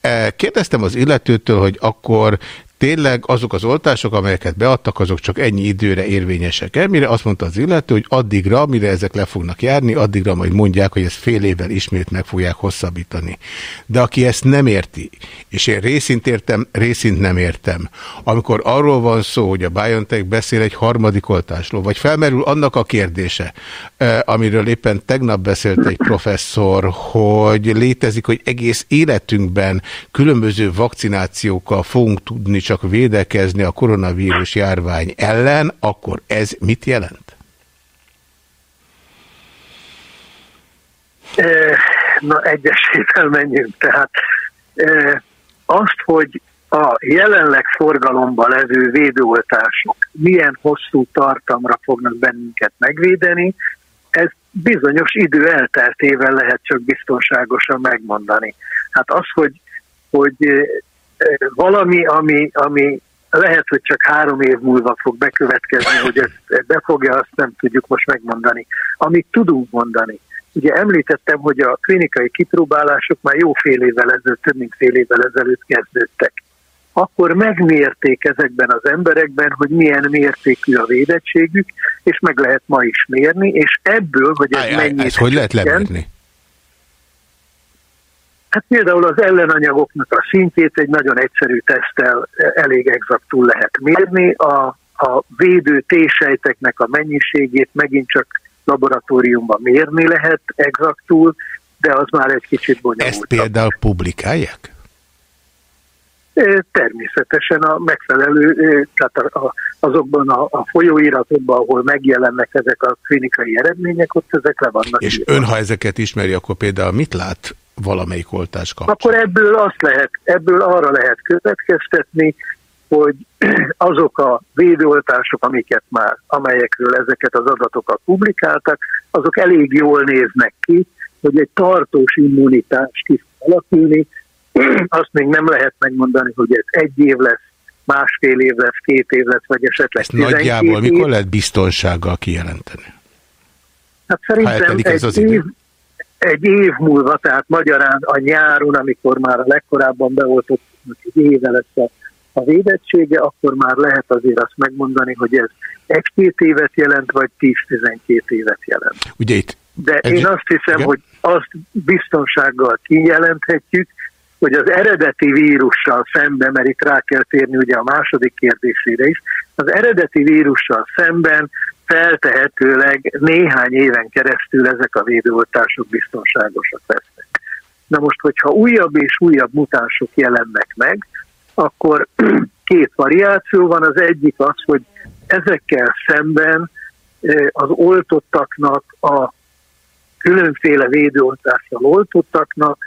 E, kérdeztem az illetőtől, hogy akkor tényleg azok az oltások, amelyeket beadtak, azok csak ennyi időre érvényesek el, mire azt mondta az illető, hogy addigra, mire ezek le fognak járni, addigra majd mondják, hogy ezt fél évvel ismét meg fogják hosszabbítani. De aki ezt nem érti, és én részint értem, részint nem értem, amikor arról van szó, hogy a BioNTech beszél egy harmadik oltásról, vagy felmerül annak a kérdése, amiről éppen tegnap beszélt egy professzor, hogy létezik, hogy egész életünkben különböző vakcinációkkal fogunk tudni csak védekezni a koronavírus járvány ellen, akkor ez mit jelent? Na, egyesével menjünk. Tehát azt, hogy a jelenleg forgalomban levő védőoltások milyen hosszú tartamra fognak bennünket megvédeni, ez bizonyos idő elteltével lehet csak biztonságosan megmondani. Hát az, hogy, hogy valami, ami, ami lehet, hogy csak három év múlva fog bekövetkezni, hogy ezt befogja, azt nem tudjuk most megmondani. Amit tudunk mondani, Ugye említettem, hogy a klinikai kipróbálások már jó fél évvel ezelőtt, több mint fél évvel ezelőtt kezdődtek. Akkor megmérték ezekben az emberekben, hogy milyen mértékű a védettségük, és meg lehet ma is mérni, és ebből, hogy ez mennyi... Ezt hogy lehet lemérni? Hát például az ellenanyagoknak a szintjét egy nagyon egyszerű teszttel elég exaktul lehet mérni, a, a védő T-sejteknek a mennyiségét megint csak laboratóriumban mérni lehet exaktul, de az már egy kicsit bonyolult. Ezt például publikálják? Természetesen a megfelelő, tehát azokban a, a folyóiratokban, ahol megjelennek ezek a klinikai eredmények, ott ezek le vannak. És írva. ön, ha ezeket ismeri, akkor például mit lát valamelyik oltás kapcsán? Akkor ebből azt lehet, ebből arra lehet következtetni, hogy [clears throat] azok a védőoltások, amiket már, amelyekről ezeket az adatokat publikáltak, azok elég jól néznek ki, hogy egy tartós immunitás ki alakulni, [clears throat] azt még nem lehet megmondani, hogy ez egy év lesz, másfél év lesz, két év lesz, vagy esetleg Ezt nagyjából év. mikor lehet biztonsággal kijelenteni? Hát szerintem egy, az év, egy év múlva, tehát magyarán a nyáron, amikor már a legkorábban beoltott, egy éve lesz a a védettsége, akkor már lehet azért azt megmondani, hogy ez egy-két évet jelent, vagy 10-12 évet jelent. Ugye itt De egy... én azt hiszem, Igen? hogy azt biztonsággal kijelenthetjük, hogy az eredeti vírussal szemben, mert itt rá kell térni ugye a második kérdésére is, az eredeti vírussal szemben feltehetőleg néhány éven keresztül ezek a védőoltások biztonságosak lesznek. Na most, hogyha újabb és újabb mutánsok jelennek meg, akkor [clears throat] két variáció van. Az egyik az, hogy ezekkel szemben az oltottaknak, a különféle védőoltással oltottaknak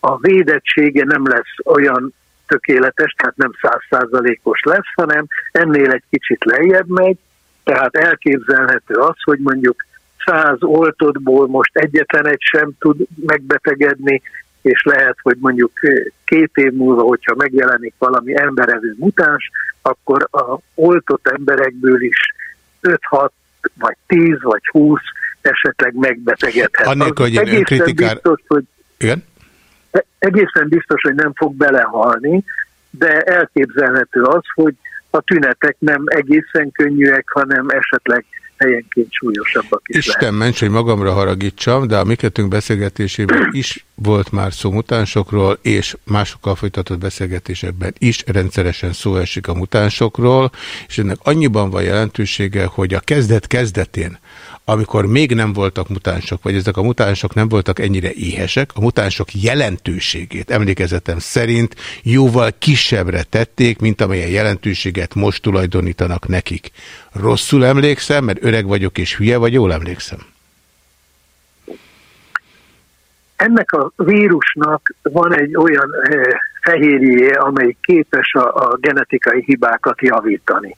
a védettsége nem lesz olyan tökéletes, tehát nem százszázalékos lesz, hanem ennél egy kicsit lejjebb megy, tehát elképzelhető az, hogy mondjuk száz oltottból most egyetlen egy sem tud megbetegedni, és lehet, hogy mondjuk két év múlva, hogyha megjelenik valami emberevő mutáns, akkor a oltott emberekből is 5-6 vagy 10 vagy 20 esetleg megbetegedhet. Annélkül, hogy egészen kritikár... biztos, hogy Igen? egészen biztos, hogy nem fog belehalni, de elképzelhető az, hogy a tünetek nem egészen könnyűek, hanem esetleg helyenként súlyosabbak is Isten lehet. ments, hogy magamra haragítsam, de a mi beszélgetésében is volt már szó mutánsokról, és másokkal folytatott beszélgetésekben is rendszeresen szó esik a mutánsokról, és ennek annyiban van jelentősége, hogy a kezdet kezdetén amikor még nem voltak mutánsok, vagy ezek a mutánsok nem voltak ennyire éhesek, a mutánsok jelentőségét emlékezetem szerint jóval kisebbre tették, mint amelyen jelentőséget most tulajdonítanak nekik. Rosszul emlékszem, mert öreg vagyok és hülye, vagy jól emlékszem? Ennek a vírusnak van egy olyan eh, fehérjé, amely képes a, a genetikai hibákat javítani.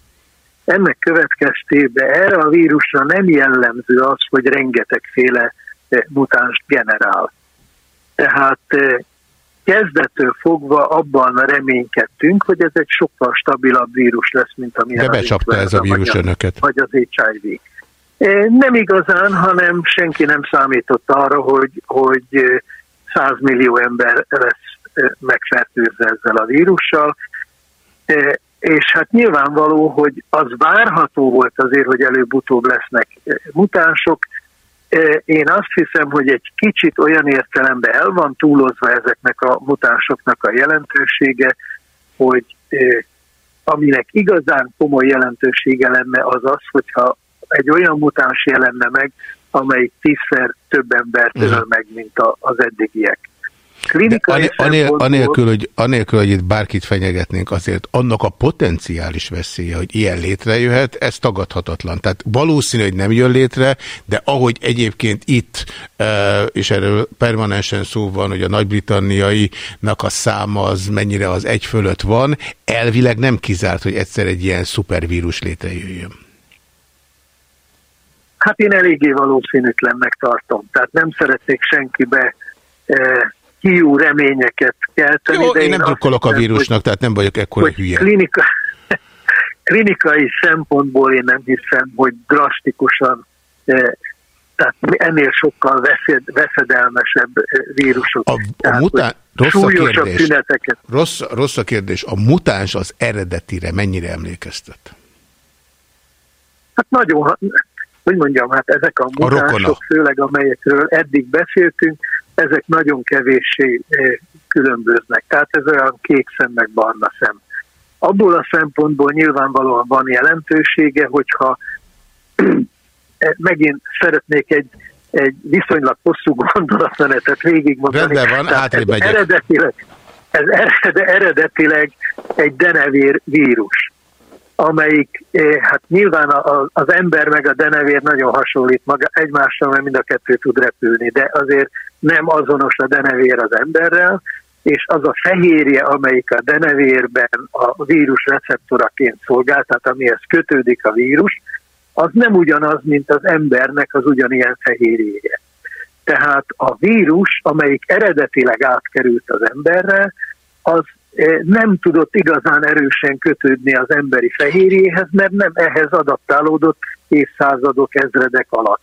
Ennek következtében erre a vírusra nem jellemző az, hogy rengetegféle eh, mutánst generál. Tehát eh, kezdettől fogva abban reménykedtünk, hogy ez egy sokkal stabilabb vírus lesz, mint amilyen De becsapta ez a vírus önöket. Vagy az HIV. Eh, nem igazán, hanem senki nem számított arra, hogy, hogy 100 millió ember lesz megfertőzve ezzel a vírussal és hát nyilvánvaló, hogy az várható volt azért, hogy előbb-utóbb lesznek eh, mutánsok. Eh, én azt hiszem, hogy egy kicsit olyan értelemben el van túlozva ezeknek a mutánsoknak a jelentősége, hogy eh, aminek igazán komoly jelentősége lenne az az, hogyha egy olyan mutáns jelenne meg, amelyik tízszer több embert öl meg, mint az eddigiek. Klinikai anél, anélkül, hogy, anélkül, hogy itt bárkit fenyegetnénk, azért annak a potenciális veszélye, hogy ilyen létrejöhet, ez tagadhatatlan. Tehát valószínű, hogy nem jön létre, de ahogy egyébként itt, és erről permanensen szó van, hogy a nagy-britanniainak a száma az mennyire az egy fölött van, elvileg nem kizárt, hogy egyszer egy ilyen szupervírus létrejöjjön. Hát én eléggé valószínűtlennek tartom. Tehát nem szeretnék senkibe e, hiú reményeket kelteni. Jó, de én nem drukkolok a vírusnak, hogy, tehát nem vagyok ekkora hülye. Klinika, [laughs] klinikai szempontból én nem hiszem, hogy drasztikusan, eh, tehát ennél sokkal veszed, veszedelmesebb eh, vírusok. A, a mután, rossz a kérdés. Tüneteket. Rossz, rossz a kérdés. A mutáns az eredetire mennyire emlékeztet? Hát nagyon, hogy mondjam, hát ezek a mutánsok, a főleg amelyekről eddig beszéltünk, ezek nagyon kevéssé eh, különböznek. Tehát ez olyan kék szem meg barna szem. Abból a szempontból nyilvánvalóan van jelentősége, hogyha [clears throat] eh, megint szeretnék egy, egy viszonylag hosszú gondolatmenetet végigmondani. Rendben van, hátrébb ez eredetileg, ez eredetileg egy denevér vírus amelyik, eh, hát nyilván az ember meg a denevér nagyon hasonlít maga, egymással, mert mind a kettő tud repülni, de azért nem azonos a denevér az emberrel, és az a fehérje, amelyik a denevérben a vírus receptoraként szolgál, tehát amihez kötődik a vírus, az nem ugyanaz, mint az embernek az ugyanilyen fehérjéje. Tehát a vírus, amelyik eredetileg átkerült az emberre, az eh, nem tudott igazán erősen kötődni az emberi fehérjéhez, mert nem ehhez adaptálódott évszázadok, ezredek alatt.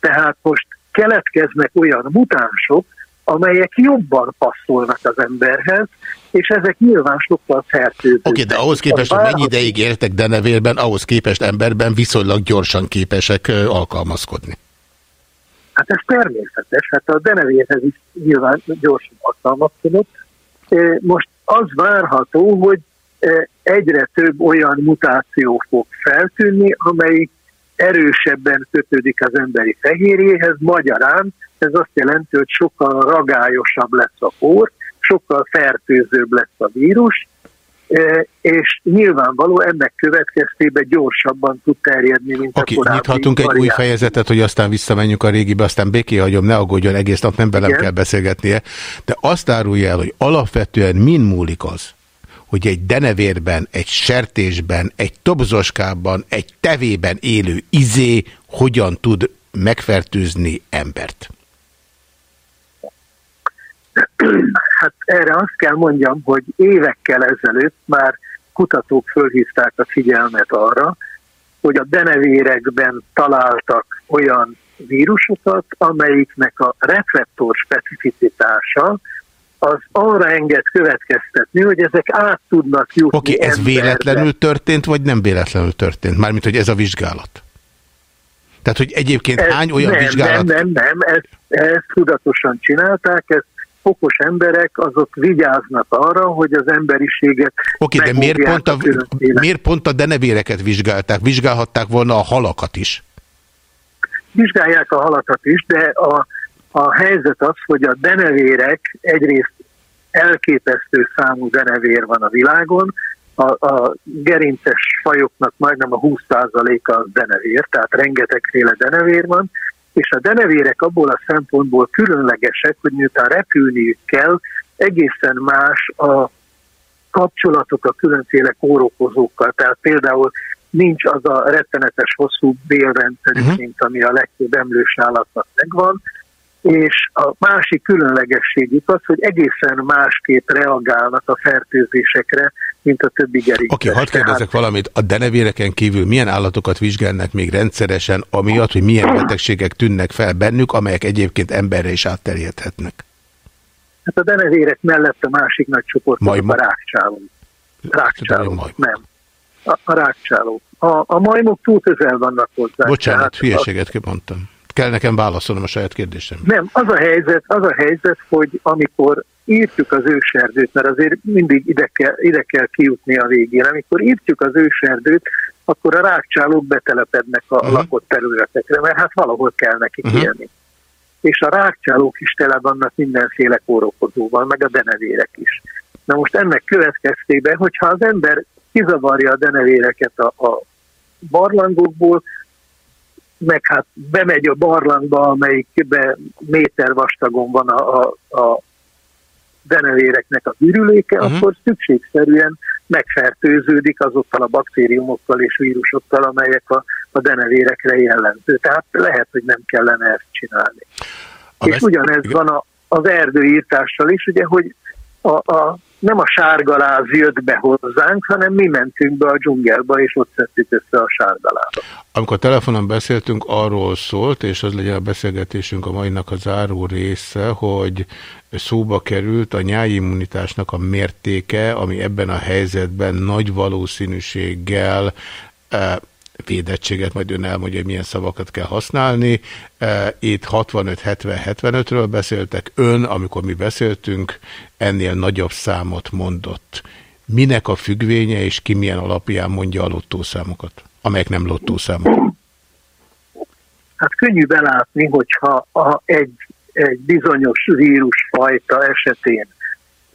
Tehát most keletkeznek olyan mutánsok, amelyek jobban passzolnak az emberhez, és ezek nyilván sokkal fertőzőek. Oké, okay, de ahhoz képest, hogy mennyi ideig értek denevérben, ahhoz képest emberben viszonylag gyorsan képesek alkalmazkodni. Hát ez természetes, hát a denevérhez is nyilván gyorsan alkalmazkodott. Most az várható, hogy egyre több olyan mutáció fog feltűnni, amelyik erősebben kötődik az emberi fehérjéhez, magyarán ez azt jelenti, hogy sokkal ragályosabb lesz a por, sokkal fertőzőbb lesz a vírus, e, és nyilvánvaló ennek következtében gyorsabban tud terjedni, mint okay, a korábbi nyithatunk egy új fejezetet, hogy aztán visszamenjünk a régibe, aztán béké hagyom, ne aggódjon, egész nap nem velem Igen. kell beszélgetnie, de azt árulja el, hogy alapvetően min múlik az, hogy egy denevérben, egy sertésben, egy tobzoskában, egy tevében élő izé hogyan tud megfertőzni embert? Hát erre azt kell mondjam, hogy évekkel ezelőtt már kutatók fölhívták a figyelmet arra, hogy a denevérekben találtak olyan vírusokat, amelyiknek a receptor specificitása az arra enged következtetni, hogy ezek át tudnak jutni Oké, okay, ez emberbe. véletlenül történt, vagy nem véletlenül történt? Mármint, hogy ez a vizsgálat. Tehát, hogy egyébként ez hány olyan nem, vizsgálat... Nem, nem, nem, ezt, ezt tudatosan csinálták, ezt okos emberek azok vigyáznak arra, hogy az emberiséget Oké, okay, de miért pont, a, a miért pont a denevéreket vizsgálták? Vizsgálhatták volna a halakat is? Vizsgálják a halakat is, de a, a helyzet az, hogy a denevérek egyrészt elképesztő számú denevér van a világon, a, a gerinces fajoknak majdnem a 20%-a az denevér, tehát rengetegféle denevér van, és a denevérek abból a szempontból különlegesek, hogy miután repülniük kell, egészen más a kapcsolatok a különféle kórokozókkal. Tehát például nincs az a rettenetes hosszú bélrendszerük, uh-huh. mint ami a legtöbb emlős állatnak megvan, és a másik különlegességük az, hogy egészen másképp reagálnak a fertőzésekre, mint a többi gerinces. Oké, okay, hadd kérdezek valamit. A denevéreken kívül milyen állatokat vizsgálnak még rendszeresen, amiatt, hogy milyen betegségek tűnnek fel bennük, amelyek egyébként emberre is átterjedhetnek? Hát a denevérek mellett a másik nagy csoport a rákcsáló. Rákcsáló, nem. A, a rákcsáló. A, a majmok túl közel vannak hozzá. Bocsánat, hülyeséget kimondtam kell nekem válaszolnom a saját kérdésem. Nem, az a helyzet, az a helyzet, hogy amikor írtjuk az őserdőt, mert azért mindig ide kell, ide kell kijutni a végén, amikor írtjuk az őserdőt, akkor a rákcsálók betelepednek a uh-huh. lakott területekre, mert hát valahol kell nekik uh-huh. élni. és a rákcsálók is tele vannak mindenféle kórokozóval, meg a denevérek is. Na most ennek következtében, hogyha az ember kizavarja a denevéreket a, a barlangokból, meg hát bemegy a barlangba, amelyikbe méter vastagon van a, a, a denevéreknek a virüléke, uh-huh. akkor szükségszerűen megfertőződik azokkal a baktériumokkal és vírusokkal, amelyek a, a denevérekre jellemző. Tehát lehet, hogy nem kellene ezt csinálni. A és ugyanez igen. van a, az erdőírtással is, ugye, hogy a, a, nem a sárgaláz jött be hozzánk, hanem mi mentünk be a dzsungelbe, és ott szedtük össze a sárgalába. Amikor telefonon beszéltünk, arról szólt, és az legyen a beszélgetésünk a mainak a záró része, hogy szóba került a nyáimmunitásnak a mértéke, ami ebben a helyzetben nagy valószínűséggel eh, védettséget, majd ön elmondja, hogy milyen szavakat kell használni. E, itt 65-70-75-ről beszéltek. Ön, amikor mi beszéltünk, ennél nagyobb számot mondott. Minek a függvénye, és ki milyen alapján mondja a lottószámokat, amelyek nem lottószámok? Hát könnyű belátni, hogyha a, egy, egy bizonyos vírusfajta esetén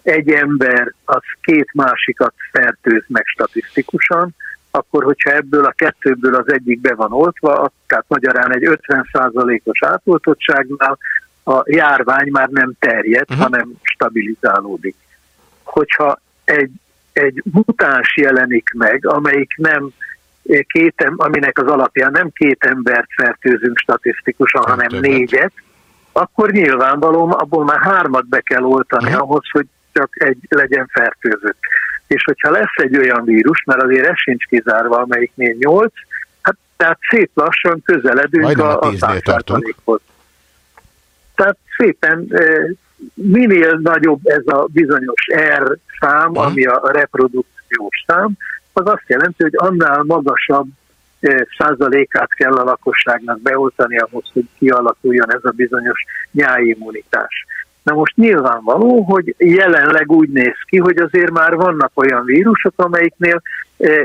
egy ember az két másikat fertőz meg statisztikusan, akkor hogyha ebből a kettőből az egyik be van oltva, tehát magyarán egy 50%-os átoltottságnál a járvány már nem terjed, uh-huh. hanem stabilizálódik. Hogyha egy, egy mutáns jelenik meg, amelyik nem két, aminek az alapján nem két embert fertőzünk statisztikusan, hanem többet. négyet, akkor nyilvánvalóan abból már hármat be kell oltani uh-huh. ahhoz, hogy csak egy legyen fertőzött és hogyha lesz egy olyan vírus, mert azért ez sincs kizárva, amelyiknél 8, hát tehát szép lassan közeledünk Majdnem a, a 100%-hoz. Tehát szépen minél nagyobb ez a bizonyos R szám, Aha. ami a reprodukciós szám, az azt jelenti, hogy annál magasabb százalékát kell a lakosságnak beoltani ahhoz, hogy kialakuljon ez a bizonyos nyáimmunitás. Na most nyilvánvaló, hogy jelenleg úgy néz ki, hogy azért már vannak olyan vírusok, amelyiknél, eh,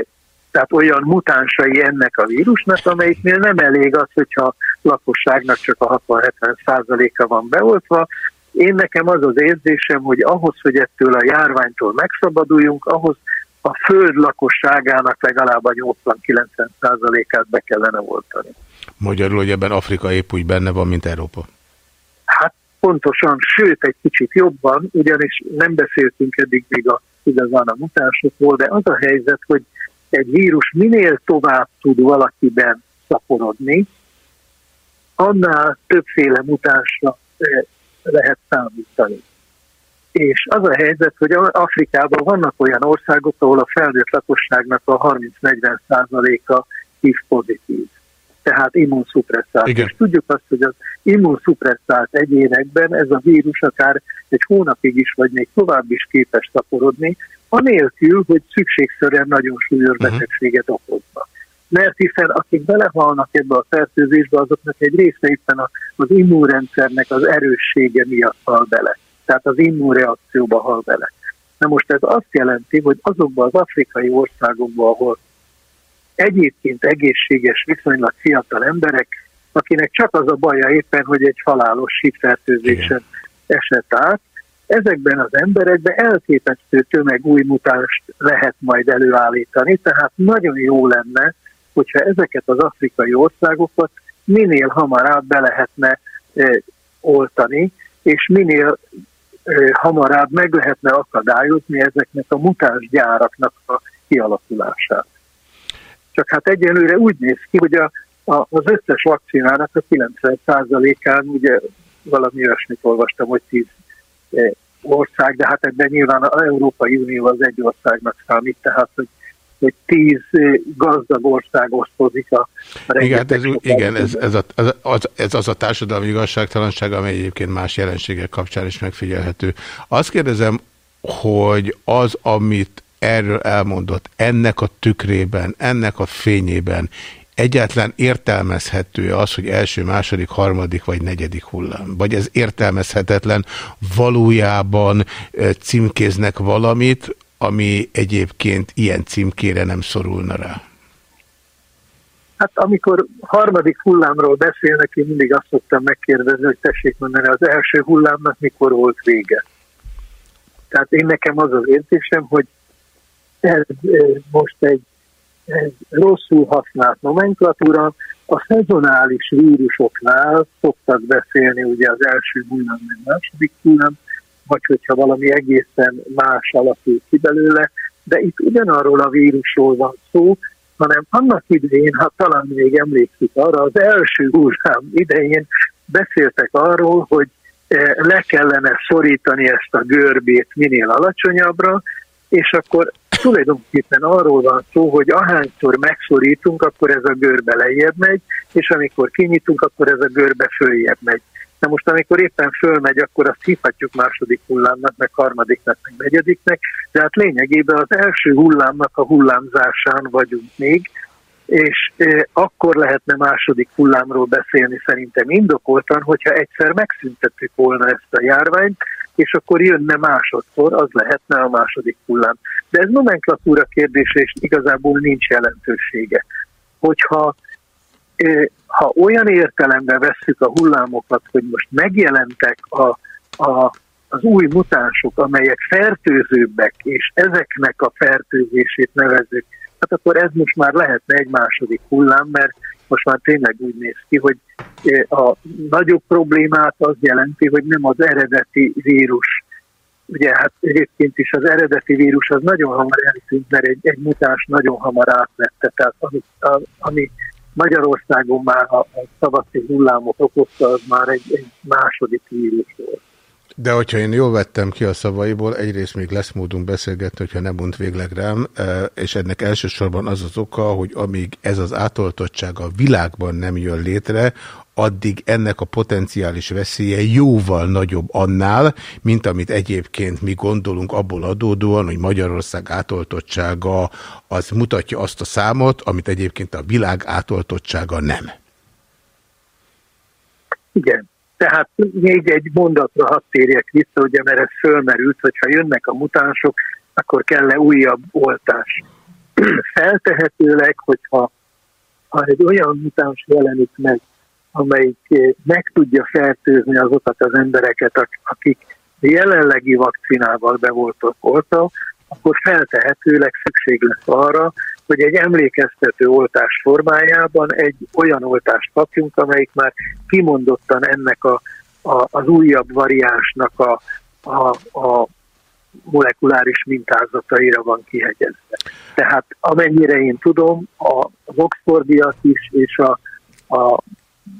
tehát olyan mutánsai ennek a vírusnak, amelyiknél nem elég az, hogyha a lakosságnak csak a 60-70 százaléka van beoltva. Én nekem az az érzésem, hogy ahhoz, hogy ettől a járványtól megszabaduljunk, ahhoz a föld lakosságának legalább a 80-90 százalékát be kellene oltani. Magyarul, hogy ebben Afrika épp úgy benne van, mint Európa? Hát pontosan, sőt egy kicsit jobban, ugyanis nem beszéltünk eddig még a, igazán a mutánsokról, de az a helyzet, hogy egy vírus minél tovább tud valakiben szaporodni, annál többféle mutánsra eh, lehet számítani. És az a helyzet, hogy Afrikában vannak olyan országok, ahol a felnőtt lakosságnak a 30-40 százaléka HIV pozitív tehát immunszupresszált. És tudjuk azt, hogy az immunszupresszált egyénekben ez a vírus akár egy hónapig is, vagy még tovább is képes szaporodni, anélkül, hogy szükségszerűen nagyon súlyos mhm. betegséget okozna. Mert hiszen akik belehalnak ebbe a fertőzésbe, azoknak egy része éppen az immunrendszernek az erőssége miatt hal bele. Tehát az immunreakcióba hal bele. Na most ez azt jelenti, hogy azokban az afrikai országokban, ahol egyébként egészséges, viszonylag fiatal emberek, akinek csak az a baja éppen, hogy egy halálos síkfertőzésen esett át, ezekben az emberekben elképesztő tömeg új mutást lehet majd előállítani, tehát nagyon jó lenne, hogyha ezeket az afrikai országokat minél hamarabb be lehetne e, oltani, és minél e, hamarabb meg lehetne akadályozni ezeknek a mutáns gyáraknak a kialakulását. Csak hát egyenlőre úgy néz ki, hogy a, a, az összes vakcinának a 90%-án, ugye valami olyasmit olvastam, hogy 10 eh, ország, de hát ebben nyilván az Európai Unió az egy országnak számít, tehát hogy hogy tíz eh, gazdag ország osztozik a, a Igen, hát ez, igen ez, ez, a, ez, az, ez az a társadalmi igazságtalanság, amely egyébként más jelenségek kapcsán is megfigyelhető. Azt kérdezem, hogy az, amit erről elmondott, ennek a tükrében, ennek a fényében egyáltalán értelmezhető az, hogy első, második, harmadik vagy negyedik hullám? Vagy ez értelmezhetetlen, valójában címkéznek valamit, ami egyébként ilyen címkére nem szorulna rá? Hát amikor harmadik hullámról beszélnek, én mindig azt szoktam megkérdezni, hogy tessék mondani, az első hullámnak mikor volt vége. Tehát én nekem az az érzésem, hogy ez most egy, egy rosszul használt nomenklatúra, a szezonális vírusoknál szoktak beszélni ugye az első hullám, meg második hullám, vagy hogyha valami egészen más alakul ki belőle, de itt ugyanarról a vírusról van szó, hanem annak idején, ha talán még emlékszik arra, az első hullám idején beszéltek arról, hogy le kellene szorítani ezt a görbét minél alacsonyabbra, és akkor tulajdonképpen arról van szó, hogy ahányszor megszorítunk, akkor ez a görbe lejjebb megy, és amikor kinyitunk, akkor ez a görbe följebb megy. Na most, amikor éppen fölmegy, akkor azt hívhatjuk második hullámnak, meg harmadiknak, meg negyediknek, de hát lényegében az első hullámnak a hullámzásán vagyunk még, és e, akkor lehetne második hullámról beszélni szerintem indokoltan, hogyha egyszer megszüntettük volna ezt a járványt, és akkor jönne másodszor, az lehetne a második hullám. De ez nomenklatúra kérdése, és igazából nincs jelentősége. Hogyha ha olyan értelemben vesszük a hullámokat, hogy most megjelentek a, a, az új mutánsok, amelyek fertőzőbbek, és ezeknek a fertőzését nevezzük, hát akkor ez most már lehetne egy második hullám, mert most már tényleg úgy néz ki, hogy a nagyobb problémát az jelenti, hogy nem az eredeti vírus. Ugye hát egyébként is az eredeti vírus az nagyon hamar eltűnt, mert egy, egy mutáns nagyon hamar átvette, tehát ami, a, ami Magyarországon már a, a szavaszi hullámot okozta, az már egy, egy második vírus volt. De hogyha én jól vettem ki a szavaiból, egyrészt még lesz módunk beszélgetni, hogyha nem mond végleg rám, e, és ennek elsősorban az az oka, hogy amíg ez az átoltottság a világban nem jön létre, addig ennek a potenciális veszélye jóval nagyobb annál, mint amit egyébként mi gondolunk abból adódóan, hogy Magyarország átoltottsága az mutatja azt a számot, amit egyébként a világ átoltottsága nem. Igen, tehát még egy mondatra hadd térjek vissza, ugye, mert ez fölmerült, hogyha jönnek a mutánsok, akkor kell-e újabb oltás. [clears throat] Feltehetőleg, hogyha ha egy olyan mutáns jelenik meg, amelyik meg tudja fertőzni azokat az embereket, akik jelenlegi vakcinával be voltak oltva, akkor feltehetőleg szükség lesz arra, hogy egy emlékeztető oltás formájában egy olyan oltást kapjunk, amelyik már kimondottan ennek a, a, az újabb variánsnak a, a, a molekuláris mintázataira van kihegyezve. Tehát amennyire én tudom, az Oxfordiak is és a, a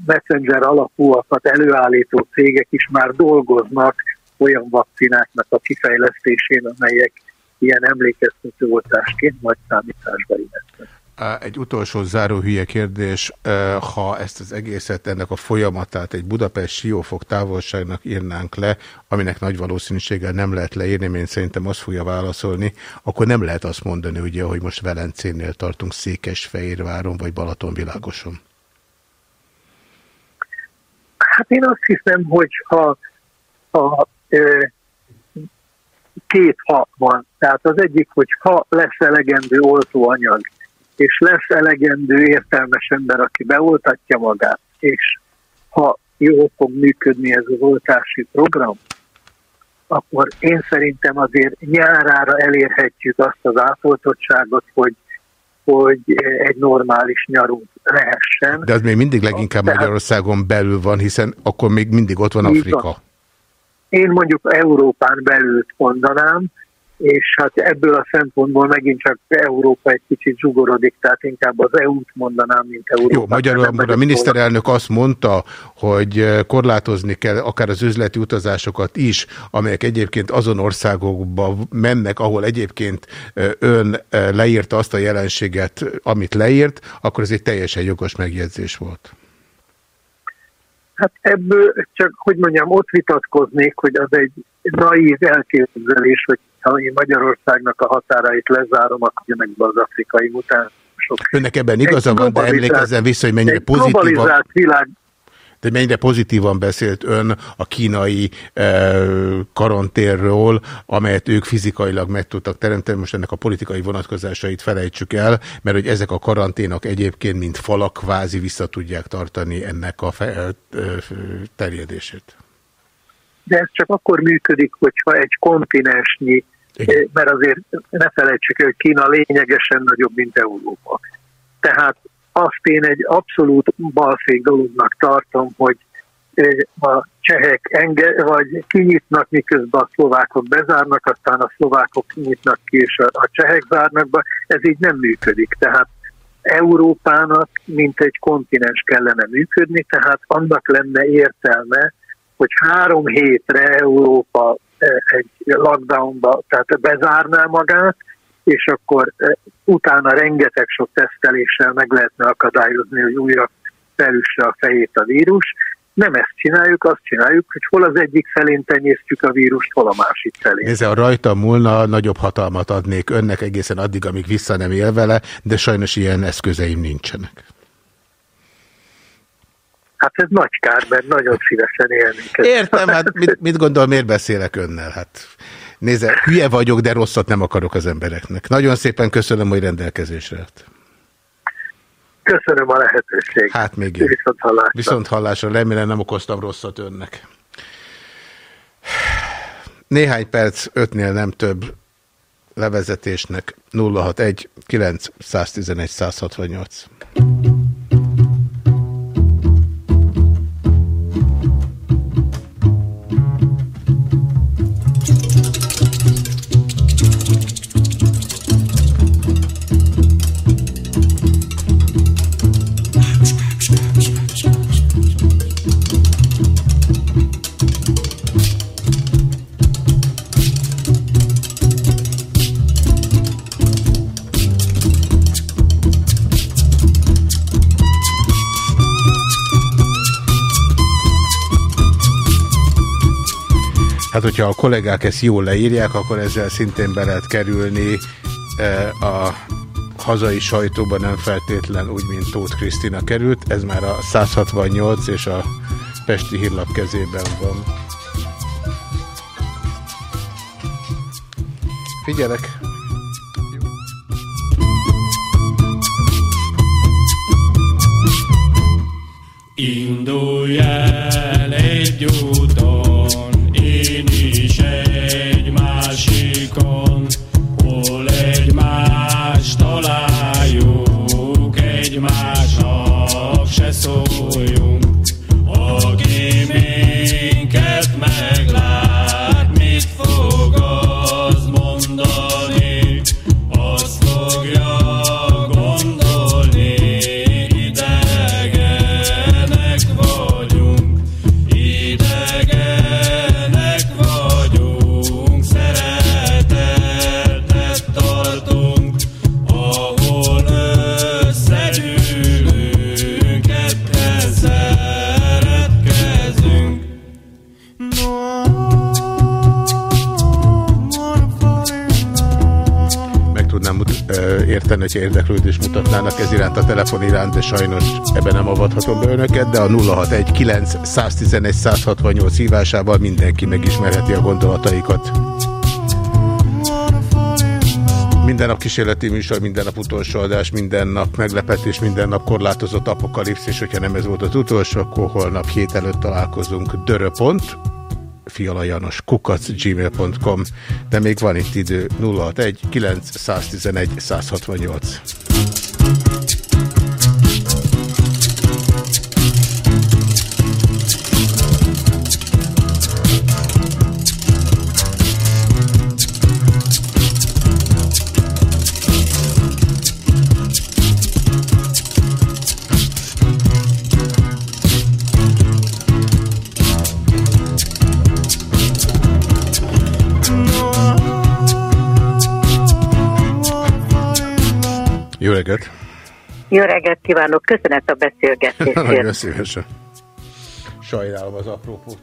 messenger alapúakat előállító cégek is már dolgoznak olyan vakcináknak a kifejlesztésén, amelyek ilyen emlékeztető oltásként nagy számításba lesznek. Egy utolsó záró hülye kérdés, ha ezt az egészet, ennek a folyamatát egy Budapest siófok távolságnak írnánk le, aminek nagy valószínűséggel nem lehet leírni, én szerintem azt fogja válaszolni, akkor nem lehet azt mondani, ugye, hogy most Velencénnél tartunk Székesfehérváron vagy Balatonvilágoson. Hát én azt hiszem, hogy ha, ha két ha van. Tehát az egyik, hogy ha lesz elegendő oltóanyag, és lesz elegendő értelmes ember, aki beoltatja magát, és ha jól fog működni ez az oltási program, akkor én szerintem azért nyárára elérhetjük azt az átoltottságot, hogy, hogy egy normális nyarunk lehessen. De az még mindig leginkább Tehát, Magyarországon belül van, hiszen akkor még mindig ott van Afrika. Van. Én mondjuk Európán belül mondanám, és hát ebből a szempontból megint csak Európa egy kicsit zsugorodik, tehát inkább az EU-t mondanám, mint Európa. Jó, magyarul a miniszterelnök azt mondta, hogy korlátozni kell akár az üzleti utazásokat is, amelyek egyébként azon országokba mennek, ahol egyébként ön leírta azt a jelenséget, amit leírt, akkor ez egy teljesen jogos megjegyzés volt. Hát ebből csak, hogy mondjam, ott vitatkoznék, hogy az egy naív elképzelés, hogy ha én Magyarországnak a határait lezárom, akkor jönnek be az afrikai mutánsok. Önnek ebben igaza van, de emlékezzen vissza, hogy mennyire pozitív. Globalizált világ, De mennyire pozitívan beszélt ön a kínai e, karantérről, amelyet ők fizikailag meg tudtak teremteni. Most ennek a politikai vonatkozásait felejtsük el, mert hogy ezek a karanténak egyébként, mint falak, kvázi vissza tudják tartani ennek a fe, e, terjedését. De ez csak akkor működik, hogyha egy kontinensnyi, Igen. mert azért ne felejtsük el, hogy Kína lényegesen nagyobb, mint Európa. Tehát azt én egy abszolút balszék dolognak tartom, hogy a csehek enge, vagy kinyitnak, miközben a szlovákok bezárnak, aztán a szlovákok kinyitnak ki, és a, a csehek zárnak be. Ez így nem működik. Tehát Európának, mint egy kontinens kellene működni, tehát annak lenne értelme, hogy három hétre Európa egy lockdownba, tehát bezárná magát, és akkor utána rengeteg sok teszteléssel meg lehetne akadályozni, hogy újra felüsse a fejét a vírus. Nem ezt csináljuk, azt csináljuk, hogy hol az egyik felén tenyésztjük a vírust, hol a másik felén. Nézze, a rajta múlna nagyobb hatalmat adnék önnek egészen addig, amíg vissza nem él vele, de sajnos ilyen eszközeim nincsenek. Hát ez nagy kár, mert nagyon szívesen élnék. Értem, hát mit, mit gondol, miért beszélek önnel? Hát Nézze, hülye vagyok, de rosszat nem akarok az embereknek. Nagyon szépen köszönöm, hogy rendelkezésre lett. Köszönöm a lehetőséget. Hát még én. Viszont hallásra. Viszont hallásra. Remélem nem okoztam rosszat önnek. Néhány perc, ötnél nem több levezetésnek 061 911 168. Hát, hogyha a kollégák ezt jól leírják, akkor ezzel szintén be lehet kerülni e, a hazai sajtóban nem feltétlen úgy, mint Tóth Krisztina került. Ez már a 168 és a Pesti Hírlap kezében van. Figyelek! Indulj el egy úton másikon, hol egymás találjuk, egymásnak se szóljunk. Aki érteni, hogyha érdeklődést mutatnának ez iránt a telefon iránt, de sajnos ebben nem avathatom be önöket, de a 0619 111 168 hívásával mindenki megismerheti a gondolataikat. Minden nap kísérleti műsor, minden nap utolsó adás, minden nap meglepetés, minden nap korlátozott apokalipszis, hogyha nem ez volt az utolsó, akkor holnap hét előtt találkozunk. Döröpont, gmail.com, de még van itt idő 061 911 168. reggelt! Jó reggelt kívánok! Köszönet a beszélgetésért. [laughs] Nagyon szívesen. Sajnálom az aprópót.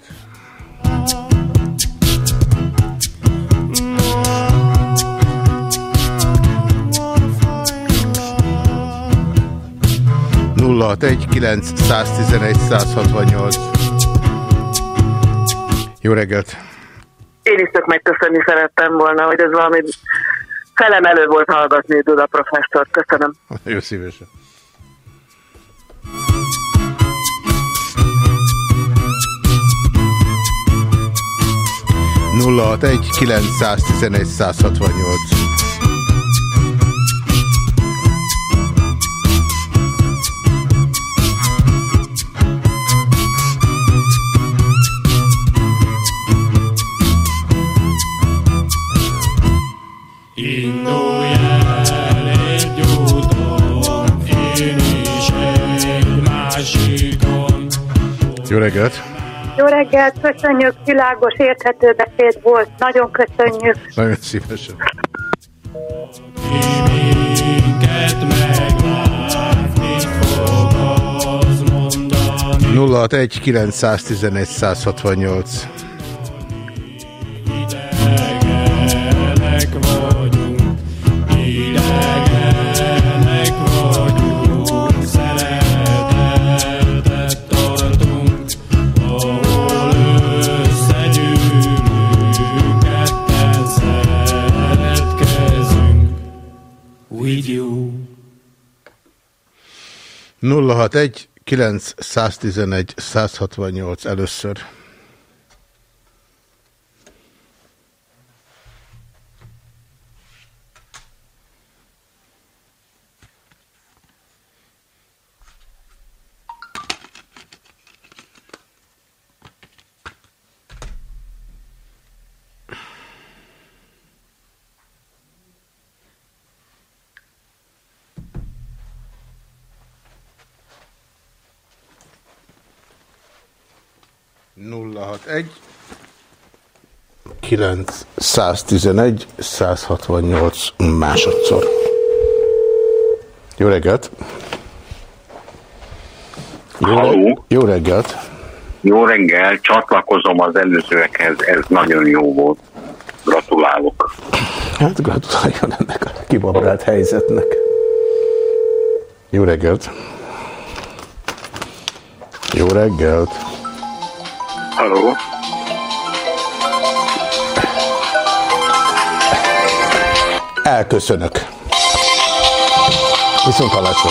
061 911 168 Jó reggelt! Én is tök megköszönni szerettem volna, hogy ez valami felemelő volt hallgatni Duda professzort. Köszönöm. [laughs] Jó szívesen. nulla egy 911 168 Jó reggelt! Jó reggelt, köszönjük, világos, érthető beszéd volt, nagyon köszönjük. Nagyon szívesen. Nulla egy 911 168 061 911 168 először. Egy 911 168 másodszor. Jó reggelt! Jó, jó reggelt! Jó reggel, csatlakozom az előzőekhez, ez nagyon jó volt. Gratulálok! Hát gratuláljon ennek a kibabrált helyzetnek. Jó reggelt! Jó reggelt! Halló? Elköszönök. Viszont hallásra.